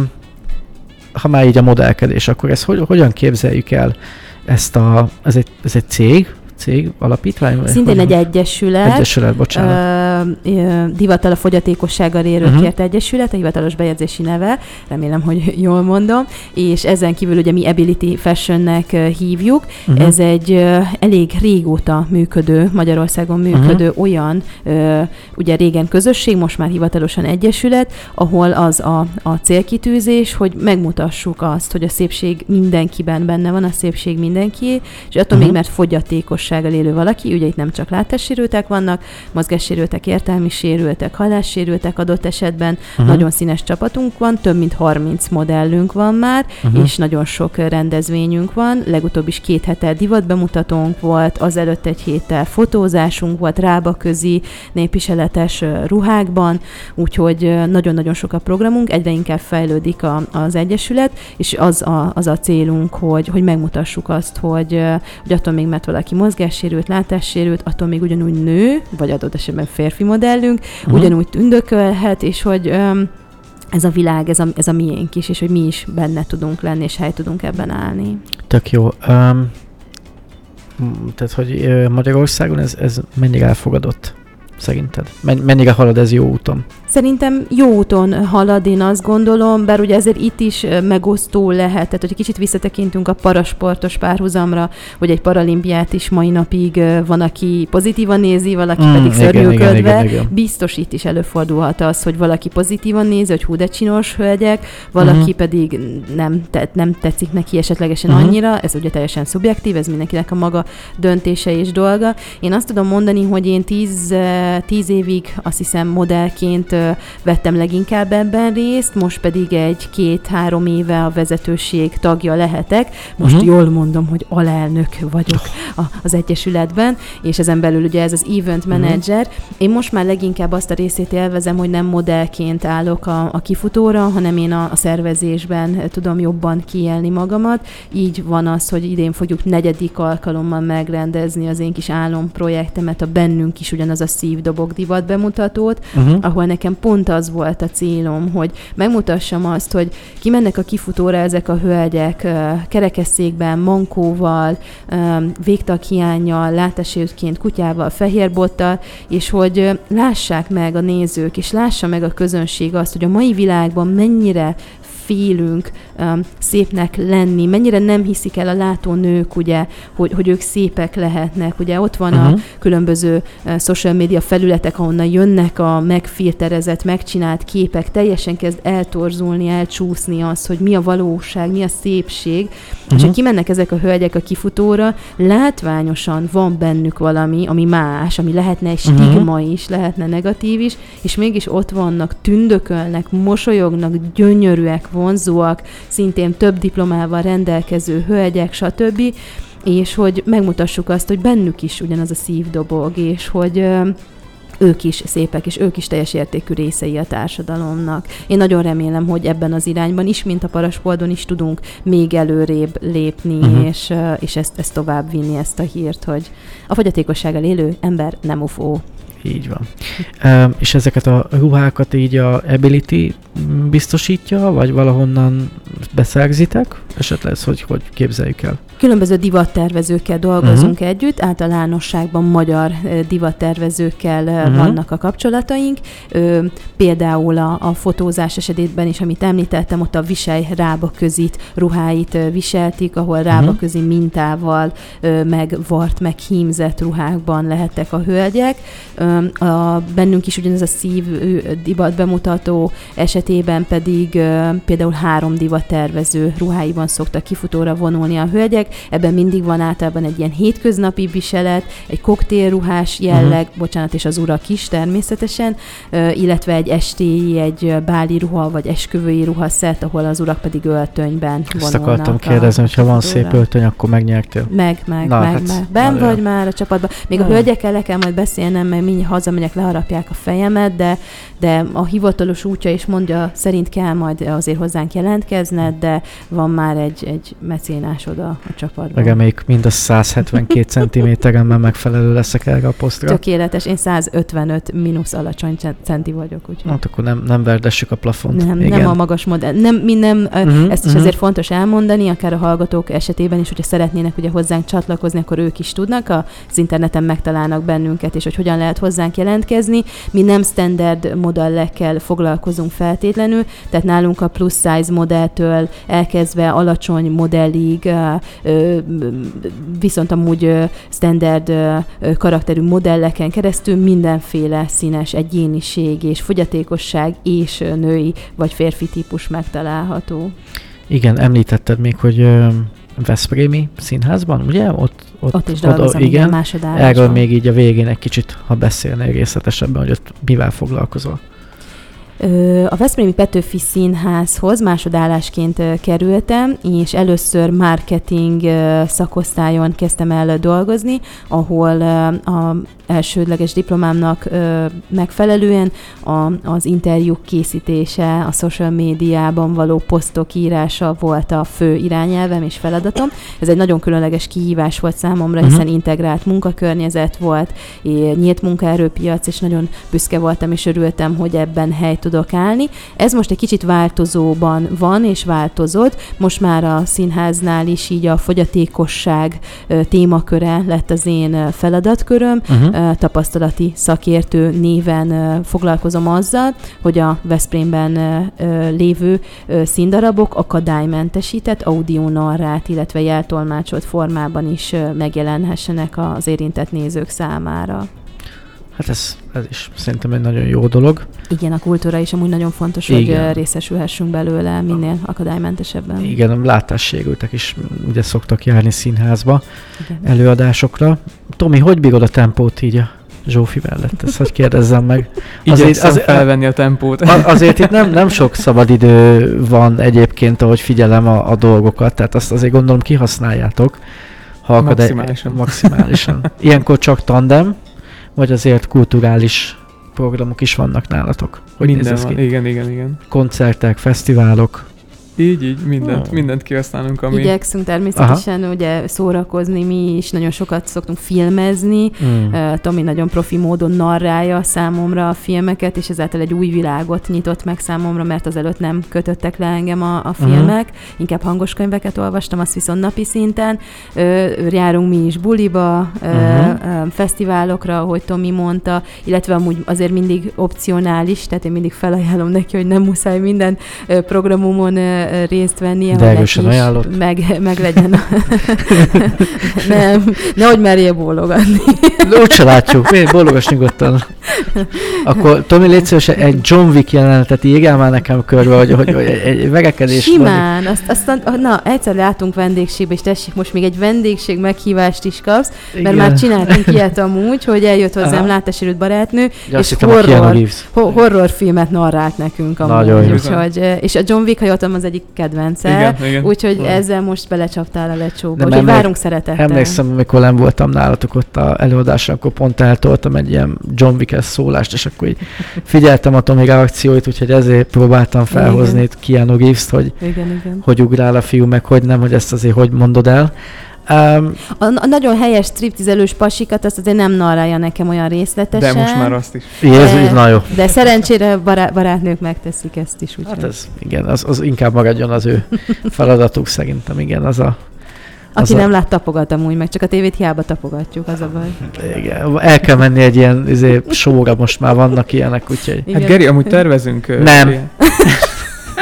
ha már így a modellkedés, akkor ezt hogy, hogyan képzeljük el ezt a, ez egy, ez egy cég, cég, alapítvány? Szintén egy egyesület. Egyesület, bocsánat. Uh, divatal a fogyatékossággal érőkért uh-huh. egyesület, a hivatalos bejegyzési neve, remélem, hogy jól mondom, és ezen kívül ugye mi Ability Fashionnek hívjuk. Uh-huh. Ez egy elég régóta működő, Magyarországon működő uh-huh. olyan, ugye régen közösség, most már hivatalosan egyesület, ahol az a, a célkitűzés, hogy megmutassuk azt, hogy a szépség mindenkiben benne van, a szépség mindenki, és attól uh-huh. még, mert fogyatékos fogyatékossággal élő valaki, ugye itt nem csak látássérültek vannak, mozgássérültek, értelmi sérültek, hallássérültek adott esetben, uh-huh. nagyon színes csapatunk van, több mint 30 modellünk van már, uh-huh. és nagyon sok rendezvényünk van. Legutóbb is két hete divatbemutatónk volt, azelőtt egy héttel fotózásunk volt rába közi népiseletes ruhákban, úgyhogy nagyon-nagyon sok a programunk, egyre inkább fejlődik a, az Egyesület, és az a, az a célunk, hogy, hogy megmutassuk azt, hogy, hogy attól még, mert valaki mozgás, mozgássérült, látássérült, attól még ugyanúgy nő, vagy adott esetben férfi modellünk, uh-huh. ugyanúgy tündökölhet, és hogy öm, ez a világ, ez a, ez a miénk is, és hogy mi is benne tudunk lenni, és hely tudunk ebben állni. Tök jó. Um, tehát, hogy Magyarországon ez, ez mennyire elfogadott? szerinted? Mennyire halad ez jó úton? Szerintem jó úton halad, én azt gondolom, bár ugye ezért itt is megosztó lehet, tehát hogy kicsit visszatekintünk a parasportos párhuzamra, hogy egy paralimpiát is mai napig van, aki pozitívan nézi, valaki mm, pedig szörnyűködve. Biztos itt is előfordulhat az, hogy valaki pozitívan nézi, hogy hú, de csinos hölgyek, valaki mm. pedig nem, te, nem tetszik neki esetlegesen mm. annyira, ez ugye teljesen szubjektív, ez mindenkinek a maga döntése és dolga. Én azt tudom mondani, hogy én tíz tíz évig azt hiszem modellként vettem leginkább ebben részt, most pedig egy két-három éve a vezetőség tagja lehetek. Most uh-huh. jól mondom, hogy alelnök vagyok a, az Egyesületben, és ezen belül ugye ez az event mhm. manager. Uh-huh. Én most már leginkább azt a részét élvezem, hogy nem modellként állok a, a kifutóra, hanem én a, a szervezésben tudom jobban kiélni magamat. Így van az, hogy idén fogjuk negyedik alkalommal megrendezni az én kis álomprojektemet, a bennünk is ugyanaz a szívdobog divat bemutatót, uh-huh. ahol nekem pont az volt a célom, hogy megmutassam azt, hogy kimennek a kifutóra ezek a hölgyek kerekesszékben, mankóval, végtaghiányjal, látásértként, kutyával, fehérbottal, és hogy lássák meg a nézők, és lássa meg a közönség azt, hogy a mai világban mennyire félünk um, szépnek lenni, mennyire nem hiszik el a látónők, ugye, hogy, hogy ők szépek lehetnek. Ugye ott van uh-huh. a mhm. különböző uh, social media felületek, ahonnan jönnek a megfilterezett, megcsinált képek, teljesen kezd eltorzulni, elcsúszni az, hogy mi a valóság, mi a szépség. Uh-huh. És hogy kimennek ezek a hölgyek a kifutóra, látványosan van bennük valami, ami más, ami lehetne egy mhm. stigma uh-huh. is, lehetne negatív is, és mégis ott vannak, tündökölnek, mosolyognak, gyönyörűek, vonzóak, szintén több diplomával rendelkező hölgyek, stb., és hogy megmutassuk azt, hogy bennük is ugyanaz a szívdobog, és hogy ők is szépek, és ők is teljes értékű részei a társadalomnak. Én nagyon remélem, hogy ebben az irányban is, mint a Parasporton is tudunk még előrébb lépni, uh-huh. és, és ezt, ezt tovább vinni, ezt a hírt, hogy a fogyatékossággal élő ember nem ufó. Így van. Um, és ezeket a ruhákat így a Ability biztosítja, vagy valahonnan beszerzitek? Esetleg ez hogy, hogy képzeljük el? Különböző divattervezőkkel dolgozunk uh-huh. együtt, általánosságban magyar divattervezőkkel uh-huh. vannak a kapcsolataink. Ö, például a, a fotózás esetében is, amit említettem, ott a visely rába közít ruháit viseltik, ahol rába uh-huh. közi mintával ö, meg vart, meg hímzett ruhákban lehettek a hölgyek. Ö, a, bennünk is ugyanez a szív divat bemutató esetében pedig például három divattervező ruháiban szoktak kifutóra vonulni a hölgyek, ebben mindig van általában egy ilyen hétköznapi viselet, egy koktélruhás jelleg, uh-huh. bocsánat, és az urak is természetesen, illetve egy estéi, egy báli ruha, vagy esküvői ruhaszett, ahol az urak pedig öltönyben Ezt akartam kérdezni, hogyha van szép öltöny, akkor megnyertél. Meg, meg, Na, meg, hát, meg. Ben vagy már a csapatban. Még a hölgyekkel le kell majd beszélnem, mert mindjárt hazamegyek, leharapják a fejemet, de, de a hivatalos útja is mondja, szerint kell majd azért hozzánk jelentkezned, de van már egy, egy mecénásod a, a csapatban. Megemeljük mind a 172 centiméteren, mert megfelelő leszek erre a posztra. Tökéletes, én 155 mínusz alacsony centi vagyok. Úgyhogy. Hát akkor nem, nem verdessük a plafont. Nem, Igen. nem a magas modell. Nem, mi nem, uh-huh, ezt is uh-huh. azért fontos elmondani, akár a hallgatók esetében is, hogyha szeretnének ugye hozzánk csatlakozni, akkor ők is tudnak, az interneten megtalálnak bennünket, és hogy hogyan lehet hozzánk jelentkezni. Mi nem standard modellekkel foglalkozunk feltétlenül, tehát nálunk a plus size modelltől elkezdve alacsony modellig viszont amúgy standard karakterű modelleken keresztül mindenféle színes egyéniség és fogyatékosság és női vagy férfi típus megtalálható. Igen, említetted még, hogy Veszprémi színházban, ugye? Ott, ott, ott is dolgozom, igen, igen Erről még így a végén egy kicsit, ha beszélnél részletesebben, hogy ott mivel foglalkozol. A Veszprémi Petőfi Színházhoz másodállásként kerültem, és először marketing szakosztályon kezdtem el dolgozni, ahol a elsődleges diplomámnak megfelelően a, az interjúk készítése, a social médiában való posztok írása volt a fő irányelvem és feladatom. Ez egy nagyon különleges kihívás volt számomra, hiszen uh-huh. integrált munkakörnyezet volt, nyílt munkaerőpiac, és nagyon büszke voltam és örültem, hogy ebben helyt tudok állni. Ez most egy kicsit változóban van, és változott. Most már a színháznál is így a fogyatékosság témaköre lett az én feladatköröm. Uh-huh. Tapasztalati szakértő néven foglalkozom azzal, hogy a Veszprémben lévő színdarabok akadálymentesített, audionarrát, illetve jeltolmácsolt formában is megjelenhessenek az érintett nézők számára. Hát ez, ez is szerintem egy nagyon jó dolog. Igen, a kultúra is amúgy nagyon fontos, Igen. hogy részesülhessünk belőle minél akadálymentesebben. Igen, a látássérültek is ugye szoktak járni színházba Igen. előadásokra. Tomi, hogy bírod a tempót így a Zsófi mellett, ezt hogy kérdezzem meg. Azért, az, felvenni a tempót. Azért itt nem, nem sok szabadidő van egyébként, ahogy figyelem a, a dolgokat, tehát azt azért gondolom kihasználjátok. Ha akad maximálisan. Egy, maximálisan. Ilyenkor csak tandem, vagy azért kulturális programok is vannak nálatok? Hogy Minden van, ki? igen, igen, igen. Koncertek, fesztiválok. Így, így, mindent, oh. mindent kihasználunk, ami... Igyekszünk természetesen Aha. ugye szórakozni, mi is nagyon sokat szoktunk filmezni. Mm. Uh, Tomi nagyon profi módon narrálja számomra a filmeket, és ezáltal egy új világot nyitott meg számomra, mert azelőtt nem kötöttek le engem a, a filmek. Uh-huh. Inkább hangos könyveket olvastam, azt viszont napi szinten. Uh, járunk mi is buliba, uh, uh, fesztiválokra, ahogy Tomi mondta, illetve amúgy azért mindig opcionális, tehát én mindig felajánlom neki, hogy nem muszáj minden uh, programomon uh, részt vennie, De erősen ajánlott. Meg, meg legyen. Nem, nehogy merjél bólogatni. Úgyse látjuk, miért bólogas nyugodtan. Akkor Tomi, légy szíves, egy John Wick jelenetet írjál már nekem körbe, hogy, hogy, hogy egy, vegekedés. Simán, azt, azt, na, egyszer látunk vendégségbe, és tessék, most még egy vendégség meghívást is kapsz, Igen. mert már csináltunk ilyet amúgy, hogy eljött hozzám látásérült barátnő, ja, és horror, horrorfilmet narrált nekünk amúgy. Nagyon. Úgyhogy, és a John Wick, ha jöttem, az egyik kedvence, igen, igen. úgyhogy igen. ezzel most belecsaptál a lecsóba. Úgyhogy várunk szeretettel. Emlékszem, amikor nem voltam nálatok ott a előadásra, akkor pont eltoltam egy ilyen John wick szólást, és akkor így figyeltem a Tomi reakcióit, úgyhogy ezért próbáltam felhozni itt Keanu reeves hogy, igen, igen. hogy ugrál a fiú, meg hogy nem, hogy ezt azért hogy mondod el. Um, a, a nagyon helyes striptizelős pasikat, azt azért nem narrálja nekem olyan részletesen. De most már azt is. Ez na jó. De szerencsére bará, barátnők megteszik ezt is. Úgy hát ez, igen, az, az inkább maradjon az ő feladatuk szerintem, igen, az a aki az nem a... lát, tapogatom úgy, meg csak a tévét hiába tapogatjuk, az a baj. Igen, el kell menni egy ilyen izé, sóra, most már vannak ilyenek, úgyhogy... Hát Geri, amúgy tervezünk... Nem. Ilyen.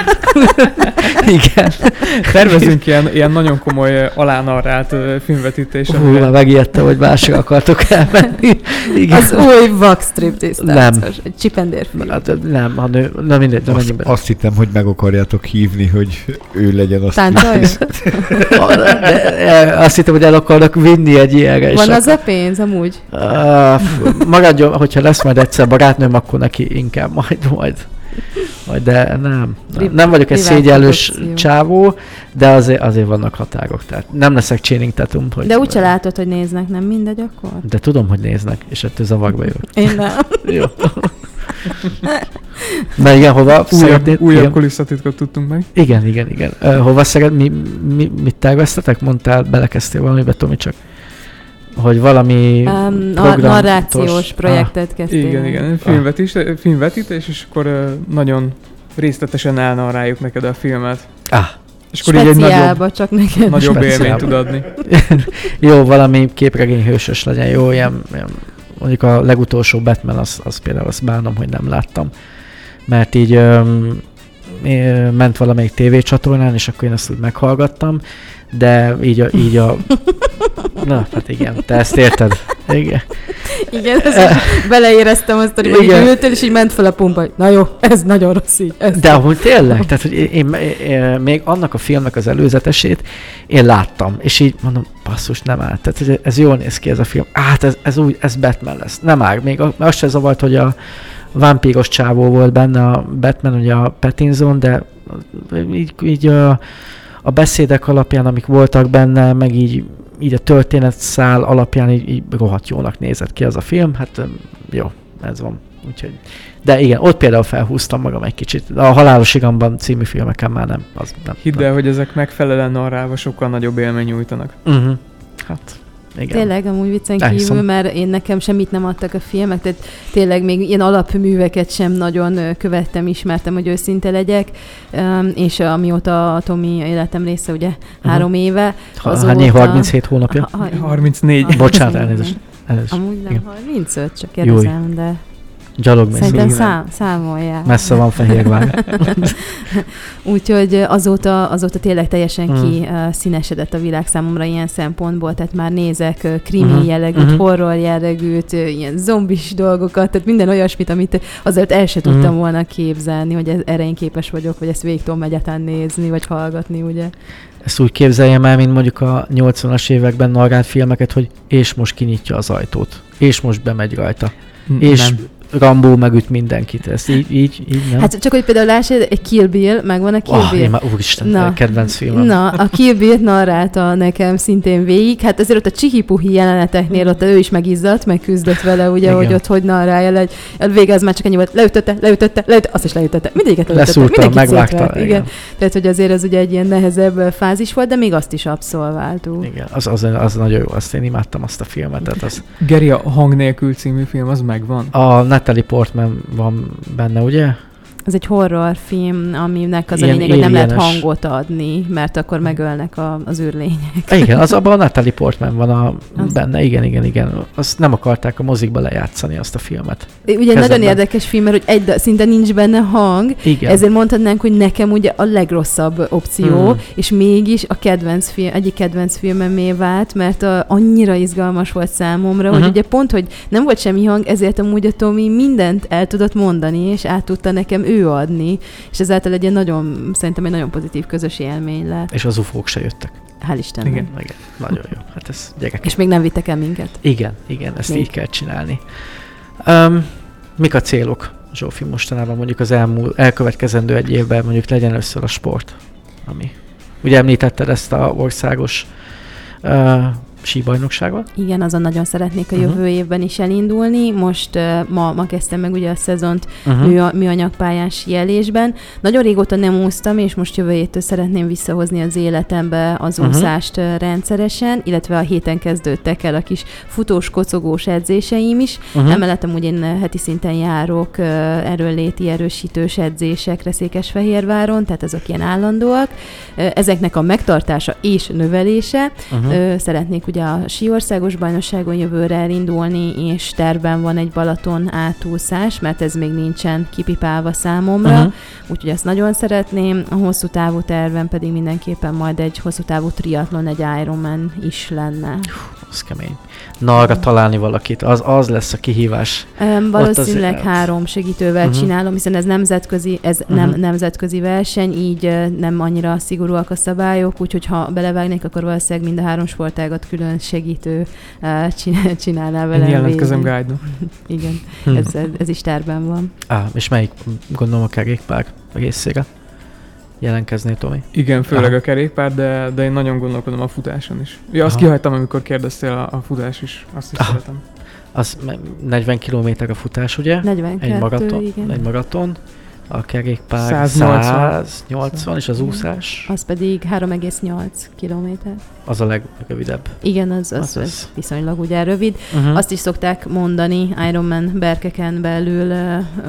Igen. Tervezünk ilyen, ilyen nagyon komoly alánarrált filmvetítést. Hú, már megijedtem, hogy másra akartok elmenni. Igen. Az új Vax Striptease Nem. Egy csipendér film. Hát, nem, ha nő, na mindegy, nem azt, azt hittem, hogy meg akarjátok hívni, hogy ő legyen a Azt hittem, hogy el akarnak vinni egy ilyenre. Van az a pénz amúgy? Uh, maradjon, hogyha lesz majd egyszer barátnőm, akkor neki inkább majd, majd de nem. Nem, nem vagyok egy szégyellős csávó, de azért, azért vannak határok. Tehát nem leszek chaining tatum, hogy... De úgyse látod, hogy néznek, nem mindegy akkor? De tudom, hogy néznek, és ettől zavarba jövök. Én nem. Jó. Na igen, hova újabb, újabb kulisszatitkot tudtunk meg. Igen, igen, igen. Uh, hova szeret, mi, mi, mit terveztetek? Mondtál, belekezdtél valamibe, Tomi, csak hogy valami um, narrációs projektet ah. kezdtél. Igen, igen, filmvetítés, ah. filmvetítés, és akkor uh, nagyon részletesen elnarráljuk neked a filmet. Ah. És akkor így egy nagyobb, csak neked. nagyobb élményt tud adni. jó, valami képregény hősös legyen, jó, ilyen, ilyen mondjuk a legutolsó Batman, az, az például azt bánom, hogy nem láttam. Mert így öm, ment valamelyik tévécsatornán, és akkor én ezt úgy meghallgattam, de így a, így a Na, hát igen, te ezt érted. Igen. Igen, ezt beleéreztem azt, hogy így ültél, és így ment fel a pumpa, hogy na jó, ez nagyon rossz így. Ez De ahogy tényleg, tehát hogy én, én, én, még annak a filmnek az előzetesét én láttam, és így mondom, basszus, nem áll. Tehát hogy ez jól néz ki ez a film. Hát ez, ez úgy, ez Batman lesz. Nem áll. Még azt se zavart, hogy a vámpíros csávó volt benne a Batman, ugye a Pattinson, de így, így a, a beszédek alapján, amik voltak benne, meg így így a történetszál alapján így, így rohadt jónak nézett ki az a film, hát jó, ez van. Úgyhogy, de igen, ott például felhúztam magam egy kicsit. A Halálos Igamban című filmeken már nem. Az nem Hidd el, hogy ezek megfelelően narrálva sokkal nagyobb élmény nyújtanak. Uh-huh. Hát igen. Tényleg, amúgy viccen kívül, Elhiszem. mert én nekem semmit nem adtak a filmek, tehát tényleg még ilyen alapműveket sem nagyon követtem, ismertem, hogy őszinte legyek, és amióta a Tomi életem része, ugye uh-huh. három éve. Azóta... Hány 37 hónapja? Ha, ha, 34. Bocsánat, elnézést. elnézést. Amúgy nem Igen. 35, csak kérdezem, de Gyalog Szerintem szám, számolják. Messze van Fehérvár. Úgyhogy azóta, azóta tényleg teljesen hmm. ki színesedett a világ számomra ilyen szempontból, tehát már nézek krimi uh-huh. jellegűt, uh-huh. horror jellegűt, ilyen zombis dolgokat, tehát minden olyasmit, amit azért el se tudtam uh-huh. volna képzelni, hogy ez, erre én képes vagyok, vagy ezt végig tudom egyáltalán nézni, vagy hallgatni, ugye. Ezt úgy képzeljem el, mint mondjuk a 80-as években narrált filmeket, hogy és most kinyitja az ajtót, és most bemegy rajta. És nem. Rambó megüt mindenkit. Ez így, így, így nem? Hát csak, hogy például láss, egy Kill Bill, megvan a Kill oh, Bill. Már, úristen, na, kedvenc filmem. Na, a Kill Bill narrálta nekem szintén végig. Hát azért ott a csihipuhi jeleneteknél ott ő is megizzadt, meg küzdött vele, ugye, Igen. hogy ott hogy narrálja, hogy a vége az már csak ennyi volt, leütötte, leütötte, leütötte, azt is leütötte, mindegyiket leütötte, Leszúrta, megvágta. Igen. igen. Tehát, hogy azért ez ugye egy ilyen nehezebb fázis volt, de még azt is abszolváltuk. Igen, az, az, az nagyon jó, azt én imádtam azt a filmet. Tehát az... Geri, a Hang nélkül című film, az megvan? A Natalie Portman van benne, ugye? Ez egy horrorfilm, aminek az Ilyen a lényeg, hogy nem lehet hangot adni, mert akkor megölnek a, az űrlények. Igen, az abban a Natalie Portman van a, az... benne, igen, igen, igen. Azt nem akarták a mozikba lejátszani, azt a filmet. Ugye Kezdetben. nagyon érdekes film, mert hogy egy, szinte nincs benne hang, igen. ezért mondhatnánk, hogy nekem ugye a legrosszabb opció, hmm. és mégis a kedvenc film, egyik kedvenc filmemé vált, mert a, annyira izgalmas volt számomra, uh-huh. hogy mhm. ugye pont, hogy nem volt semmi hang, ezért amúgy a Tomi mindent el tudott mondani, és át tudta nekem ő adni, és ezáltal egy nagyon, szerintem egy nagyon pozitív közös élmény lett. És az ufók se jöttek. Hál' Istennek. Igen, igen. Nagyon jó. Hát ez gyerekek. És még nem vittek el minket. Igen, igen, ezt még. így kell csinálni. Um, mik a célok, Zsófi, mostanában mondjuk az elmúlt, elkövetkezendő egy évben mondjuk legyen össze a sport, ami... Ugye említetted ezt a országos uh, síbajnokságon. Igen, azon nagyon szeretnék a uh-huh. jövő évben is elindulni. Most uh, ma, ma kezdtem meg ugye a szezont uh-huh. mű, műanyagpályán síelésben. Nagyon régóta nem úsztam, és most jövő héttől szeretném visszahozni az életembe az uh-huh. úszást uh, rendszeresen, illetve a héten kezdődtek el a kis futós, kocogós edzéseim is. Uh-huh. Emellett amúgy én heti szinten járok uh, erőléti erősítős edzésekre Székesfehérváron, tehát azok ilyen állandóak. Uh, ezeknek a megtartása és növelése. Uh-huh. Uh, szeretnék ugye a Siországos Bajnokságon jövőre elindulni, és terben van egy Balaton átúszás, mert ez még nincsen kipipálva számomra, uh-huh. úgyhogy ezt nagyon szeretném. A hosszú távú terven pedig mindenképpen majd egy hosszú távú triatlon, egy Ironman is lenne. Az kemény. Na, arra találni valakit, az, az lesz a kihívás. Um, valószínűleg az... három segítővel uh-huh. csinálom, hiszen ez nemzetközi, ez uh-huh. nem nemzetközi verseny, így uh, nem annyira szigorúak a szabályok, úgyhogy ha belevágnék, akkor valószínűleg mind a három sportágat külön segítő uh, csinál, csinálná velem. Én jelentkezem guide Igen, hmm. ez, ez, ez is terben van. Á, és melyik, gondolom a kerékpár részére? Jelentkezni, Tomi? Igen, főleg Aha. a kerékpár, de, de én nagyon gondolkodom a futáson is. Ja, azt Aha. kihagytam, amikor kérdeztél a, a futás is, azt is Aha. szeretem. Az 40 km a futás, ugye? 42, egy maraton, igen. Egy maraton a kerékpár 180, 180 és az úszás? Az pedig 3,8 kilométer. Az a legrövidebb. Igen, az, az, az, az. viszonylag ugye rövid. Uh-huh. Azt is szokták mondani Ironman berkeken belül,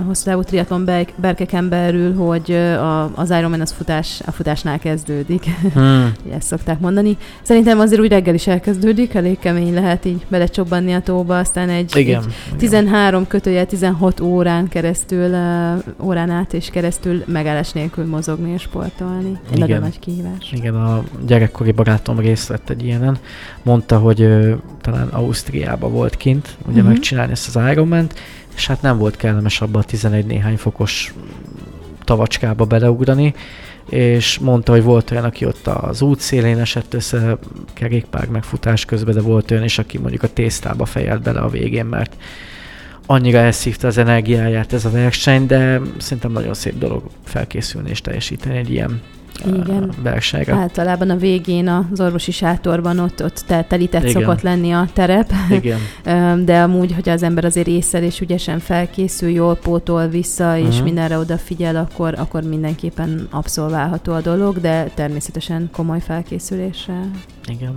hosszú távú triatlon berkeken belül, hogy a, az Ironman az futás, a futásnál kezdődik. Hmm. Ezt szokták mondani. Szerintem azért úgy reggel is elkezdődik, elég kemény lehet így belecsobbanni a tóba, aztán egy, igen, egy 13 kötője 16 órán keresztül, órán át és keresztül megállás nélkül mozogni és sportolni. Egy igen. nagyon nagy kihívás. Igen, a gyerekkori barátom részt vett egy ilyenen. Mondta, hogy ö, talán Ausztriába volt kint, ugye uh-huh. megcsinálni ezt az ironman és hát nem volt kellemes abba a 11 néhány fokos tavacskába beleugrani, és mondta, hogy volt olyan, aki ott az útszélén esett össze kerékpár megfutás közben, de volt olyan is, aki mondjuk a tésztába fejelt bele a végén, mert annyira elszívta az energiáját ez a verseny, de szerintem nagyon szép dolog felkészülni és teljesíteni egy ilyen igen. versenyre. Általában a végén az orvosi sátorban ott, ott telített Igen. szokott lenni a terep. Igen. De amúgy, hogy az ember azért észre és ügyesen felkészül, jól pótol vissza, és uh-huh. mindenre odafigyel, akkor, akkor mindenképpen abszolválható a dolog, de természetesen komoly felkészüléssel. Igen.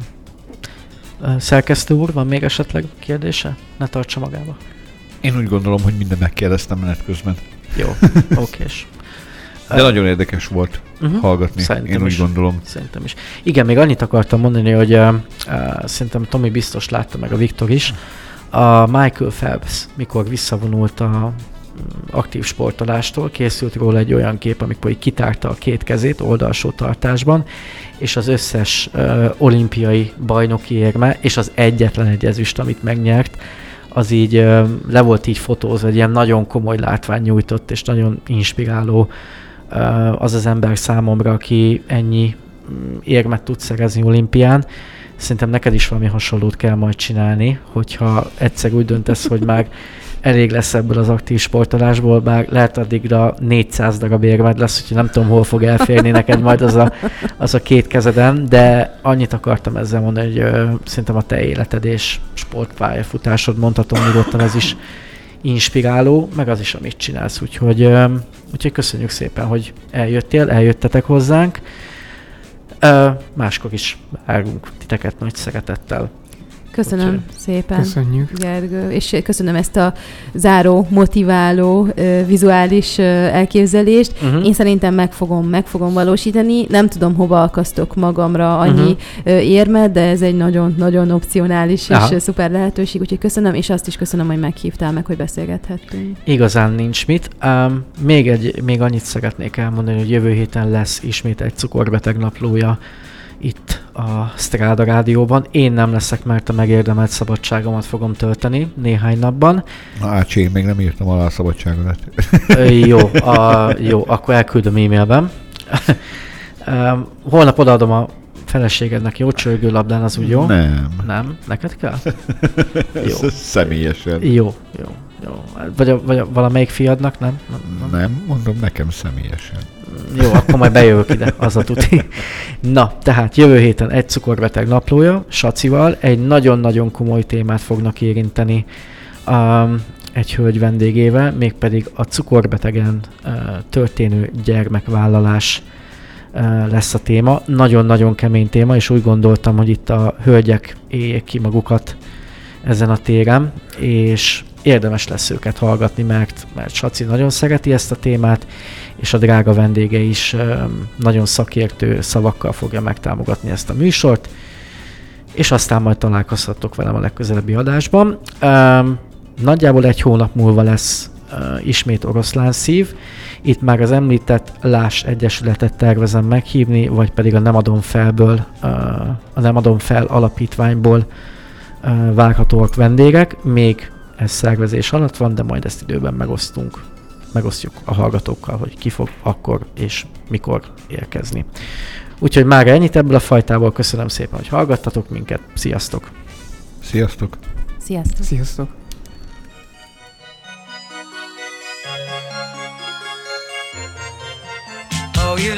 Szerkesztő úr, van még esetleg kérdése? Ne tartsa magába. Én úgy gondolom, hogy minden megkérdeztem menet közben. Jó, okés. De nagyon érdekes volt uh-huh. hallgatni, szerintem én úgy is. gondolom. Szerintem is. Igen, még annyit akartam mondani, hogy uh, uh, szerintem Tomi biztos látta meg a Viktor is. A Michael Phelps, mikor visszavonult a aktív sportolástól. Készült róla egy olyan kép, amikor így kitárta a két kezét oldalsó tartásban, és az összes uh, olimpiai bajnoki érme, és az egyetlen egy ezüst, amit megnyert, az így le volt így fotózva, egy ilyen nagyon komoly látvány nyújtott, és nagyon inspiráló az az ember számomra, aki ennyi mm, érmet tud szerezni olimpián. Szerintem neked is valami hasonlót kell majd csinálni, hogyha egyszer úgy döntesz, hogy már elég lesz ebből az aktív sportolásból, bár lehet addigra 400 darab érmed lesz, úgyhogy nem tudom, hol fog elférni neked majd az a, az a két kezeden, de annyit akartam ezzel mondani, hogy ö, szerintem a te életed és sportpályafutásod, mondhatom nyugodtan, ez is inspiráló, meg az is, amit csinálsz, úgyhogy, ö, úgyhogy köszönjük szépen, hogy eljöttél, eljöttetek hozzánk. Ö, máskor is várunk titeket nagy szeretettel. Köszönöm Úgyhogy. szépen, Köszönjük. Gergő, és köszönöm ezt a záró, motiváló, vizuális elképzelést. Uh-huh. Én szerintem meg fogom, meg fogom valósítani. Nem tudom, hova akasztok magamra annyi uh-huh. érmet, de ez egy nagyon-nagyon opcionális Aha. és szuper lehetőség, úgyhogy köszönöm, és azt is köszönöm, hogy meghívtál meg, hogy beszélgethettünk. Igazán nincs mit. Um, még, egy, még annyit szeretnék elmondani, hogy jövő héten lesz ismét egy cukorbeteg naplója itt a Strada rádióban. Én nem leszek, mert a megérdemelt szabadságomat fogom tölteni néhány napban. Na ács, én még nem írtam alá a szabadságodat. jó, a, jó, akkor elküldöm e-mailben. Holnap odaadom a feleségednek jó labdán, az úgy jó? Nem. Nem? Neked kell? Jó. Személyesen. Jó, jó, jó. Vagy, a, vagy a, valamelyik fiadnak, nem? Nem, nem mondom nekem személyesen. Jó, akkor majd bejövök ide, az a tuti. Na, tehát jövő héten egy cukorbeteg naplója, Sacival, egy nagyon-nagyon komoly témát fognak érinteni um, egy hölgy vendégével, mégpedig a cukorbetegen uh, történő gyermekvállalás uh, lesz a téma. Nagyon-nagyon kemény téma, és úgy gondoltam, hogy itt a hölgyek éljék ki magukat ezen a téren, és érdemes lesz őket hallgatni, mert, mert Saci nagyon szereti ezt a témát, és a drága vendége is nagyon szakértő szavakkal fogja megtámogatni ezt a műsort, és aztán majd találkozhatok velem a legközelebbi adásban. Nagyjából egy hónap múlva lesz ismét oroszlán szív. Itt már az említett Lás Egyesületet tervezem meghívni, vagy pedig a Nem adom felből, a Nem adom fel alapítványból várhatóak vendégek. Még ez szervezés alatt van, de majd ezt időben megosztunk megosztjuk a hallgatókkal, hogy ki fog akkor és mikor érkezni. Úgyhogy már ennyit ebből a fajtából. Köszönöm szépen, hogy hallgattatok minket. Sziasztok! Sziasztok! Sziasztok! Sziasztok! Oh, you